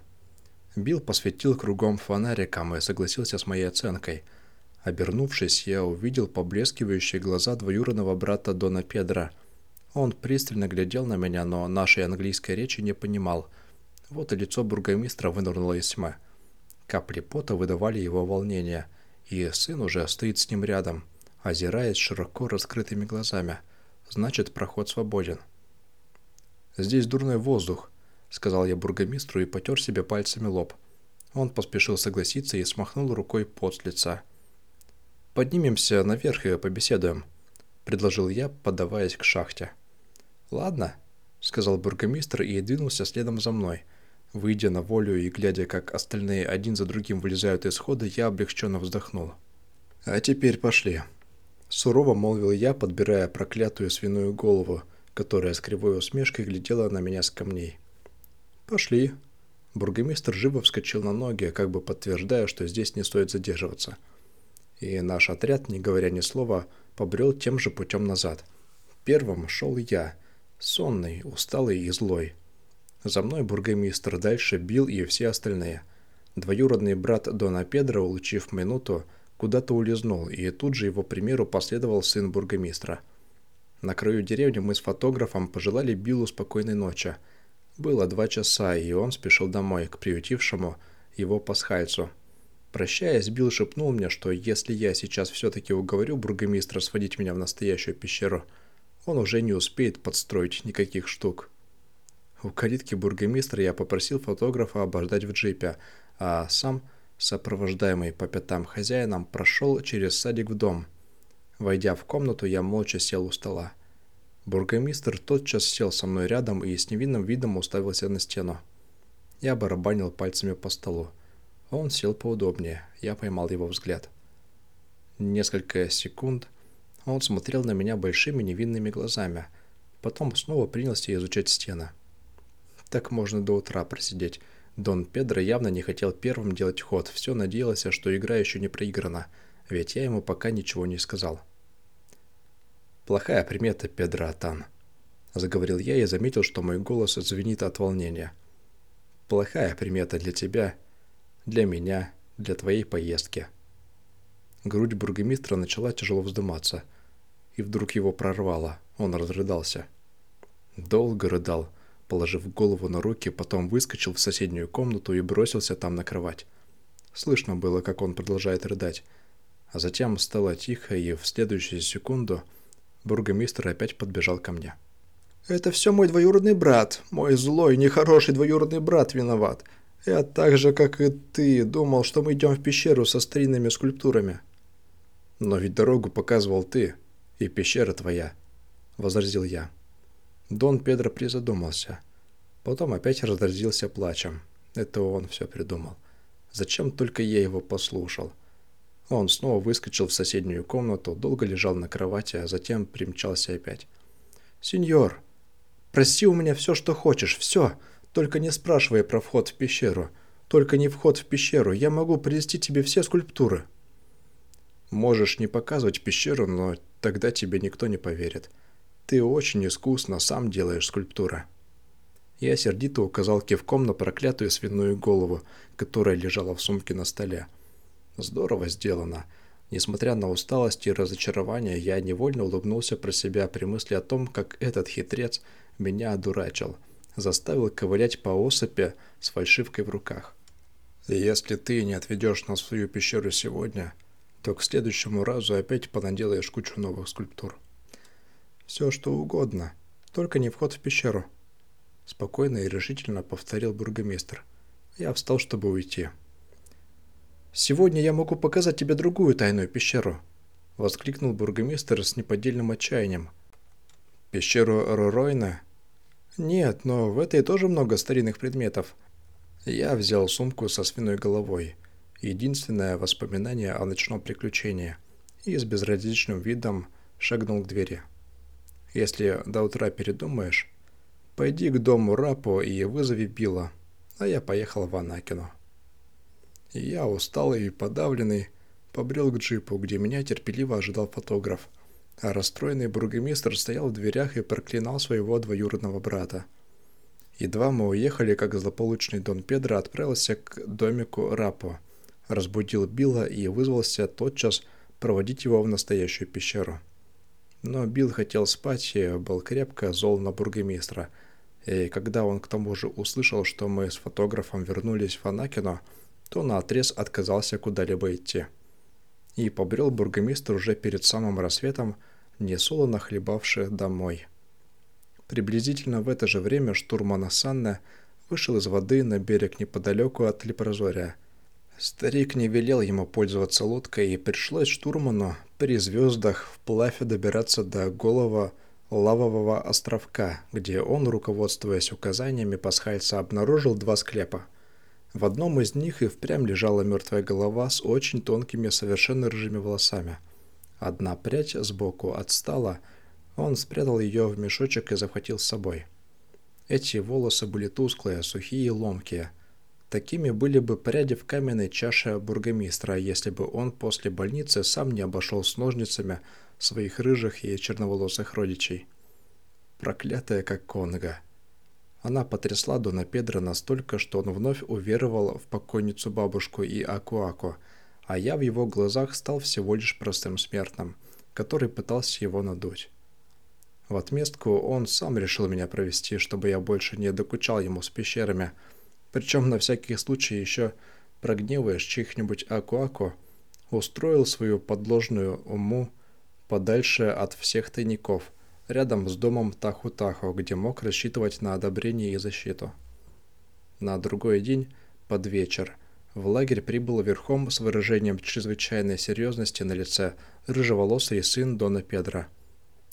Билл посветил кругом фонариком и согласился с моей оценкой. Обернувшись, я увидел поблескивающие глаза двоюродного брата Дона Педро — он пристально глядел на меня, но нашей английской речи не понимал. Вот и лицо бургомистра вынырнуло из тьмы. Капли пота выдавали его волнение, и сын уже стоит с ним рядом, озираясь широко раскрытыми глазами. Значит, проход свободен. «Здесь дурной воздух», — сказал я бургомистру и потер себе пальцами лоб. Он поспешил согласиться и смахнул рукой пот с лица. «Поднимемся наверх и побеседуем», — предложил я, подаваясь к шахте. «Ладно», — сказал бургомистр и двинулся следом за мной. Выйдя на волю и глядя, как остальные один за другим вылезают из хода, я облегченно вздохнул. «А теперь пошли», — сурово молвил я, подбирая проклятую свиную голову, которая с кривой усмешкой глядела на меня с камней. «Пошли». Бургомистр живо вскочил на ноги, как бы подтверждая, что здесь не стоит задерживаться. И наш отряд, не говоря ни слова, побрел тем же путем назад. Первым шел я — сонный, усталый и злой. За мной бургомистр дальше бил и все остальные. Двоюродный брат Дона Педро, улучив минуту, куда-то улизнул, и тут же его примеру последовал сын бургомистра. На краю деревни мы с фотографом пожелали Биллу спокойной ночи. Было два часа, и он спешил домой, к приютившему его пасхальцу. Прощаясь, Билл шепнул мне, что если я сейчас все-таки уговорю бургомистра сводить меня в настоящую пещеру – он уже не успеет подстроить никаких штук. У калитки бургомистра я попросил фотографа обождать в джипе, а сам, сопровождаемый по пятам хозяином, прошел через садик в дом. Войдя в комнату, я молча сел у стола. Бургомистр тотчас сел со мной рядом и с невинным видом уставился на стену. Я барабанил пальцами по столу. Он сел поудобнее, я поймал его взгляд. Несколько секунд – он смотрел на меня большими невинными глазами. Потом снова принялся изучать стены. Так можно до утра просидеть. Дон Педро явно не хотел первым делать ход. Все надеялся, что игра еще не проиграна. Ведь я ему пока ничего не сказал. «Плохая примета, Педро Атан», — заговорил я и заметил, что мой голос звенит от волнения. «Плохая примета для тебя, для меня, для твоей поездки». Грудь бургомистра начала тяжело вздыматься, и вдруг его прорвало, он разрыдался. Долго рыдал, положив голову на руки, потом выскочил в соседнюю комнату и бросился там на кровать. Слышно было, как он продолжает рыдать, а затем стало тихо, и в следующую секунду бургомистр опять подбежал ко мне. «Это все мой двоюродный брат, мой злой, нехороший двоюродный брат виноват. Я так же, как и ты, думал, что мы идем в пещеру со старинными скульптурами». «Но ведь дорогу показывал ты, и пещера твоя», — возразил я. Дон Педро призадумался. Потом опять разразился плачем. Это он все придумал. Зачем только я его послушал? Он снова выскочил в соседнюю комнату, долго лежал на кровати, а затем примчался опять. «Сеньор, проси у меня все, что хочешь, все, только не спрашивай про вход в пещеру. Только не вход в пещеру, я могу принести тебе все скульптуры». «Можешь не показывать пещеру, но тогда тебе никто не поверит. Ты очень искусно сам делаешь скульптуры». Я сердито указал кивком на проклятую свиную голову, которая лежала в сумке на столе. Здорово сделано. Несмотря на усталость и разочарование, я невольно улыбнулся про себя при мысли о том, как этот хитрец меня одурачил, заставил ковылять по осыпи с фальшивкой в руках. «Если ты не отведешь нас в свою пещеру сегодня, то к следующему разу опять понаделаешь кучу новых скульптур». «Все, что угодно, только не вход в пещеру», — спокойно и решительно повторил бургомистр. Я встал, чтобы уйти. «Сегодня я могу показать тебе другую тайную пещеру», — воскликнул бургомистр с неподдельным отчаянием. «Пещеру Роройна?» «Нет, но в этой тоже много старинных предметов». Я взял сумку со свиной головой, единственное воспоминание о ночном приключении, и с безразличным видом шагнул к двери. «Если до утра передумаешь, пойди к дому Рапо и вызови Билла, а я поехал в Анакину». Я, усталый и подавленный, побрел к джипу, где меня терпеливо ожидал фотограф, а расстроенный бургомистр стоял в дверях и проклинал своего двоюродного брата. Едва мы уехали, как злополучный Дон Педро отправился к домику Рапо, разбудил Билла и вызвался тотчас проводить его в настоящую пещеру. Но Билл хотел спать и был крепко зол на бургомистра, и когда он к тому же услышал, что мы с фотографом вернулись в Анакино, то наотрез отказался куда-либо идти. И побрел бургомистр уже перед самым рассветом, несолоно хлебавший домой. Приблизительно в это же время штурман Асанна вышел из воды на берег неподалеку от Лепрозория. Старик не велел ему пользоваться лодкой, и пришлось штурману при звездах вплавь добираться до голого лавового островка, где он, руководствуясь указаниями пасхальца, обнаружил два склепа – в одном из них и впрямь лежала мертвая голова с очень тонкими, совершенно рыжими волосами. Одна прядь сбоку отстала, он спрятал ее в мешочек и захватил с собой. Эти волосы были тусклые, сухие и ломкие. Такими были бы пряди в каменной чаше бургомистра, если бы он после больницы сам не обошел с ножницами своих рыжих и черноволосых родичей. Проклятая как Конга. Она потрясла Дона Педро настолько, что он вновь уверовал в покойницу бабушку и Акуако, а я в его глазах стал всего лишь простым смертным, который пытался его надуть. В отместку он сам решил меня провести, чтобы я больше не докучал ему с пещерами, причем на всякий случай еще прогневаешь чьих-нибудь Акуако, устроил свою подложную уму подальше от всех тайников – рядом с домом Таху-Таху, где мог рассчитывать на одобрение и защиту. На другой день, под вечер, в лагерь прибыл верхом с выражением чрезвычайной серьезности на лице рыжеволосый сын Дона Педро.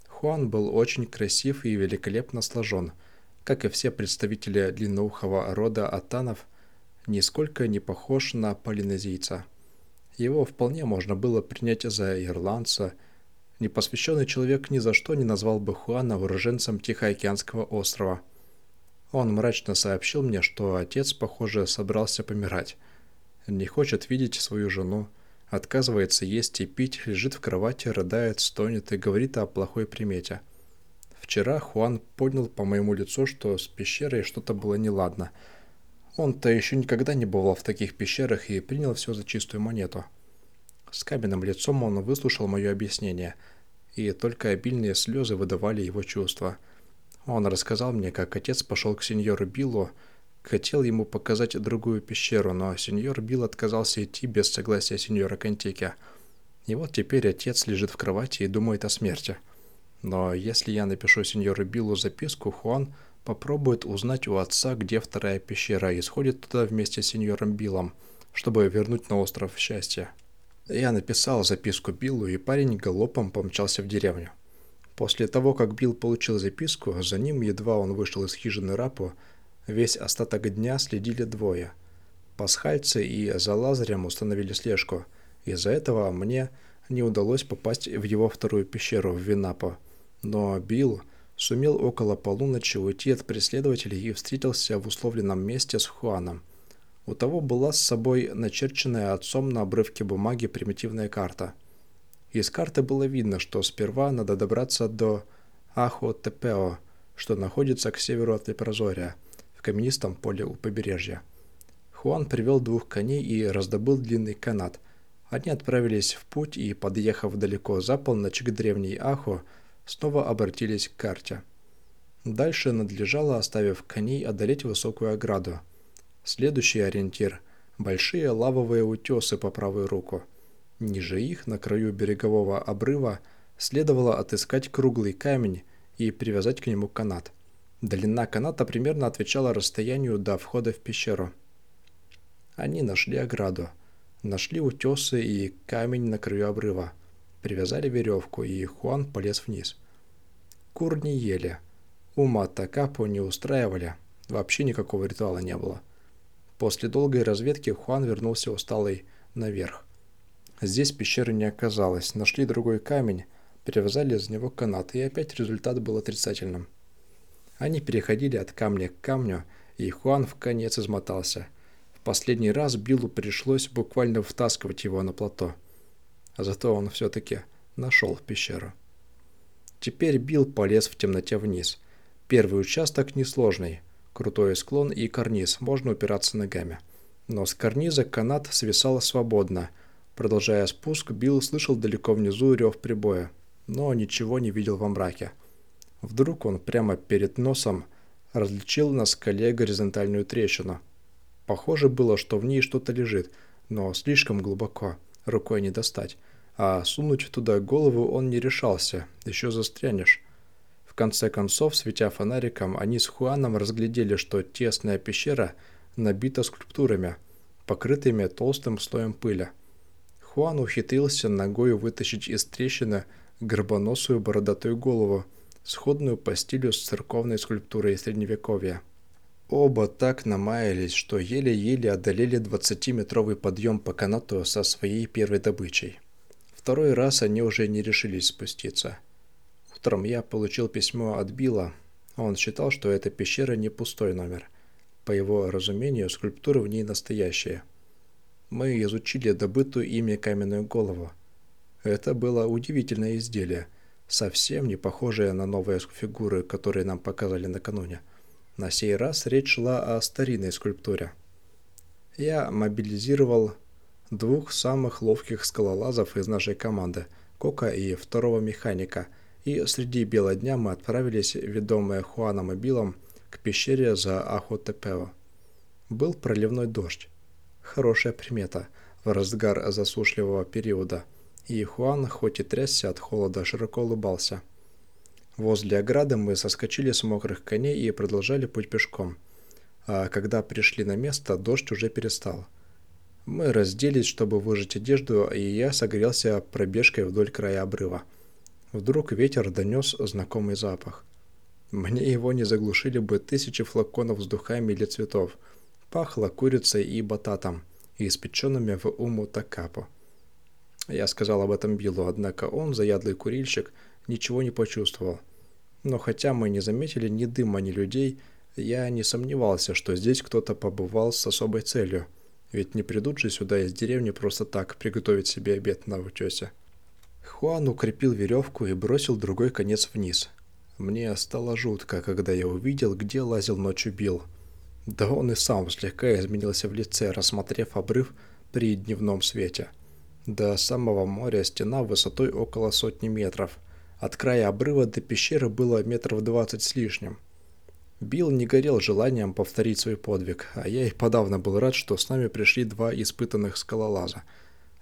Хуан был очень красив и великолепно сложен, как и все представители длинноухого рода атанов, нисколько не похож на полинезийца. Его вполне можно было принять за ирландца – Непосвященный человек ни за что не назвал бы Хуана уроженцем Тихоокеанского острова. Он мрачно сообщил мне, что отец, похоже, собрался помирать. Не хочет видеть свою жену, отказывается есть и пить, лежит в кровати, рыдает, стонет и говорит о плохой примете. Вчера Хуан поднял по моему лицу, что с пещерой что-то было неладно. Он-то еще никогда не бывал в таких пещерах и принял все за чистую монету. С каменным лицом он выслушал мое объяснение, и только обильные слезы выдавали его чувства. Он рассказал мне, как отец пошел к сеньору Биллу, хотел ему показать другую пещеру, но сеньор Билл отказался идти без согласия сеньора Кантики. И вот теперь отец лежит в кровати и думает о смерти. Но если я напишу сеньору Биллу записку, Хуан попробует узнать у отца, где вторая пещера, и сходит туда вместе с сеньором Биллом, чтобы вернуть на остров счастье. Я написал записку Биллу, и парень галопом помчался в деревню. После того, как Билл получил записку, за ним, едва он вышел из хижины Рапу, весь остаток дня следили двое. Пасхальцы и за Лазарем установили слежку, Из-за этого мне не удалось попасть в его вторую пещеру в Винапо. Но Билл сумел около полуночи уйти от преследователей и встретился в условленном месте с Хуаном. У того была с собой начерченная отцом на обрывке бумаги примитивная карта. Из карты было видно, что сперва надо добраться до Ахо-Тепео, что находится к северу от Лепрозория, в каменистом поле у побережья. Хуан привел двух коней и раздобыл длинный канат. Они отправились в путь и, подъехав далеко за полночь к древней Ахо, снова обратились к карте. Дальше надлежало, оставив коней, одолеть высокую ограду. Следующий ориентир – большие лавовые утесы по правую руку. Ниже их, на краю берегового обрыва, следовало отыскать круглый камень и привязать к нему канат. Длина каната примерно отвечала расстоянию до входа в пещеру. Они нашли ограду, нашли утесы и камень на краю обрыва – Привязали веревку, и Хуан полез вниз. Кур не ели. Ума Такапу не устраивали. Вообще никакого ритуала не было. После долгой разведки Хуан вернулся усталый наверх. Здесь пещеры не оказалось. Нашли другой камень, привязали из него канат, и опять результат был отрицательным. Они переходили от камня к камню, и Хуан в конец измотался. В последний раз Биллу пришлось буквально втаскивать его на плато а зато он все-таки нашел пещеру. Теперь Билл полез в темноте вниз. Первый участок несложный. Крутой склон и карниз, можно упираться ногами. Но с карниза канат свисал свободно. Продолжая спуск, Билл слышал далеко внизу рев прибоя, но ничего не видел во мраке. Вдруг он прямо перед носом различил на скале горизонтальную трещину. Похоже было, что в ней что-то лежит, но слишком глубоко, рукой не достать а сунуть туда голову он не решался, еще застрянешь. В конце концов, светя фонариком, они с Хуаном разглядели, что тесная пещера набита скульптурами, покрытыми толстым слоем пыли. Хуан ухитрился ногой вытащить из трещины горбоносую бородатую голову, сходную по стилю с церковной скульптурой Средневековья. Оба так намаялись, что еле-еле одолели 20-метровый подъем по канату со своей первой добычей второй раз они уже не решились спуститься. Утром я получил письмо от Билла. Он считал, что эта пещера не пустой номер. По его разумению, скульптуры в ней настоящие. Мы изучили добытую ими каменную голову. Это было удивительное изделие, совсем не похожее на новые фигуры, которые нам показали накануне. На сей раз речь шла о старинной скульптуре. Я мобилизировал двух самых ловких скалолазов из нашей команды, Кока и второго механика, и среди бела дня мы отправились, ведомые Хуаном и Биллом, к пещере за Ахотепео. Был проливной дождь. Хорошая примета в разгар засушливого периода, и Хуан, хоть и трясся от холода, широко улыбался. Возле ограды мы соскочили с мокрых коней и продолжали путь пешком. А когда пришли на место, дождь уже перестал. Мы разделись, чтобы выжать одежду, и я согрелся пробежкой вдоль края обрыва. Вдруг ветер донес знакомый запах. Мне его не заглушили бы тысячи флаконов с духами или цветов. Пахло курицей и бататом, и испеченными в уму такапо. Я сказал об этом Биллу, однако он, заядлый курильщик, ничего не почувствовал. Но хотя мы не заметили ни дыма, ни людей, я не сомневался, что здесь кто-то побывал с особой целью – ведь не придут же сюда из деревни просто так приготовить себе обед на утесе. Хуан укрепил веревку и бросил другой конец вниз. Мне стало жутко, когда я увидел, где лазил ночью Билл. Да он и сам слегка изменился в лице, рассмотрев обрыв при дневном свете. До самого моря стена высотой около сотни метров. От края обрыва до пещеры было метров двадцать с лишним. Билл не горел желанием повторить свой подвиг, а я и подавно был рад, что с нами пришли два испытанных скалолаза.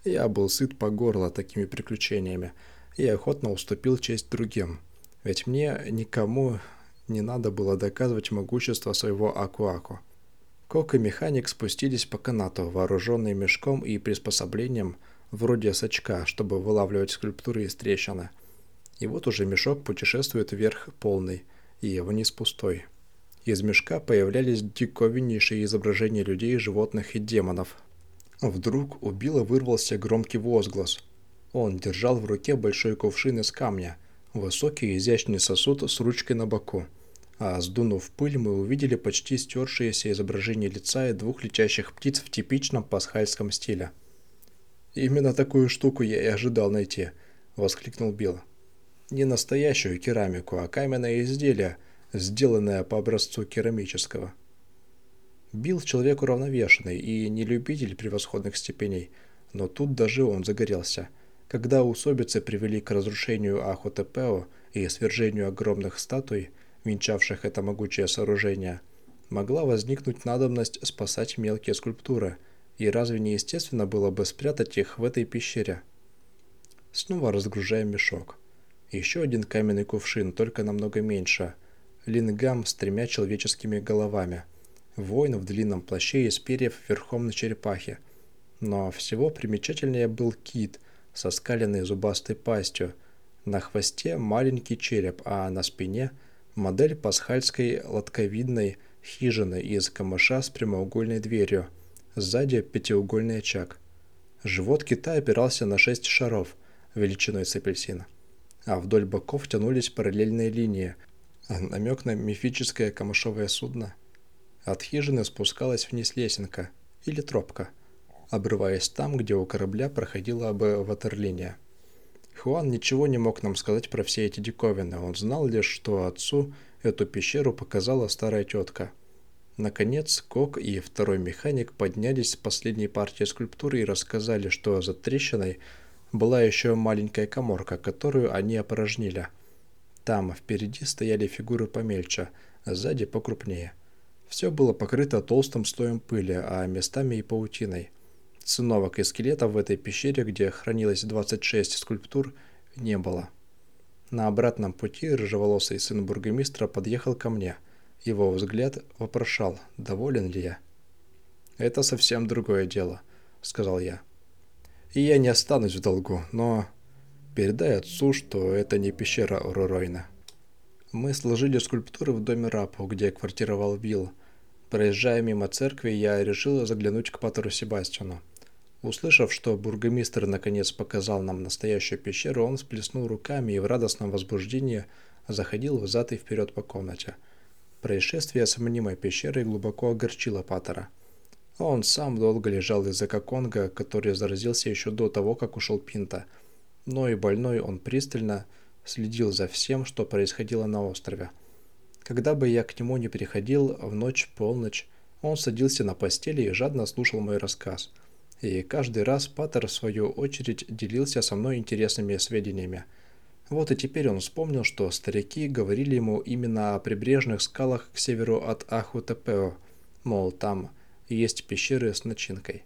Я был сыт по горло такими приключениями и охотно уступил честь другим, ведь мне никому не надо было доказывать могущество своего Акуаку. Кок и механик спустились по канату, вооруженные мешком и приспособлением вроде сачка, чтобы вылавливать скульптуры из трещины. И вот уже мешок путешествует вверх полный, и вниз пустой. Из мешка появлялись диковиннейшие изображения людей, животных и демонов. Вдруг у Билла вырвался громкий возглас. Он держал в руке большой кувшин из камня, высокий изящный сосуд с ручкой на боку. А сдунув пыль, мы увидели почти стершееся изображение лица и двух летящих птиц в типичном пасхальском стиле. «Именно такую штуку я и ожидал найти», — воскликнул Билл. «Не настоящую керамику, а каменное изделие, сделанное по образцу керамического». Билл человек уравновешенный и не любитель превосходных степеней, но тут даже он загорелся. Когда усобицы привели к разрушению Ахотепео и свержению огромных статуй, венчавших это могучее сооружение, могла возникнуть надобность спасать мелкие скульптуры – и разве не естественно было бы спрятать их в этой пещере? Снова разгружаем мешок. Еще один каменный кувшин, только намного меньше. Лингам с тремя человеческими головами. Воин в длинном плаще из перьев верхом на черепахе. Но всего примечательнее был кит со скаленной зубастой пастью. На хвосте маленький череп, а на спине модель пасхальской лотковидной хижины из камыша с прямоугольной дверью – Сзади пятиугольный очаг. Живот кита опирался на шесть шаров, величиной с апельсина. А вдоль боков тянулись параллельные линии, намек на мифическое камышовое судно. От хижины спускалась вниз лесенка, или тропка, обрываясь там, где у корабля проходила бы ватерлиния. Хуан ничего не мог нам сказать про все эти диковины, он знал лишь, что отцу эту пещеру показала старая тетка – Наконец, Кок и второй механик поднялись с последней партии скульптуры и рассказали, что за трещиной была еще маленькая коморка, которую они опорожнили. Там впереди стояли фигуры помельче, а сзади покрупнее. Все было покрыто толстым слоем пыли, а местами и паутиной. Циновок и скелетов в этой пещере, где хранилось 26 скульптур, не было. На обратном пути рыжеволосый сын бургомистра подъехал ко мне – его взгляд вопрошал, доволен ли я. «Это совсем другое дело», — сказал я. «И я не останусь в долгу, но передай отцу, что это не пещера Роройна». Мы сложили скульптуры в доме Рапу, где квартировал Билл. Проезжая мимо церкви, я решил заглянуть к Патеру Себастьяну. Услышав, что бургомистр наконец показал нам настоящую пещеру, он сплеснул руками и в радостном возбуждении заходил взад и вперед по комнате – Происшествие с мнимой пещерой глубоко огорчило Паттера. Он сам долго лежал из-за Конга, который заразился еще до того, как ушел Пинта. Но и больной он пристально следил за всем, что происходило на острове. Когда бы я к нему не приходил в ночь полночь, он садился на постели и жадно слушал мой рассказ. И каждый раз Паттер, в свою очередь, делился со мной интересными сведениями – вот и теперь он вспомнил, что старики говорили ему именно о прибрежных скалах к северу от Ахутепео, мол, там есть пещеры с начинкой.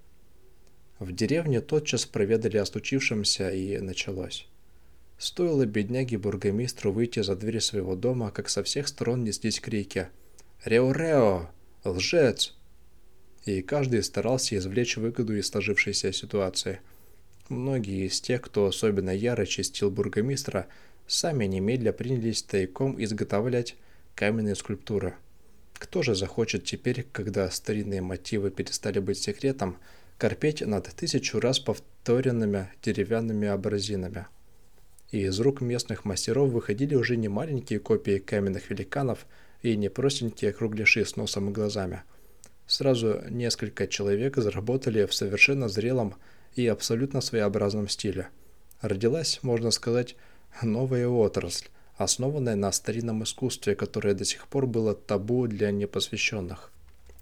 В деревне тотчас проведали о случившемся и началось. Стоило бедняге-бургомистру выйти за дверь своего дома, как со всех сторон неслись крики «Рео-Рео! Лжец!» И каждый старался извлечь выгоду из сложившейся ситуации – Многие из тех, кто особенно яро чистил бургомистра, сами немедля принялись тайком изготовлять каменные скульптуры. Кто же захочет теперь, когда старинные мотивы перестали быть секретом, корпеть над тысячу раз повторенными деревянными образинами? И из рук местных мастеров выходили уже не маленькие копии каменных великанов и не простенькие кругляши с носом и глазами. Сразу несколько человек заработали в совершенно зрелом и абсолютно своеобразном стиле. Родилась, можно сказать, новая отрасль, основанная на старинном искусстве, которое до сих пор было табу для непосвященных.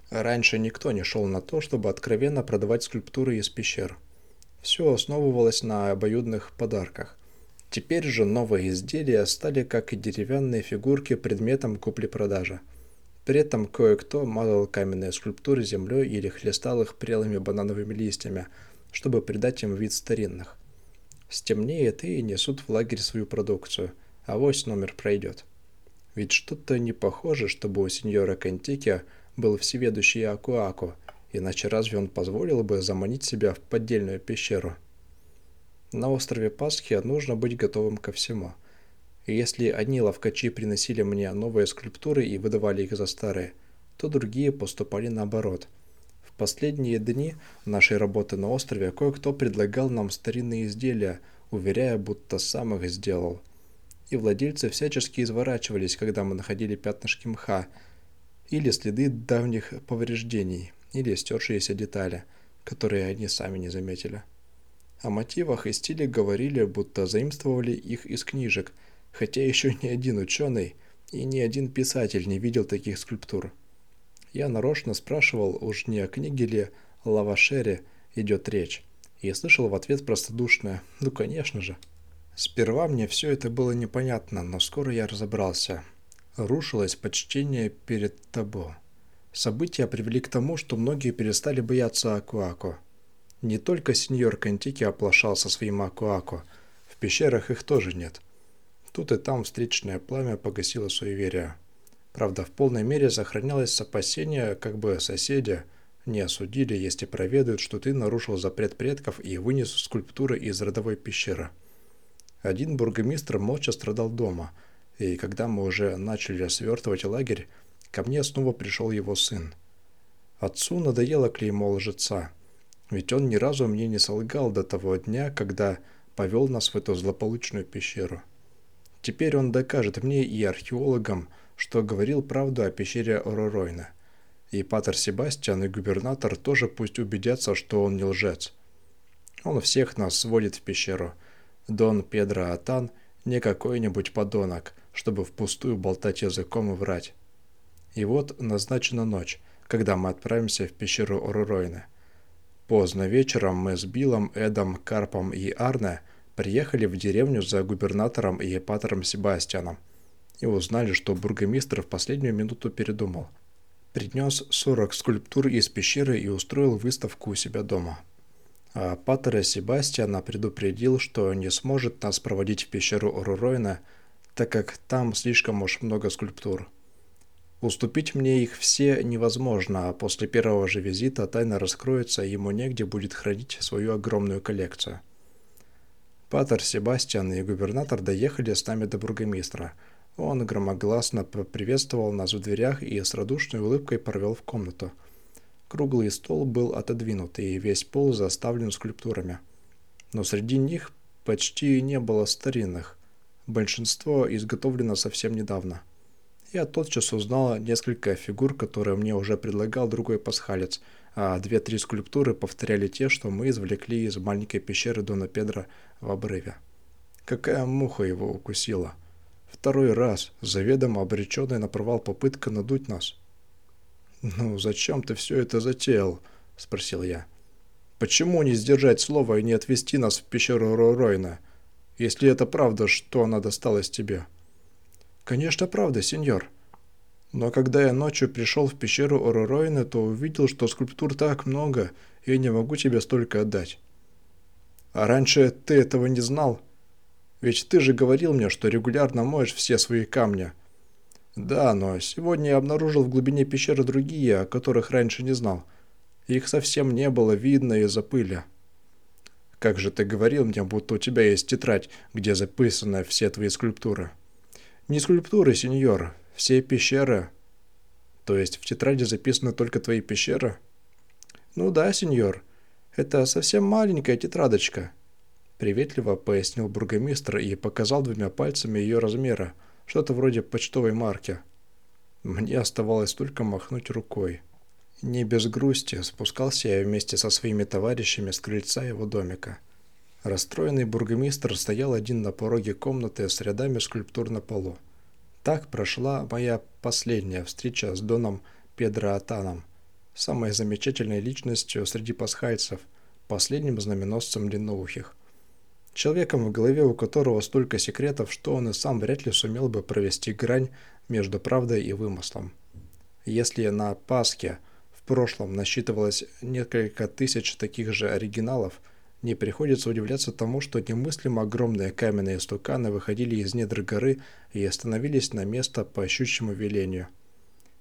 Раньше никто не шел на то, чтобы откровенно продавать скульптуры из пещер. Все основывалось на обоюдных подарках. Теперь же новые изделия стали, как и деревянные фигурки, предметом купли-продажи. При этом кое-кто мазал каменные скульптуры землей или хлестал их прелыми банановыми листьями – чтобы придать им вид старинных. Стемнеет и несут в лагерь свою продукцию, а вось номер пройдет. Ведь что-то не похоже, чтобы у сеньора Кантики был всеведущий Акуаку, иначе разве он позволил бы заманить себя в поддельную пещеру? На острове Пасхи нужно быть готовым ко всему. И если одни ловкачи приносили мне новые скульптуры и выдавали их за старые, то другие поступали наоборот – последние дни нашей работы на острове кое-кто предлагал нам старинные изделия, уверяя, будто сам их сделал. И владельцы всячески изворачивались, когда мы находили пятнышки мха или следы давних повреждений, или стершиеся детали, которые они сами не заметили. О мотивах и стиле говорили, будто заимствовали их из книжек, хотя еще ни один ученый и ни один писатель не видел таких скульптур. Я нарочно спрашивал, уж не о книге ли Лавашере идет речь, и слышал в ответ простодушное «ну конечно же». Сперва мне все это было непонятно, но скоро я разобрался. Рушилось почтение перед тобой. События привели к тому, что многие перестали бояться Акуако. Не только сеньор Кантики оплошал со своим Акуако, в пещерах их тоже нет. Тут и там встречное пламя погасило суеверие. Правда, в полной мере сохранялось опасение, как бы соседи не осудили, если проведают, что ты нарушил запрет предков и вынес скульптуры из родовой пещеры. Один бургомистр молча страдал дома, и когда мы уже начали свертывать лагерь, ко мне снова пришел его сын. Отцу надоело клеймо лжеца, ведь он ни разу мне не солгал до того дня, когда повел нас в эту злополучную пещеру. Теперь он докажет мне и археологам, что говорил правду о пещере Ороройна. И Патер Себастьян и губернатор тоже пусть убедятся, что он не лжец. Он всех нас сводит в пещеру. Дон Педро Атан не какой-нибудь подонок, чтобы впустую болтать языком и врать. И вот назначена ночь, когда мы отправимся в пещеру Ороройна. Поздно вечером мы с Биллом, Эдом, Карпом и Арне приехали в деревню за губернатором и Патером Себастьяном и узнали, что бургомистр в последнюю минуту передумал. Принес 40 скульптур из пещеры и устроил выставку у себя дома. А Паттера Себастьяна предупредил, что не сможет нас проводить в пещеру Оруройна, так как там слишком уж много скульптур. Уступить мне их все невозможно, а после первого же визита тайна раскроется, и ему негде будет хранить свою огромную коллекцию. Патер Себастьян и губернатор доехали с нами до бургомистра – он громогласно поприветствовал нас в дверях и с радушной улыбкой провел в комнату. Круглый стол был отодвинут, и весь пол заставлен скульптурами. Но среди них почти не было старинных. Большинство изготовлено совсем недавно. Я тотчас узнала несколько фигур, которые мне уже предлагал другой пасхалец, а две-три скульптуры повторяли те, что мы извлекли из маленькой пещеры Дона Педро в обрыве. Какая муха его укусила! — Второй раз, заведомо обреченная на попытка надуть нас. «Ну, зачем ты все это затеял?» – спросил я. «Почему не сдержать слово и не отвезти нас в пещеру Роройна? Если это правда, что она досталась тебе?» «Конечно, правда, сеньор. Но когда я ночью пришел в пещеру Ороройна, то увидел, что скульптур так много, и я не могу тебе столько отдать». «А раньше ты этого не знал?» Ведь ты же говорил мне, что регулярно моешь все свои камни. Да, но сегодня я обнаружил в глубине пещеры другие, о которых раньше не знал. Их совсем не было видно из-за пыли. Как же ты говорил мне, будто у тебя есть тетрадь, где записаны все твои скульптуры? Не скульптуры, сеньор, все пещеры. То есть в тетради записаны только твои пещеры? Ну да, сеньор. Это совсем маленькая тетрадочка. Приветливо пояснил бургомистр и показал двумя пальцами ее размера, что-то вроде почтовой марки. Мне оставалось только махнуть рукой. Не без грусти спускался я вместе со своими товарищами с крыльца его домика. Расстроенный бургомистр стоял один на пороге комнаты с рядами скульптур на полу. Так прошла моя последняя встреча с Доном Педро Атаном, самой замечательной личностью среди пасхальцев, последним знаменосцем длинноухих. Человеком, в голове у которого столько секретов, что он и сам вряд ли сумел бы провести грань между правдой и вымыслом. Если на Пасхе прошлом насчитывалось несколько тысяч таких же оригиналов, не приходится удивляться тому, что немыслимо огромные каменные стуканы выходили из недр горы и остановились на место по щучьему велению.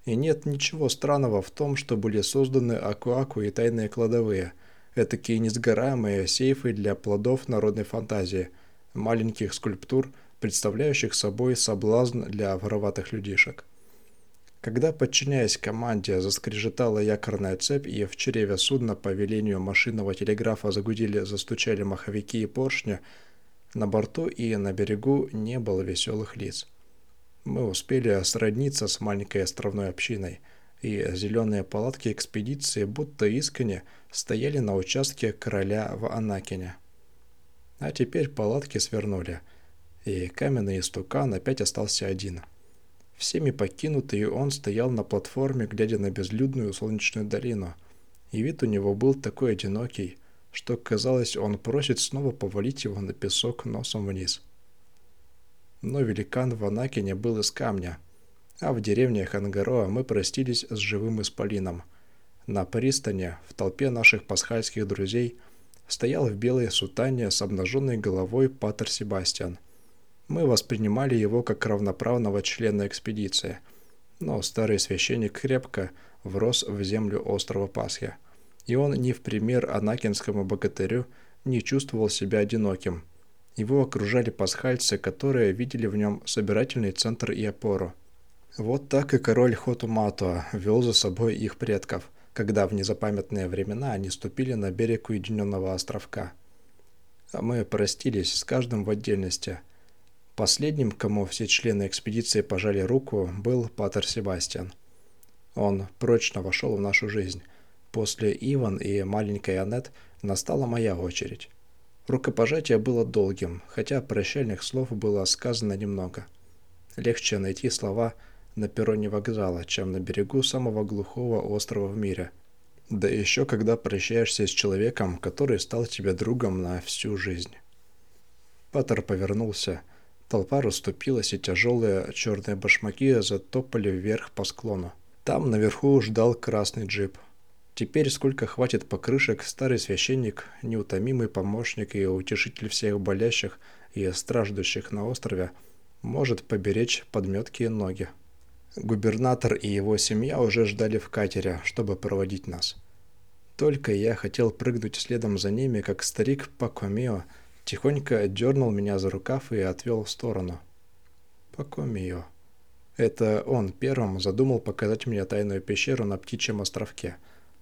И нет ничего странного в том, что были созданы акуаку и тайные кладовые – Этакие несгораемые сейфы для плодов народной фантазии, маленьких скульптур, представляющих собой соблазн для вороватых людишек. Когда, подчиняясь команде, заскрежетала якорная цепь и в чреве судна по велению машинного телеграфа загудели, застучали маховики и поршни, на борту и на берегу не было веселых лиц. Мы успели сродниться с маленькой островной общиной, и зеленые палатки экспедиции будто искренне стояли на участке короля в Анакине. А теперь палатки свернули, и каменный истукан опять остался один — Всеми покинутый, он стоял на платформе, глядя на безлюдную солнечную долину. И вид у него был такой одинокий, что, казалось, он просит снова повалить его на песок носом вниз. Но великан в Анакине был из камня, а в деревне Хангароа мы простились с живым исполином. На пристани, в толпе наших пасхальских друзей, стоял в белой сутане с обнаженной головой Патер Себастьян – мы воспринимали его как равноправного члена экспедиции, но старый священник крепко врос в землю острова Пасхи, и он ни в пример анакинскому богатырю не чувствовал себя одиноким. Его окружали пасхальцы, которые видели в нем собирательный центр и опору. Вот так и король Хотуматуа вел за собой их предков, когда в незапамятные времена они ступили на берег уединенного островка. А мы простились с каждым в отдельности – Последним, кому все члены экспедиции пожали руку, был Патер Себастьян. Он прочно вошел в нашу жизнь. После Иван и маленькой Аннет настала моя очередь. Рукопожатие было долгим, хотя прощальных слов было сказано немного. Легче найти слова на перроне вокзала, чем на берегу самого глухого острова в мире. Да еще когда прощаешься с человеком, который стал тебе другом на всю жизнь. Паттер повернулся – Толпа расступилась, и тяжелые черные башмаки затопали вверх по склону. Там наверху ждал красный джип. Теперь, сколько хватит покрышек, старый священник, неутомимый помощник и утешитель всех болящих и страждущих на острове, может поберечь подметки и ноги. Губернатор и его семья уже ждали в катере, чтобы проводить нас. Только я хотел прыгнуть следом за ними, как старик Пакомио тихонько дернул меня за рукав и отвел в сторону. Покомио. Это он первым задумал показать мне тайную пещеру на птичьем островке.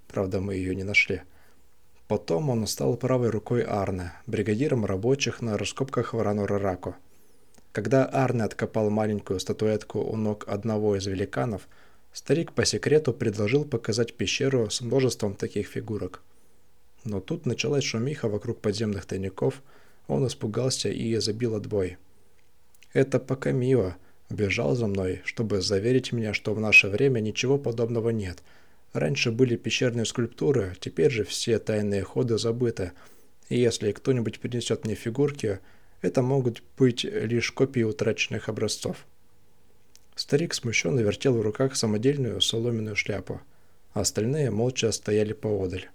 Правда, мы ее не нашли. Потом он стал правой рукой Арне, бригадиром рабочих на раскопках в Ранурарако. Когда Арне откопал маленькую статуэтку у ног одного из великанов, старик по секрету предложил показать пещеру с множеством таких фигурок. Но тут началась шумиха вокруг подземных тайников – он испугался и забил отбой. Это пока Мио бежал за мной, чтобы заверить меня, что в наше время ничего подобного нет. Раньше были пещерные скульптуры, теперь же все тайные ходы забыты. И если кто-нибудь принесет мне фигурки, это могут быть лишь копии утраченных образцов. Старик смущенно вертел в руках самодельную соломенную шляпу, а остальные молча стояли поодаль.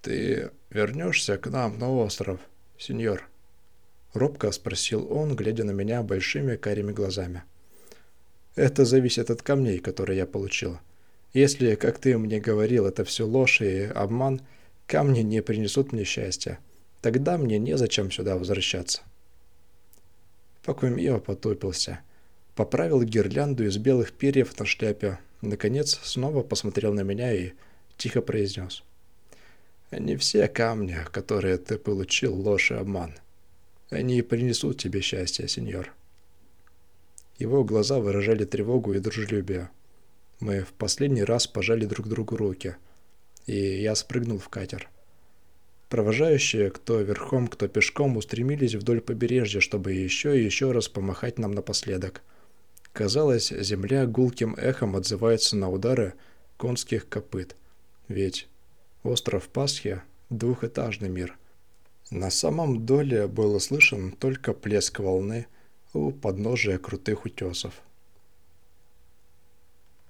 «Ты вернешься к нам на остров?» Сеньор?» Робко спросил он, глядя на меня большими карими глазами. «Это зависит от камней, которые я получил. Если, как ты мне говорил, это все ложь и обман, камни не принесут мне счастья. Тогда мне незачем сюда возвращаться». Пакумио потупился, поправил гирлянду из белых перьев на шляпе, наконец снова посмотрел на меня и тихо произнес — не все камни, которые ты получил, ложь и обман. Они принесут тебе счастье, сеньор. Его глаза выражали тревогу и дружелюбие. Мы в последний раз пожали друг другу руки, и я спрыгнул в катер. Провожающие, кто верхом, кто пешком, устремились вдоль побережья, чтобы еще и еще раз помахать нам напоследок. Казалось, земля гулким эхом отзывается на удары конских копыт. Ведь Остров Пасхи – двухэтажный мир. На самом доле был слышен только плеск волны у подножия крутых утесов.